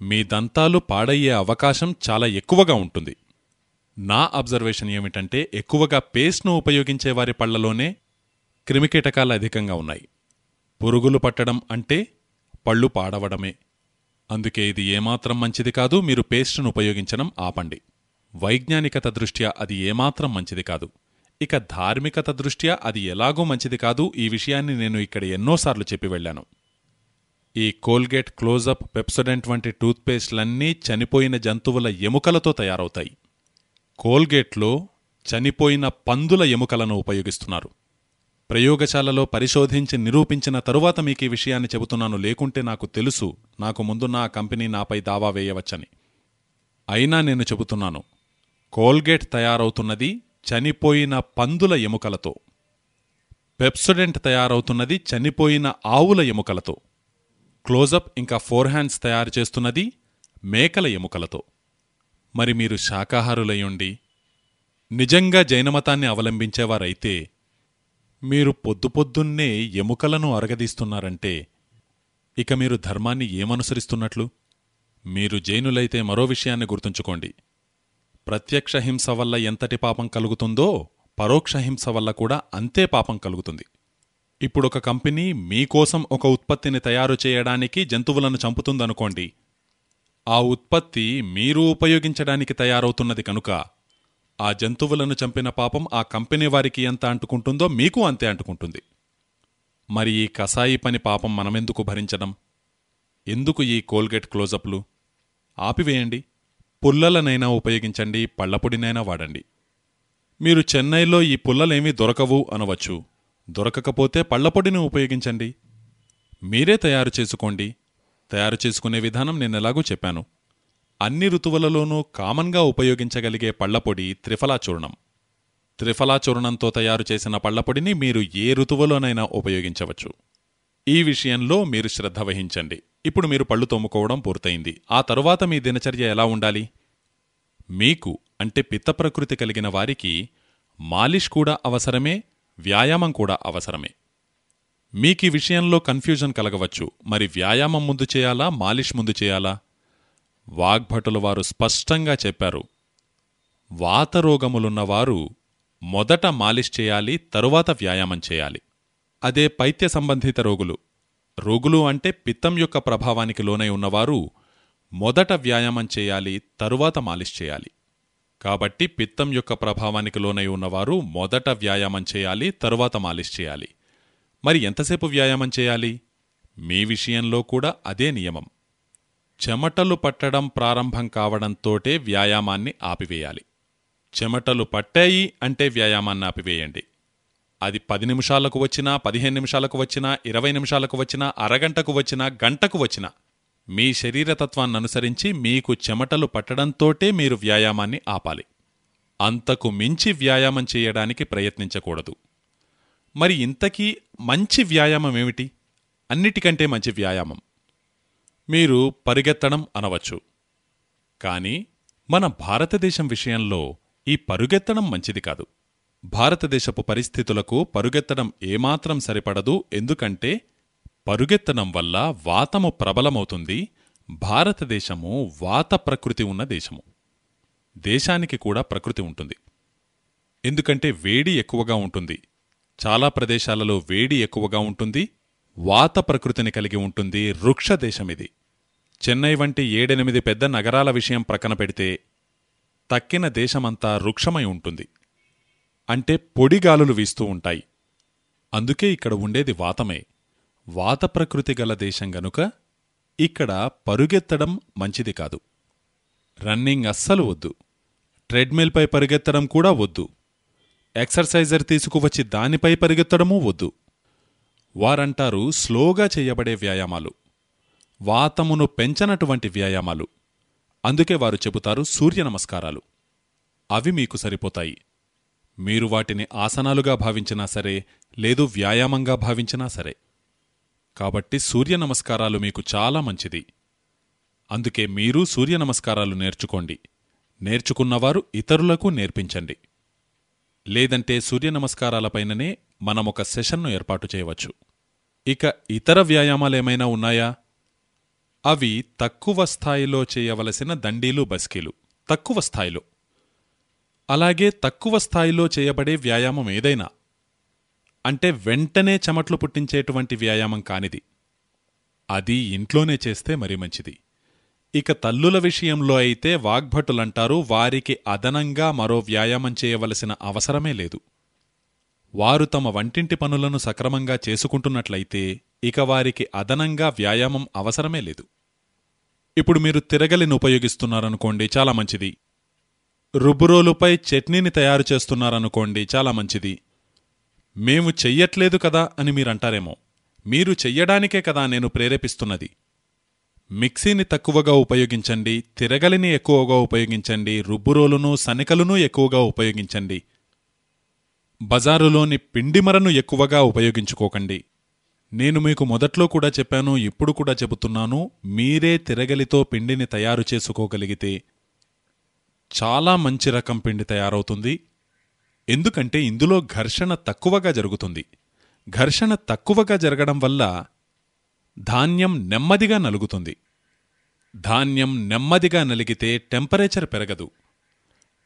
మీ దంతాలు పాడయ్యే అవకాశం చాలా ఎక్కువగా ఉంటుంది. నా అబ్జర్వేషన్ ఏమిటంటే ఎక్కువగా పేస్ట్ను ఉపయోగించే వారి పళ్ళలోనే క్రిమికీటకాలు అధికంగా ఉన్నాయి. పురుగులు పట్టడం అంటే పళ్ళు పాడవడమే. అందుకే ఇది ఏమాత్రం మంచిది కాదు మీరు పేస్ట్ను ఉపయోగించడం ఆపండి. వైజ్ఞానికత దృష్ట్యా అది ఏమాత్రం మంచిది కాదు. ఇక ధార్మికత దృష్ట్యా అది ఎలాగూ మంచిది కాదు ఈ విషయాన్ని నేను ఇక్కడ ఎన్నోసార్లు చెప్పి వెళ్ళాను. ఈ కోల్గేట్ క్లోజప్ పెప్సోడెంట్ వంటి టూత్పేస్ట్లన్నీ చనిపోయిన జంతువుల ఎముకలతో తయారవుతాయి. కోల్గేట్లో చనిపోయిన పందుల ఎముకలను ఉపయోగిస్తున్నారు. ప్రయోగశాలలో పరిశోధించి నిరూపించిన తరువాత మీకు ఈ విషయాన్ని చెబుతున్నాను. లేకుంటే నాకు తెలుసు నాకు ముందున్న ఆ కంపెనీ నాపై దావా వేయవచ్చని. అయినా నేను చెబుతున్నాను కోల్గేట్ తయారవుతున్నది చనిపోయిన పందుల ఎముకలతో. పెప్సోడెంట్ తయారవుతున్నది చనిపోయిన ఆవుల ఎముకలతో. క్లోజప్ ఇంకా ఫోర్ హ్యాండ్స్ తయారు చేస్తున్నది మేకల ఎముకలతో. మరి మీరు శాకాహారులయ్యుండి నిజంగా జైనమతాన్ని అవలంబించేవారైతే మీరు పొద్దు పొద్దున్నే ఎముకలను అరగదీస్తున్నారంటే ఇక మీరు ధర్మాన్ని ఏమనుసరిస్తున్నట్లు? మీరు జైనులైతే మరో విషయాన్ని గుర్తుంచుకోండి. ప్రత్యక్ష హింస వల్ల ఎంతటి పాపం కలుగుతుందో పరోక్ష హింస వల్ల కూడా అంతే పాపం కలుగుతుంది. ఇప్పుడొక కంపెనీ మీకోసం ఒక ఉత్పత్తిని తయారు చేయడానికి జంతువులను చంపుతుందనుకోండి ఆ ఉత్పత్తి మీరు ఉపయోగించడానికి తయారవుతున్నది కనుక ఆ జంతువులను చంపిన పాపం ఆ కంపెనీ వారికి ఎంత అంటుకుంటుందో మీకు అంతే అంటుకుంటుంది. మరి ఈ కసాయి పని పాపం మనమెందుకు భరించడం? ఎందుకు ఈ కోల్గేట్ క్లోజప్లు? ఆపివేయండి. పుల్లలనైనా ఉపయోగించండి పళ్ళపొడినైనా వాడండి. మీరు చెన్నైలో ఈ పుల్లలేమీ దొరకవు అనవచ్చు. దొరకకపోతే పళ్ళపొడిని ఉపయోగించండి. మీరే తయారు చేసుకోండి. తయారు చేసుకునే విధానం నేనెలాగూ చెప్పాను. అన్ని ఋతువులలోనూ కామన్గా ఉపయోగించగలిగే పళ్ళపొడి త్రిఫలాచూర్ణం. త్రిఫలాచూర్ణంతో తయారు చేసిన పళ్ళపొడిని మీరు ఏ ఋతువులోనైనా ఉపయోగించవచ్చు. ఈ విషయంలో మీరు శ్రద్ధ వహించండి. ఇప్పుడు మీరు పళ్ళు తోముకోవడం పూర్తయింది. ఆ తరువాత మీ దినచర్య ఎలా ఉండాలి? మీకు అంటే పిత్త ప్రకృతి కలిగిన వారికి మాలిష్ కూడా అవసరమే వ్యాయామం కూడా అవసరమే. మీకీ విషయంలో కన్ఫ్యూజన్ కలగవచ్చు. మరి వ్యాయామం ముందు చేయాలా? మాలిష్ ముందు చేయాలా? వాగ్భటులు వారు స్పష్టంగా చెప్పారు. వాతరోగములున్నవారు మొదట మాలిష్ చేయాలి తరువాత వ్యాయామం చేయాలి. అదే పైత్య సంబంధిత రోగులు. రోగులు అంటే పిత్తం యొక్క ప్రభావానికి లోనై ఉన్నవారు మొదట వ్యాయామం చేయాలి తరువాత మాలిష్ చేయాలి. కాబట్టి పిత్తం యొక్క ప్రభావానికి లోనై ఉన్నవారు మొదట వ్యాయామం చేయాలి తరువాత మాలిష్ చేయాలి. మరి ఎంతసేపు వ్యాయామం చేయాలి? మీ విషయంలో కూడా అదే నియమం. చెమటలు పట్టడం ప్రారంభం కావడంతోటే వ్యాయామాన్ని ఆపివేయాలి. చెమటలు పట్టాయి అంటే వ్యాయామాన్ని ఆపివేయండి. అది పది నిమిషాలకు వచ్చినా పదిహేను నిమిషాలకు వచ్చినా ఇరవై నిమిషాలకు వచ్చినా అరగంటకు వచ్చినా గంటకు వచ్చినా మీ శరీరతత్వాన్ని అనుసరించి మీకు చెమటలు పట్టడంతోటే మీరు వ్యాయామాన్ని ఆపాలి. అంతకు మించి వ్యాయామం చేయడానికి ప్రయత్నించకూడదు. మరి ఇంతకీ మంచి వ్యాయామం ఏమిటి? అన్నిటికంటే మంచి వ్యాయామం. మీరు పరుగెత్తడం అనవచ్చు. కానీ మన భారతదేశం విషయంలో ఈ పరుగెత్తడం మంచిది కాదు. భారతదేశపు పరిస్థితులకు పరుగెత్తడం ఏమాత్రం సరిపడదు. ఎందుకంటే పరుగెత్తడం వల్ల వాతము ప్రబలమవుతుంది. భారతదేశము వాత ప్రకృతి ఉన్న దేశము. దేశానికి కూడా ప్రకృతి ఉంటుంది. ఎందుకంటే వేడి ఎక్కువగా ఉంటుంది. చాలా ప్రదేశాలలో వేడి ఎక్కువగా ఉంటుంది వాత ప్రకృతిని కలిగి ఉంటుంది వృక్ష దేశమిది. చెన్నై వంటి ఏడెనిమిది పెద్ద నగరాల విషయం ప్రక్కన పెడితే తక్కిన దేశమంతా వృక్షమై ఉంటుంది. అంటే పొడిగాలులు వీస్తూ ఉంటాయి. అందుకే ఇక్కడ ఉండేది వాతమే. వాత ప్రకృతి గల దేశం గనుక ఇక్కడ పరుగెత్తడం మంచిది కాదు. రన్నింగ్ అస్సలు వద్దు. ట్రెడ్మిల్పై పరుగెత్తడం కూడా వద్దు. ఎక్సర్సైజర్ తీసుకువచ్చి దానిపై పరిగెత్తడమూ వద్దు. వారంటారు స్లోగా చేయబడే వ్యాయామాలు. వాతమును పెంచనటువంటి వ్యాయామాలు. అందుకే వారు చెబుతారు సూర్య నమస్కారాలు. అవి మీకు సరిపోతాయి. మీరు వాటిని ఆసనాలుగా భావించినా సరే లేదు వ్యాయామంగా భావించినా సరే. కాబట్టి సూర్య నమస్కారాలు మీకు చాలా మంచిది. అందుకే మీరు సూర్య నమస్కారాలు నేర్చుకోండి. నేర్చుకున్నవారు ఇతరులకు నేర్పించండి. లేదంటే సూర్య నమస్కారాలపైననే మనమొక సెషన్ను ఏర్పాటు చేయవచ్చు. ఇక ఇతర వ్యాయామాలేమైనా ఉన్నాయా? అవి తక్కువ స్థాయిలో చేయవలసిన దండీలు బస్కీలు. తక్కువ స్థాయిలో. అలాగే తక్కువ స్థాయిలో చేయబడే వ్యాయామం ఏదైనా. అంటే వెంటనే చెమట్లు పుట్టించేటువంటి వ్యాయామం కానిది. అది ఇంట్లోనే చేస్తే మరి మంచిది. ఇక తల్లుల విషయంలో అయితే వాగ్భటులంటారు వారికి అదనంగా మరో వ్యాయామం చేయవలసిన అవసరమే లేదు. వారు తమ వంటింటి పనులను సక్రమంగా చేసుకుంటున్నట్లయితే ఇక వారికి అదనంగా వ్యాయామం అవసరమే లేదు. ఇప్పుడు మీరు తిరగలిని ఉపయోగిస్తున్నారనుకోండి చాలా మంచిది. రుబ్బురోలుపై చట్నీని తయారు చేస్తున్నారనుకోండి చాలా మంచిది. మేము చెయ్యట్లేదు కదా అని మీరంటారేమో. మీరు చెయ్యడానికే కదా నేను ప్రేరేపిస్తున్నది. మిక్సీని తక్కువగా ఉపయోగించండి తిరగలిని ఎక్కువగా ఉపయోగించండి రుబ్బురోలును సనికలును ఎక్కువగా ఉపయోగించండి. బజారులోని పిండిమరను ఎక్కువగా ఉపయోగించుకోకండి. నేను మీకు మొదట్లో కూడా చెప్పాను ఇప్పుడు కూడా చెబుతున్నాను మీరే తిరగలితో పిండిని తయారు చేసుకోగలిగితే చాలా మంచి రకం పిండి తయారవుతుంది. ఎందుకంటే ఇందులో ఘర్షణ తక్కువగా జరుగుతుంది. ఘర్షణ తక్కువగా జరగడం వల్ల ధాన్యం నెమ్మదిగా నలుగుతుంది. ధాన్యం నెమ్మదిగా నలిగితే టెంపరేచర్ పెరగదు.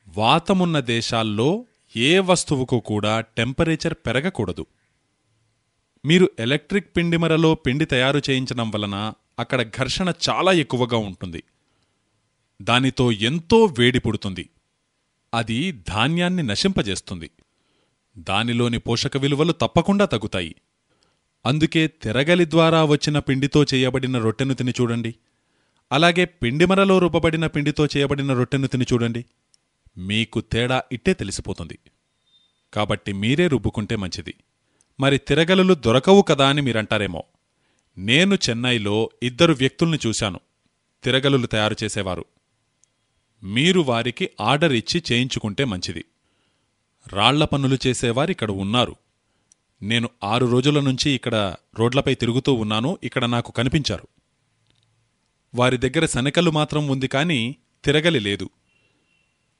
వాతమున్న దేశాల్లో ఏ వస్తువుకు కూడా టెంపరేచర్ పెరగకూడదు. మీరు ఎలక్ట్రిక్ పిండిమరలో పిండి తయారు చేయించడం వలన అక్కడ ఘర్షణ చాలా ఎక్కువగా ఉంటుంది. దానితో ఎంతో వేడి పుడుతుంది. అది ధాన్యాన్ని నశింపజేస్తుంది. దానిలోని పోషక విలువలు తప్పకుండా తగ్గుతాయి. అందుకే తిరగలి ద్వారా వచ్చిన పిండితో చేయబడిన రొట్టెను తిని చూడండి. అలాగే పిండిమరలో రూపబడిన పిండితో చేయబడిన రొట్టెను తిని చూడండి. మీకు తేడా ఇట్టే తెలిసిపోతుంది. కాబట్టి మీరే రుబ్బుకుంటే మంచిది. మరి తిరగలులు దొరకవు కదా అని మీరంటారేమో. నేను చెన్నైలో ఇద్దరు వ్యక్తుల్ని చూశాను. తిరగలులు తయారు చేసేవారు. మీరు వారికి ఆర్డర్ ఇచ్చి చేయించుకుంటే మంచిది. రాళ్ళ పనులు చేసేవారిక్కడ ఉన్నారు. నేను ఆరు రోజుల నుంచి ఇక్కడ రోడ్లపై తిరుగుతూ ఉన్నాను. ఇక్కడ నాకు కనిపించారు. వారి దగ్గర శనకలు మాత్రం ఉంది కానీ తిరగలి లేదు.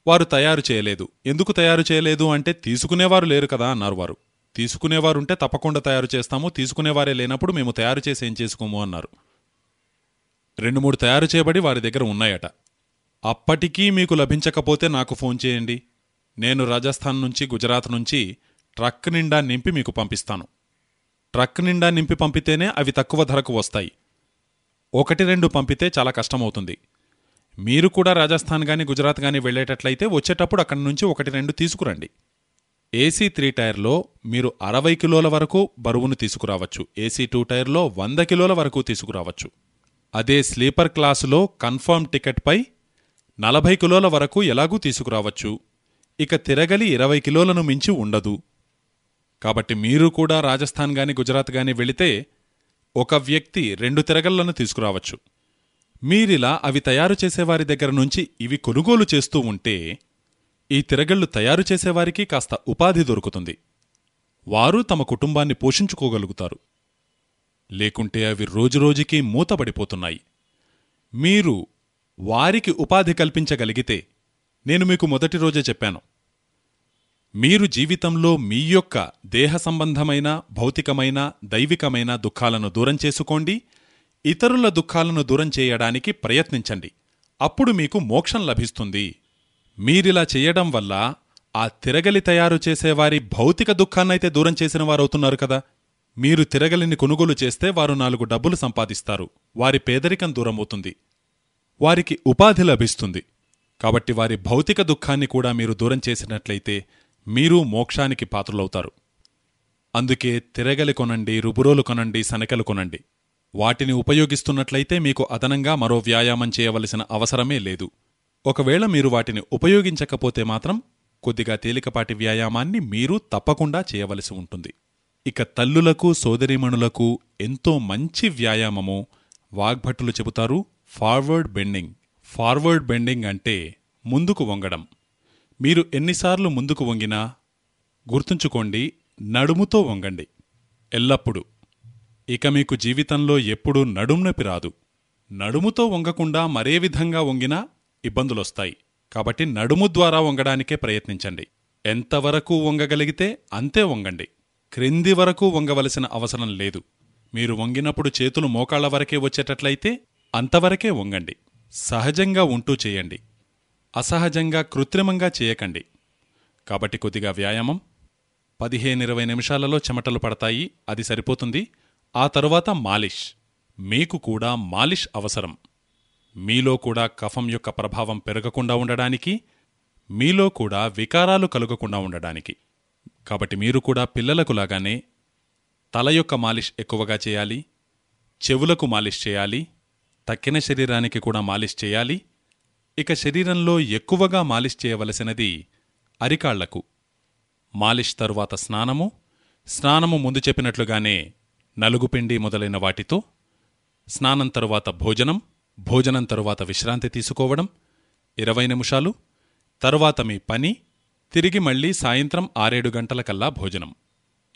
వారు తయారు చేయలేదు. ఎందుకు తయారు చేయలేదు అంటే తీసుకునేవారు లేరు కదా అన్నారు వారు. తీసుకునేవారుంటే తప్పకుండా తయారు చేస్తాము. తీసుకునేవారే లేనప్పుడు మేము తయారు చేసి ఏం చేసుకోము అన్నారు. రెండు మూడు తయారు చేయబడి వారి దగ్గర ఉన్నాయట. అప్పటికీ మీకు లభించకపోతే నాకు ఫోన్ చేయండి. నేను రాజస్థాన్ నుంచి గుజరాత్ నుంచి ట్రక్ నిండా నింపి మీకు పంపిస్తాను. ట్రక్ నిండా నింపి పంపితేనే అవి తక్కువ ధరకు వస్తాయి. ఒకటి రెండు పంపితే చాలా కష్టమవుతుంది. మీరు కూడా రాజస్థాన్ గాని గుజరాత్ గాని వెళ్ళేటట్లయితే వచ్చేటప్పుడు అక్కడి నుంచి ఒకటి రెండు తీసుకురండి. ఏసీ త్రీ టైర్లో మీరు అరవై కిలోల వరకు బరువును తీసుకురావచ్చు. ఏసీ టూ టైర్లో వంద కిలోల వరకు తీసుకురావచ్చు. అదే స్లీపర్ క్లాసులో కన్ఫర్మ్ టికెట్పై నలభై కిలోల వరకు ఎలాగూ తీసుకురావచ్చు. ఇక తిరగలి ఇరవై కిలోలను మించి ఉండదు. కాబట్టి మీరు కూడా రాజస్థాన్ గాని గుజరాత్ గాని వెళితే ఒక వ్యక్తి రెండు తిరగళ్ళను తీసుకురావచ్చు. మీరిలా అవి తయారు చేసేవారి దగ్గర నుంచి ఇవి కొనుగోలు చేస్తూ ఉంటే ఈ తిరగళ్ళు తయారు చేసేవారికి కాస్త ఉపాధి దొరుకుతుంది. వారు తమ కుటుంబాన్ని పోషించుకోగలుగుతారు. లేకుంటే అవి రోజురోజుకీ మూతపడిపోతున్నాయి. మీరు వారికి ఉపాధి కల్పించగలిగితే నేను మీకు మొదటి రోజే చెప్పాను. మీరు జీవితంలో మీ యొక్క దేహ సంబంధమైన భౌతికమైన దైవికమైన దుఃఖాలను దూరం చేసుకోండి. ఇతరుల దుఃఖాలను దూరం చేయడానికి ప్రయత్నించండి. అప్పుడు మీకు మోక్షం లభిస్తుంది. మీరిలా చేయడం వల్ల ఆ తిరగలి తయారు చేసేవారి భౌతిక దుఃఖాన్నైతే దూరం చేసిన వారవుతున్నారు కదా. మీరు తిరగలిని కొనుగోలు చేస్తే వారు నాలుగు డబ్బులు సంపాదిస్తారు. వారి పేదరికం దూరమవుతుంది. వారికి ఉపాధి లభిస్తుంది. కాబట్టి వారి భౌతిక దుఃఖాన్ని కూడా మీరు దూరం చేసినట్లయితే మీరు మోక్షానికి పాత్రులవుతారు. అందుకే తిరగలి కొనండి రుబురోలు కొనండి సనకలు కొనండి. వాటిని ఉపయోగిస్తున్నట్లయితే మీకు అదనంగా మరో వ్యాయామం చేయవలసిన అవసరమే లేదు. ఒకవేళ మీరు వాటిని ఉపయోగించకపోతే మాత్రం కొద్దిగా తేలికపాటి వ్యాయామాన్ని మీరు తప్పకుండా చేయవలసి ఉంటుంది. ఇక తల్లులకు సోదరీమణులకు ఎంతో మంచి వ్యాయామము వాగ్భటులు చెబుతారు ఫార్వర్డ్ బెండింగ్. ఫార్వర్డ్ బెండింగ్ అంటే ముందుకు వంగడం. మీరు ఎన్నిసార్లు ముందుకు వంగినా గుర్తుంచుకోండి నడుముతో వంగండి. ఎల్లప్పుడూ. ఇక మీకు జీవితంలో ఎప్పుడూ నడుం నొప్పి రాదు. నడుముతో వంగకుండా మరే విధంగా వంగినా ఇబ్బందులొస్తాయి. కాబట్టి నడుము ద్వారా వంగడానికే ప్రయత్నించండి. ఎంతవరకు వంగగలిగితే అంతే వంగండి. క్రింది వరకు వంగవలసిన అవసరం లేదు. మీరు వంగినప్పుడు చేతులు మోకాళ్ళ వరకే వచ్చేటట్లయితే అంతవరకే వంగండి. సహజంగా ఉంటూ చేయండి. అసహజంగా కృత్రిమంగా చేయకండి. కాబట్టి కొద్దిగా వ్యాయామం పదిహేను ఇరవై నిమిషాలలో చెమటలు పడతాయి అది సరిపోతుంది. ఆ తరువాత మాలిష్. మీకు కూడా మాలిష్ అవసరం. మీలో కూడా కఫం యొక్క ప్రభావం పెరగకుండా ఉండడానికి మీలో కూడా వికారాలు కలగకుండా ఉండడానికి. కాబట్టి మీరు కూడా పిల్లలకు లాగానే తల యొక్క మాలిష్ ఎక్కువగా చేయాలి చెవులకు మాలిష్ చేయాలి తక్కిన శరీరానికి కూడా మాలిష్ చేయాలి ఇక శరీరంలో ఎక్కువగా మాలిష్ చేయవలసినది అరికాళ్ళకు. మాలిష్ తరువాత స్నానము స్నానము ముందు చెప్పినట్లుగానే నలుగుపిండి మొదలైన వాటితో స్నానం తరువాత భోజనం భోజనం తరువాత విశ్రాంతి తీసుకోవడం ఇరవై నిమిషాలు తరువాత మీ పని తిరిగి మళ్ళీ సాయంత్రం ఆరేడు గంటలకల్లా భోజనం.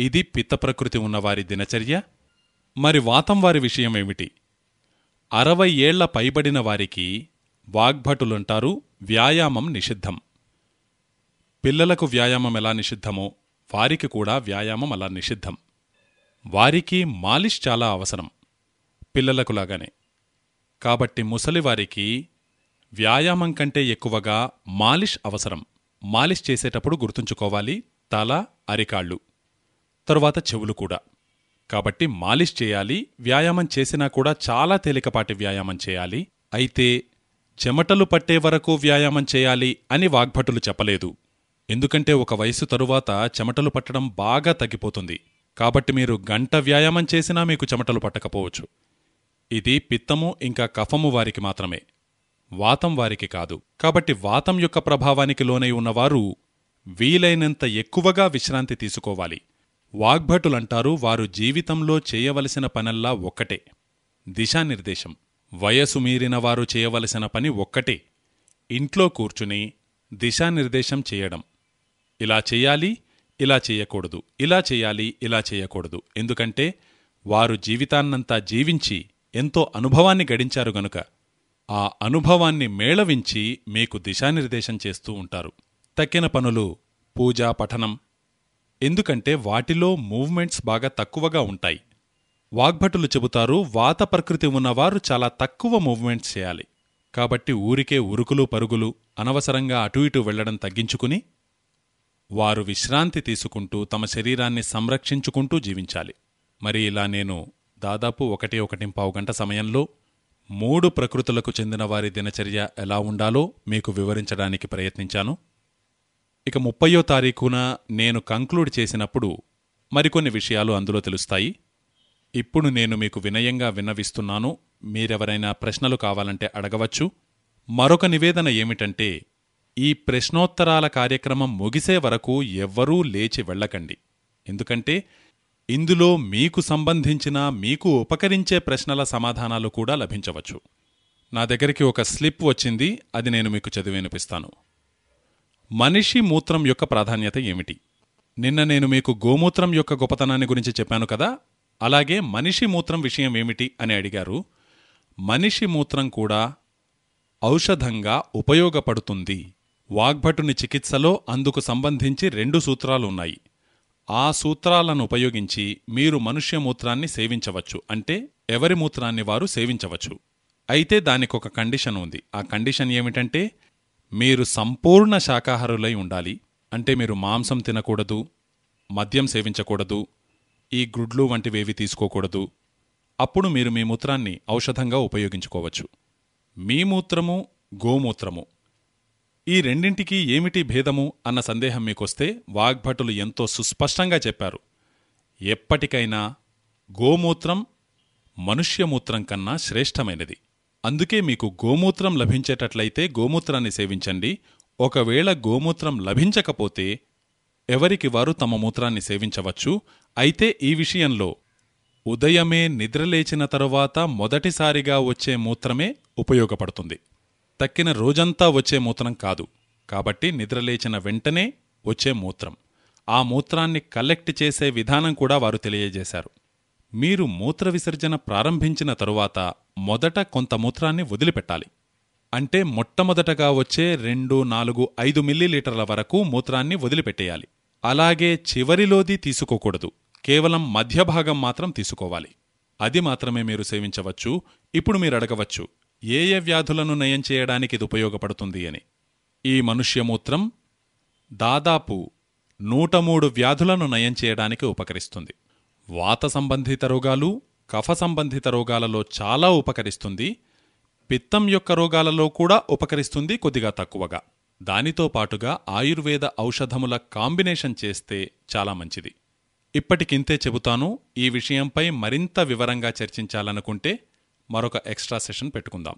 ఇది పిత్త ప్రకృతి ఉన్నవారి దినచర్య. మరి వాతం వారి విషయమేమిటి? అరవై ఏళ్ళ పైబడిన వారికి వాగ్భటులుంటారు వ్యాయామం నిషిద్ధం. పిల్లలకు వ్యాయామం ఎలా నిషిద్ధమో వారికి కూడా వ్యాయామం అలా నిషిద్ధం. వారికి మాలిష్ చాలా అవసరం పిల్లలకు లాగానే. కాబట్టి ముసలివారికి వ్యాయామం కంటే ఎక్కువగా మాలిష్ అవసరం. మాలిష్ చేసేటప్పుడు గుర్తుంచుకోవాలి తల అరికాళ్ళు తరువాత చెవులు కూడా. కాబట్టి మాలిష్ చేయాలి వ్యాయామం చేసినా కూడా చాలా తేలికపాటి వ్యాయామం చేయాలి. అయితే చెమటలు పట్టే వరకు వ్యాయామం చేయాలి అని వాగ్భటులు చెప్పలేదు. ఎందుకంటే ఒక వయసు తరువాత చెమటలు పట్టడం బాగా తగ్గిపోతుంది. కాబట్టి మీరు గంట వ్యాయామం చేసినా మీకు చెమటలు పట్టకపోవచ్చు. ఇది పిత్తము ఇంకా కఫము వారికి మాత్రమే. వాతం వారికి కాదు. కాబట్టి వాతం యొక్క ప్రభావానికి లోనై ఉన్నవారు వీలైనంత ఎక్కువగా విశ్రాంతి తీసుకోవాలి. వాగ్భటులంటారు వారు జీవితంలో చేయవలసిన పనల్లా ఒక్కటే. దిశానిర్దేశం. వయసు మీరిన వారు చేయవలసిన పని ఒక్కటే. ఇంట్లో కూర్చుని దిశానిర్దేశం చేయడం. ఇలా చెయ్యాలి ఇలా చేయకూడదు. ఇలా చేయాలి ఇలా చేయకూడదు. ఎందుకంటే వారు జీవితాన్నంతా జీవించి ఎంతో అనుభవాన్ని గడించారు గనుక ఆ అనుభవాన్ని మేళవించి మీకు దిశానిర్దేశం చేస్తూ ఉంటారు. తక్కిన పనులు పూజ పఠనం. ఎందుకంటే వాటిలో మూవ్మెంట్స్ బాగా తక్కువగా ఉంటాయి. వాగ్భటులు చెబుతారు వాత ప్రకృతి ఉన్నవారు చాలా తక్కువ మూవ్మెంట్స్ చేయాలి. కాబట్టి ఊరికే ఉరుకులు పరుగులు అనవసరంగా అటు ఇటు వెళ్ళడం తగ్గించుకుని వారు విశ్రాంతి తీసుకుంటూ తమ శరీరాన్ని సంరక్షించుకుంటూ జీవించాలి. మరి ఇలా నేను దాదాపు ఒకటి ఒకటి పావుగంట సమయంలో మూడు ప్రకృతులకు చెందిన వారి దినచర్య ఎలా ఉండాలో మీకు వివరించడానికి ప్రయత్నించాను. ఇక ముప్పయో తారీఖున నేను కంక్లూడ్ చేసినప్పుడు మరికొన్ని విషయాలు అందులో తెలుస్తాయి. ఇప్పుడు నేను మీకు వినయంగా విన్నవిస్తున్నాను. మీరెవరైనా ప్రశ్నలు కావాలంటే అడగవచ్చు. మరొక నివేదన ఏమిటంటే ఈ ప్రశ్నోత్తరాల కార్యక్రమం ముగిసే వరకు ఎవ్వరూ లేచి వెళ్ళకండి. ఎందుకంటే ఇందులో మీకు సంబంధించిన మీకు ఉపకరించే ప్రశ్నల సమాధానాలు కూడా లభించవచ్చు. నా దగ్గరికి ఒక స్లిప్ వచ్చింది అది నేను మీకు చదివినిపిస్తాను. మనిషి మూత్రం యొక్క ప్రాధాన్యత ఏమిటి? నిన్న నేను మీకు గోమూత్రం యొక్క గొప్పతనాన్ని గురించి చెప్పాను కదా అలాగే మనిషి మూత్రం విషయం ఏమిటి అని అడిగారు. మనిషి మూత్రం కూడా ఔషధంగా ఉపయోగపడుతుంది. వాగ్భటుని చికిత్సలో అందుకు సంబంధించి రెండు సూత్రాలు ఉన్నాయి ఆ సూత్రాలను ఉపయోగించి మీరు మనుష్య మూత్రాన్ని సేవించవచ్చు. అంటే ఎవరి మూత్రాన్ని వారు సేవించవచ్చు. అయితే దానికొక కండిషన్ ఉంది. ఆ కండిషన్ ఏమిటంటే మీరు సంపూర్ణ శాకాహారులై ఉండాలి. అంటే మీరు మాంసం తినకూడదు మద్యం సేవించకూడదు ఈ గుడ్లు వంటివేవి తీసుకోకూడదు. అప్పుడు మీరు మీ మూత్రాన్ని ఔషధంగా ఉపయోగించుకోవచ్చు. మీ మూత్రము గోమూత్రము. ఈ రెండింటికి ఏమిటి భేదము అన్న సందేహం మీకొస్తే వాగ్భటులు ఎంతో సుస్పష్టంగా చెప్పారు. ఎప్పటికైనా గోమూత్రం మనుష్యమూత్రం కన్నా శ్రేష్టమైనది. అందుకే మీకు గోమూత్రం లభించేటట్లయితే గోమూత్రాన్ని సేవించండి. ఒకవేళ గోమూత్రం లభించకపోతే ఎవరికి వారు తమ మూత్రాన్ని సేవించవచ్చు? అయితే ఈ విషయంలో ఉదయమే నిద్రలేచిన తరువాత మొదటిసారిగా వచ్చే మూత్రమే ఉపయోగపడుతుంది. తక్కిన రోజంతా వచ్చే మూత్రం కాదు. కాబట్టి నిద్రలేచిన వెంటనే వచ్చే మూత్రం. ఆ మూత్రాన్ని కలెక్ట్ చేసే విధానం కూడా వారు తెలియజేశారు. మీరు మూత్ర విసర్జన ప్రారంభించిన తరువాత మొదట కొంత మూత్రాన్ని వదిలిపెట్టాలి. అంటే మొట్టమొదటగా వచ్చే రెండు నాలుగు ఐదు మిల్లీలీటర్ల వరకు మూత్రాన్ని వదిలిపెట్టేయాలి. అలాగే చివరిలోది తీసుకోకూడదు. కేవలం మధ్యభాగం మాత్రం తీసుకోవాలి. అది మాత్రమే మీరు సేవించవచ్చు. ఇప్పుడు మీరు అడగవచ్చు ఏ ఏ వ్యాధులను నయం చేయడానికి ఇది ఉపయోగపడుతుంది అని. ఈ మనుష్యమూత్రం దాదాపు నూట మూడు వ్యాధులను నయం చేయడానికి ఉపకరిస్తుంది. వాత సంబంధిత రోగాలు కఫ సంబంధిత రోగాలలో చాలా ఉపకరిస్తుంది. పిత్తం యొక్క రోగాలలో కూడా ఉపకరిస్తుంది కొద్దిగా తక్కువగా. దానితో పాటుగా ఆయుర్వేద ఔషధముల కాంబినేషన్ చేస్తే చాలా మంచిది. ఇప్పటికింతే చెబుతాను ఈ విషయంపై మరింత వివరంగా చర్చించాలనుకుంటే మరొక ఎక్స్ట్రా సెషన్ పెట్టుకుందాం.